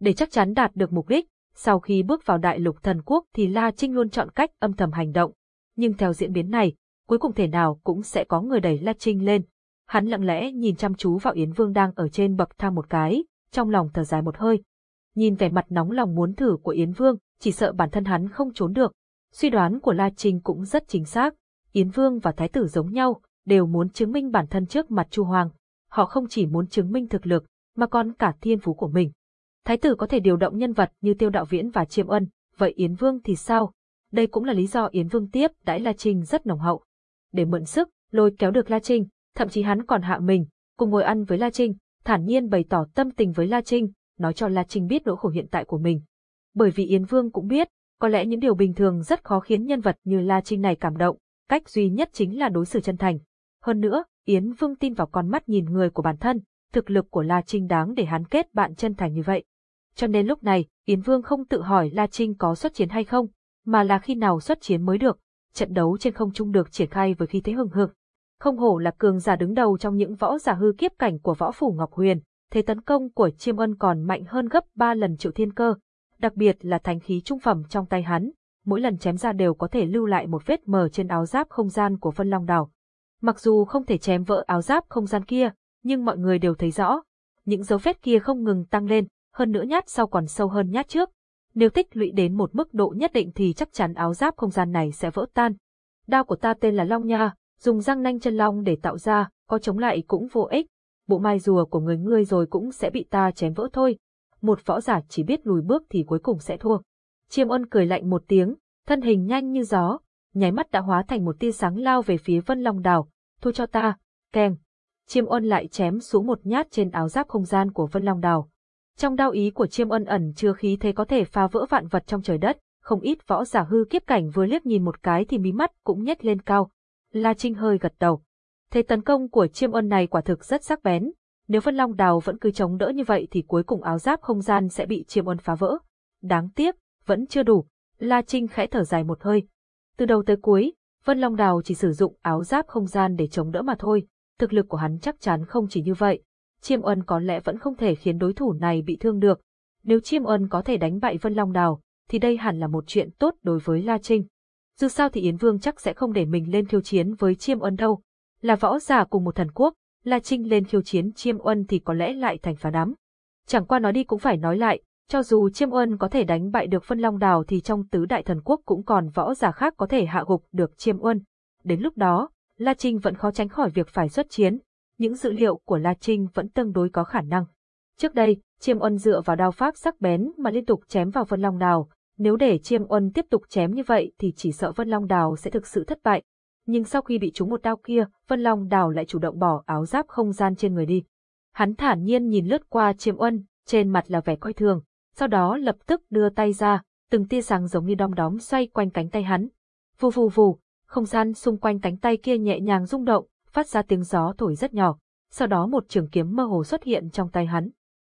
Để chắc chắn đạt được mục đích, sau khi bước vào đại lục thần quốc thì La Trinh luôn chọn cách âm thầm hành động. Nhưng theo diễn biến này, cuối cùng thể nào cũng sẽ có người đẩy La Trinh lên. Hắn lặng lẽ nhìn chăm chú vào Yến Vương đang ở trên bậc thang một cái, trong lòng thở dài một hơi, nhìn vẻ mặt nóng lòng muốn thử của Yến Vương, chỉ sợ bản thân hắn không trốn được. Suy đoán của La Trinh cũng rất chính xác, Yến Vương và Thái tử giống nhau, đều muốn chứng minh bản thân trước mặt Chu Hoàng. Họ không chỉ muốn chứng minh thực lực, mà còn cả thiên phú của mình. Thái tử có thể điều động nhân vật như Tiêu Đạo Viễn và Chiêm Ân, vậy Yến Vương thì sao? Đây cũng là lý do Yến Vương tiếp đãi La Trinh rất nồng hậu. Để mượn sức, lôi kéo được La Trinh, thậm chí hắn còn hạ mình, cùng ngồi ăn với La Trinh, thản nhiên bày tỏ tâm tình với La Trinh, nói cho La Trinh biết nỗi khổ hiện tại của mình. Bởi vì Yến Vương cũng biết, có lẽ những điều bình thường rất khó khiến nhân vật như La Trinh này cảm động, cách duy nhất chính là đối xử chân thành. Hơn nữa, Yến Vương tin vào con mắt nhìn người của bản thân, thực lực của La Trinh đáng để hắn kết bạn chân thành như vậy. Cho nên lúc này, Yến Vương không tự hỏi La Trinh có xuất chiến hay không, mà là khi nào xuất chiến mới được, trận đấu trên không trung được triển khai với khí thế hừng hực. Không hổ là cường giả đứng đầu trong những võ giả hư kiếp cảnh của võ phủ Ngọc Huyền, thế tấn công của Chiêm Ân còn mạnh hơn gấp ba lần triệu thiên cơ, đặc biệt là thánh khí trung phẩm trong tay hắn, mỗi lần chém ra đều có thể lưu lại một vết mờ trên áo giáp không gian của Vân Long Đảo. Mặc dù không thể chém vỡ áo giáp không gian kia, nhưng mọi người đều thấy rõ, những dấu vết kia không ngừng tăng lên, hơn nữa nhát sau còn sâu hơn nhát trước. Nếu tích lũy đến một mức độ nhất định thì chắc chắn áo giáp không gian này sẽ vỡ tan. Đao của ta tên là Long Nha, dùng răng nanh chân long để tạo ra, có chống lại cũng vô ích. Bộ mai rùa của người ngươi rồi cũng sẽ bị ta chém vỡ thôi. Một võ giả chỉ biết lùi bước thì cuối cùng sẽ thua. Chiêm ân cười lạnh một tiếng, thân hình nhanh như gió, nháy mắt đã hóa thành một tia sáng lao về phía Vân Long Đảo. thu cho ta, keng. Chiêm ân lại chém xuống một nhát trên áo giáp không gian của Vân Long Đảo. Trong đao ý của chiêm ân ẩn chứa khí thế có thể phá vỡ vạn vật trong trời đất, không ít võ giả hư kiếp cảnh vừa liếc nhìn một cái thì mí mắt cũng nhếch lên cao. La Trinh hơi gật đầu. Thế tấn công của chiêm ân này quả thực rất sắc bén. Nếu Vân Long Đào vẫn cứ chống đỡ như vậy thì cuối cùng áo giáp không gian sẽ bị chiêm ân phá vỡ. Đáng tiếc, vẫn chưa đủ. La Trinh khẽ thở dài một hơi. Từ đầu tới cuối, Vân Long Đào chỉ sử dụng áo giáp không gian để chống đỡ mà thôi. Thực lực của hắn chắc chắn không chỉ như vậy. Chiêm ân có lẽ vẫn không thể khiến đối thủ này bị thương được. Nếu Chiêm ân có thể đánh bại Vân Long Đào, thì đây hẳn là một chuyện tốt đối với La Trinh. Dù sao thì Yến Vương chắc sẽ không để mình lên khiêu chiến với Chiêm ân đâu. Là võ giả cùng một thần quốc, La Trinh lên khiêu chiến Chiêm ân thì có lẽ lại thành phá đám. Chẳng qua nói đi cũng phải nói lại, cho dù Chiêm ân có thể đánh bại được Vân Long Đào thì trong tứ đại thần quốc cũng còn võ giả khác có thể hạ gục được Chiêm ân. Đến lúc đó, La Trinh vẫn khó tránh khỏi việc phải xuất chiến, những dữ liệu của La Trinh vẫn tương đối có khả năng. Trước đây, Chiêm Ân dựa vào đao pháp sắc bén mà liên tục chém vào Vân Long Đào, nếu để Chiêm Ân tiếp tục chém như vậy thì chỉ sợ Vân Long Đào sẽ thực sự thất bại. Nhưng sau khi bị trúng một đao kia, Vân Long Đào lại chủ động bỏ áo giáp không gian trên người đi. Hắn thản nhiên nhìn lướt qua Chiêm Ân, trên mặt là vẻ coi thường, sau đó lập tức đưa tay ra, từng tia sáng giống như đom đóm xoay quanh cánh tay hắn. Vù vù vù, không gian xung quanh cánh tay kia nhẹ nhàng rung động, phát ra tiếng gió thổi rất nhỏ, sau đó một trường kiếm mơ hồ xuất hiện trong tay hắn.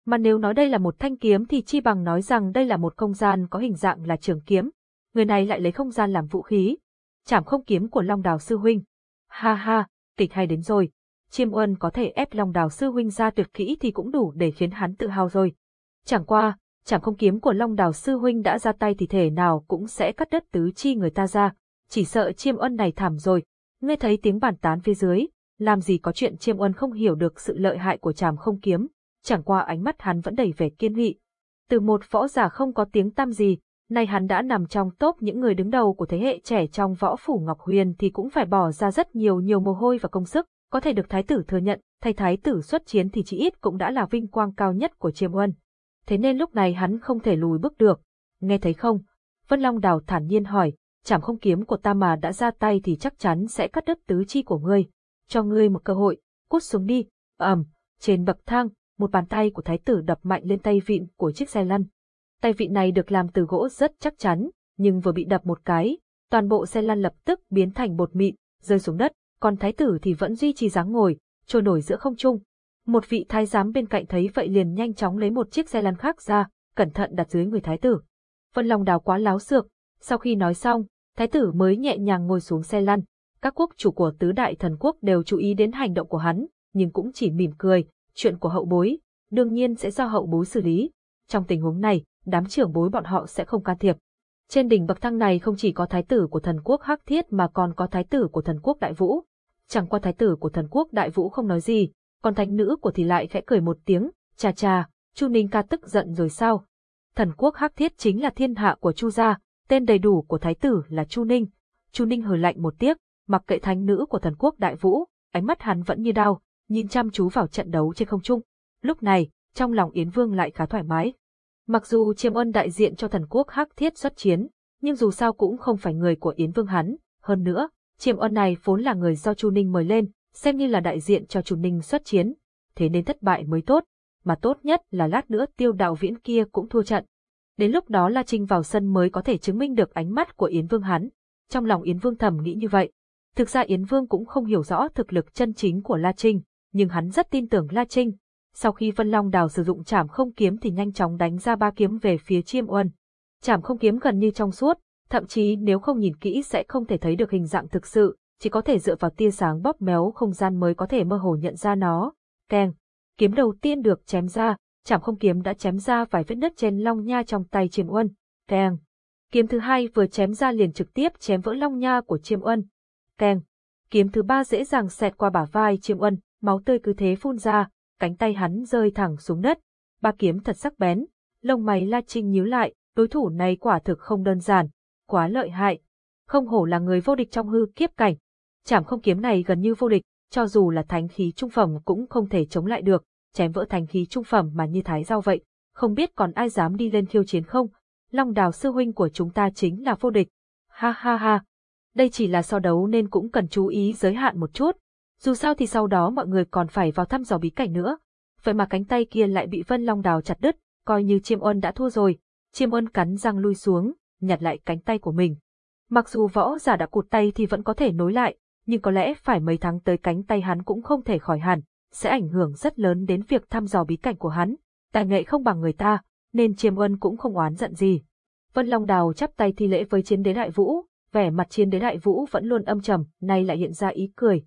Mà nếu nói đây là một thanh kiếm thì chi bằng nói rằng đây là một không gian có hình dạng là trường kiếm. Người này lại lấy không gian làm vũ khí. Chảm không kiếm của Long Đào Sư Huynh. Ha ha, tịch hay đến rồi. Chiêm Uân có thể ép Long Đào Sư Huynh ra tuyệt kỹ thì cũng đủ để khiến hắn tự hào rồi. Chẳng qua, chảm không kiếm của Long Đào Sư Huynh đã ra tay thì thể nào cũng sẽ cắt đất tứ chi người ta ra. Chỉ sợ Chiêm Uân này thảm rồi, nghe thấy tiếng bàn tán phía dưới, làm gì có chuyện chiêm uân không hiểu được sự lợi hại của chảm không kiếm, chẳng qua ánh mắt hắn vẫn đầy vẻ kiên nghị. Từ một võ giả không có tiếng tăm gì, nay hắn đã nằm trong top những người đứng đầu của thế hệ trẻ trong võ phủ Ngọc Huyền thì cũng phải bỏ ra rất nhiều nhiều mồ hôi và công sức, có thể được thái tử thừa nhận, thay thái tử xuất chiến thì chỉ ít cũng đã là vinh quang cao nhất của Chiêm Huân. Thế nên lúc này hắn không thể lùi bước được. Nghe thấy không? Vân Long Đào thản nhiên hỏi, chảm không kiếm của ta mà đã ra tay thì chắc chắn sẽ cắt đứt tứ chi của ngươi. Cho ngươi một cơ hội, cút xuống đi. ầm, trên bậc thang, một bàn tay của thái tử đập mạnh lên tay vịn của chiếc xe lăn. Tay vịn này được làm từ gỗ rất chắc chắn, nhưng vừa bị đập một cái, toàn bộ xe lăn lập tức biến thành bột mịn, rơi xuống đất, còn thái tử thì vẫn duy trì dáng ngồi, trôi nổi giữa không trung. Một vị thái giám bên cạnh thấy vậy liền nhanh chóng lấy một chiếc xe lăn khác ra, cẩn thận đặt dưới người thái tử. Vân Long đào quá láo xược, sau khi nói xong, thái tử mới nhẹ nhàng ngồi xuống xe lăn. Các quốc chủ của tứ đại thần quốc đều chú ý đến hành động của hắn, nhưng cũng chỉ mỉm cười, chuyện của hậu bối, đương nhiên sẽ do hậu bối xử lý. Trong tình huống này, đám trưởng bối bọn họ sẽ không can thiệp. Trên đỉnh bậc thang này không chỉ có thái tử của thần quốc Hắc Thiết mà còn có thái tử của thần quốc Đại Vũ. Chẳng qua thái tử của thần quốc Đại Vũ không nói gì, còn thánh nữ của thì lại khẽ cười một tiếng, chà chà, Chu Ninh ca tức giận rồi sao? Thần quốc Hắc Thiết chính là thiên hạ của Chu gia, tên đầy đủ của thái tử là Chu Ninh. Chu Ninh hừ lạnh một tiếc, mặc kệ thánh nữ của thần quốc đại vũ, ánh mắt hắn vẫn như đao, nhìn chăm chú vào trận đấu trên không trung. Lúc này, trong lòng Yến Vương lại khá thoải mái. Mặc dù chiêm ân đại diện cho thần quốc hắc thiết xuất chiến, nhưng dù sao cũng không phải người của Yến Vương hắn. Hơn nữa, chiêm ân này vốn là người do Chu Ninh mời lên, xem như là đại diện cho Chu Ninh xuất chiến. thế nên thất bại mới tốt, mà tốt nhất là lát nữa tiêu đạo viễn kia cũng thua trận. Đến lúc đó La Trinh vào sân mới có thể chứng minh được ánh mắt của Yến Vương hắn. Trong lòng Yến Vương thầm nghĩ như vậy. Thực ra Yến Vương cũng không hiểu rõ thực lực chân chính của La Trinh, nhưng hắn rất tin tưởng La Trinh. Sau khi Vân Long Đào sử dụng chảm không kiếm thì nhanh chóng đánh ra ba kiếm về phía Chiêm Uân. Chảm không kiếm gần như trong suốt, thậm chí nếu không nhìn kỹ sẽ không thể thấy được hình dạng thực sự, chỉ có thể dựa vào tia sáng bóp méo không gian mới có thể mơ hồ nhận ra nó. Keng, kiếm đầu tiên được chém ra, chảm không kiếm đã chém ra vài vết nứt trên long nha trong tay Chiêm Uân. Keng, kiếm thứ hai vừa chém ra liền trực tiếp chém vỡ long nha của Chiêm Uân. Keng, kiếm thứ ba dễ dàng xẹt qua bả vai Chiêm Uân, máu tươi cứ thế phun ra, cánh tay hắn rơi thẳng xuống đất. Ba kiếm thật sắc bén, lông mày La Trinh nhíu lại, đối thủ này quả thực không đơn giản, quá lợi hại. Không hổ là người vô địch trong hư kiếp cảnh. Chảm không kiếm này gần như vô địch, cho dù là thánh khí trung phẩm cũng không thể chống lại được, chém vỡ thánh khí trung phẩm mà như thái giao vậy, không biết còn ai dám đi lên khiêu chiến không? Long đào sư huynh của chúng ta chính là vô địch. Ha ha ha. Đây chỉ là so đấu nên cũng cần chú ý giới hạn một chút. Dù sao thì sau đó mọi người còn phải vào thăm dò bí cảnh nữa. Vậy mà cánh tay kia lại bị Vân Long đào chặt đứt, coi như chiêm ân đã thua rồi. Chiêm ân cắn răng lui xuống, nhặt lại cánh tay của mình. Mặc dù võ giả đã cụt tay thì vẫn có thể nối lại, nhưng có lẽ phải mấy tháng tới cánh tay hắn cũng không thể khỏi hẳn, sẽ ảnh hưởng rất lớn đến việc thăm dò bí cảnh của hắn. Tài nghệ không bằng người ta, nên Chiêm Ân cũng không oán giận gì. Vân Long Đào chắp tay thi lễ với chiến đế đại vũ, vẻ mặt chiến đế đại vũ vẫn luôn âm trầm, nay lại hiện ra ý cười.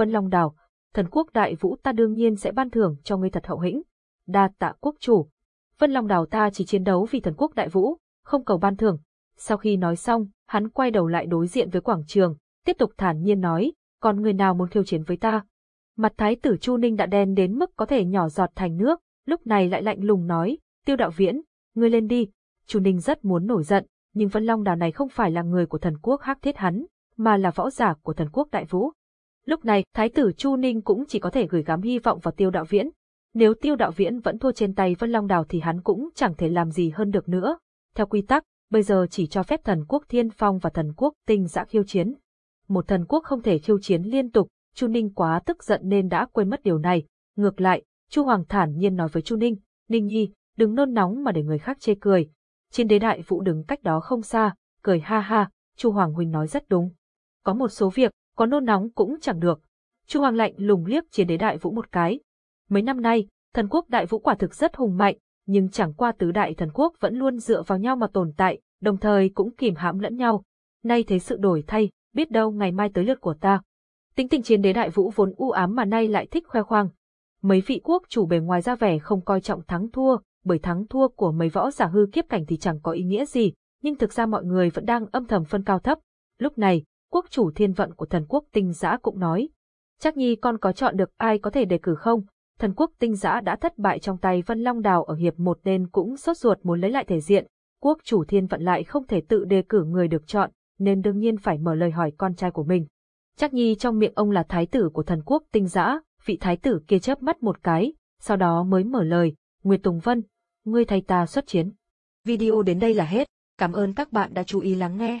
Vân Long Đào, thần quốc đại vũ ta đương nhiên sẽ ban thưởng cho ngươi thật hậu hĩnh. Đa tạ quốc chủ. Vân Long Đào ta chỉ chiến đấu vì thần quốc đại vũ, không cầu ban thưởng. Sau khi nói xong, hắn quay đầu lại đối diện với quảng trường, tiếp tục thản nhiên nói, còn người nào muốn khiêu chiến với ta? Mặt thái tử Chu Ninh đã đen đến mức có thể nhỏ giọt thành nước, lúc này lại lạnh lùng nói, tiêu đạo viễn, ngươi lên đi. Chu Ninh rất muốn nổi giận, nhưng Vân Long đào này không phải là người của thần quốc hắc thiết hắn, mà là võ giả của thần quốc đại vũ. Lúc này, thái tử Chu Ninh cũng chỉ có thể gửi gắm hy vọng vào tiêu đạo viễn. Nếu tiêu đạo viễn vẫn thua trên tay Vân Long đào thì hắn cũng chẳng thể làm gì hơn được nữa. Theo quy tắc, bây giờ chỉ cho phép thần quốc thiên phong và thần quốc tinh giã khiêu chiến. Một thần quốc không thể khiêu chiến liên tục, Chu Ninh quá tức giận nên đã quên mất điều này. Ngược lại, Chu Hoàng thản nhiên nói với Chu Ninh, Ninh Nhi, đừng nôn nóng mà để người khác chê cười. trên đế đại vũ đứng cách đó không xa, cười ha ha, Chu Hoàng huynh nói rất đúng. Có một số việc, có nôn nóng cũng chẳng được. Chu Hoàng lạnh lùng liếc chiến đế đại vũ một cái. Mấy năm nay, thần quốc đại vũ quả thực rất hùng mạnh, nhưng chẳng qua tứ đại thần quốc vẫn luôn dựa vào nhau mà tồn tại, đồng thời cũng kìm hãm lẫn nhau. Nay thấy sự đổi thay, biết đâu ngày mai tới lượt của ta. Tính tình chiến đế đại vũ vốn u ám mà nay lại thích khoe khoang. Mấy vị quốc chủ bề ngoài ra vẻ không coi trọng thắng thua, bởi thắng thua của mấy võ giả hư kiếp cảnh thì chẳng có ý nghĩa gì, nhưng thực ra mọi người vẫn đang âm thầm phân cao thấp. Lúc này, quốc chủ thiên vận của thần quốc tinh giã cũng nói. Chắc nhi con có chọn được ai có thể đề cử không? Thần quốc tinh giã đã thất bại trong tay Vân Long Đào ở hiệp một nên cũng sốt ruột muốn lấy lại thể diện. Quốc chủ thiên vận lại không thể tự đề cử người được chọn, nên đương nhiên phải mở lời hỏi con trai của mình. Chắc nhi trong miệng ông là thái tử của thần quốc tinh giã, vị thái tử kia chớp mắt một cái, sau đó mới mở lời, Nguyệt Tùng Vân, ngươi thay ta xuất chiến. Video đến đây là hết, cảm ơn các bạn đã chú ý lắng nghe,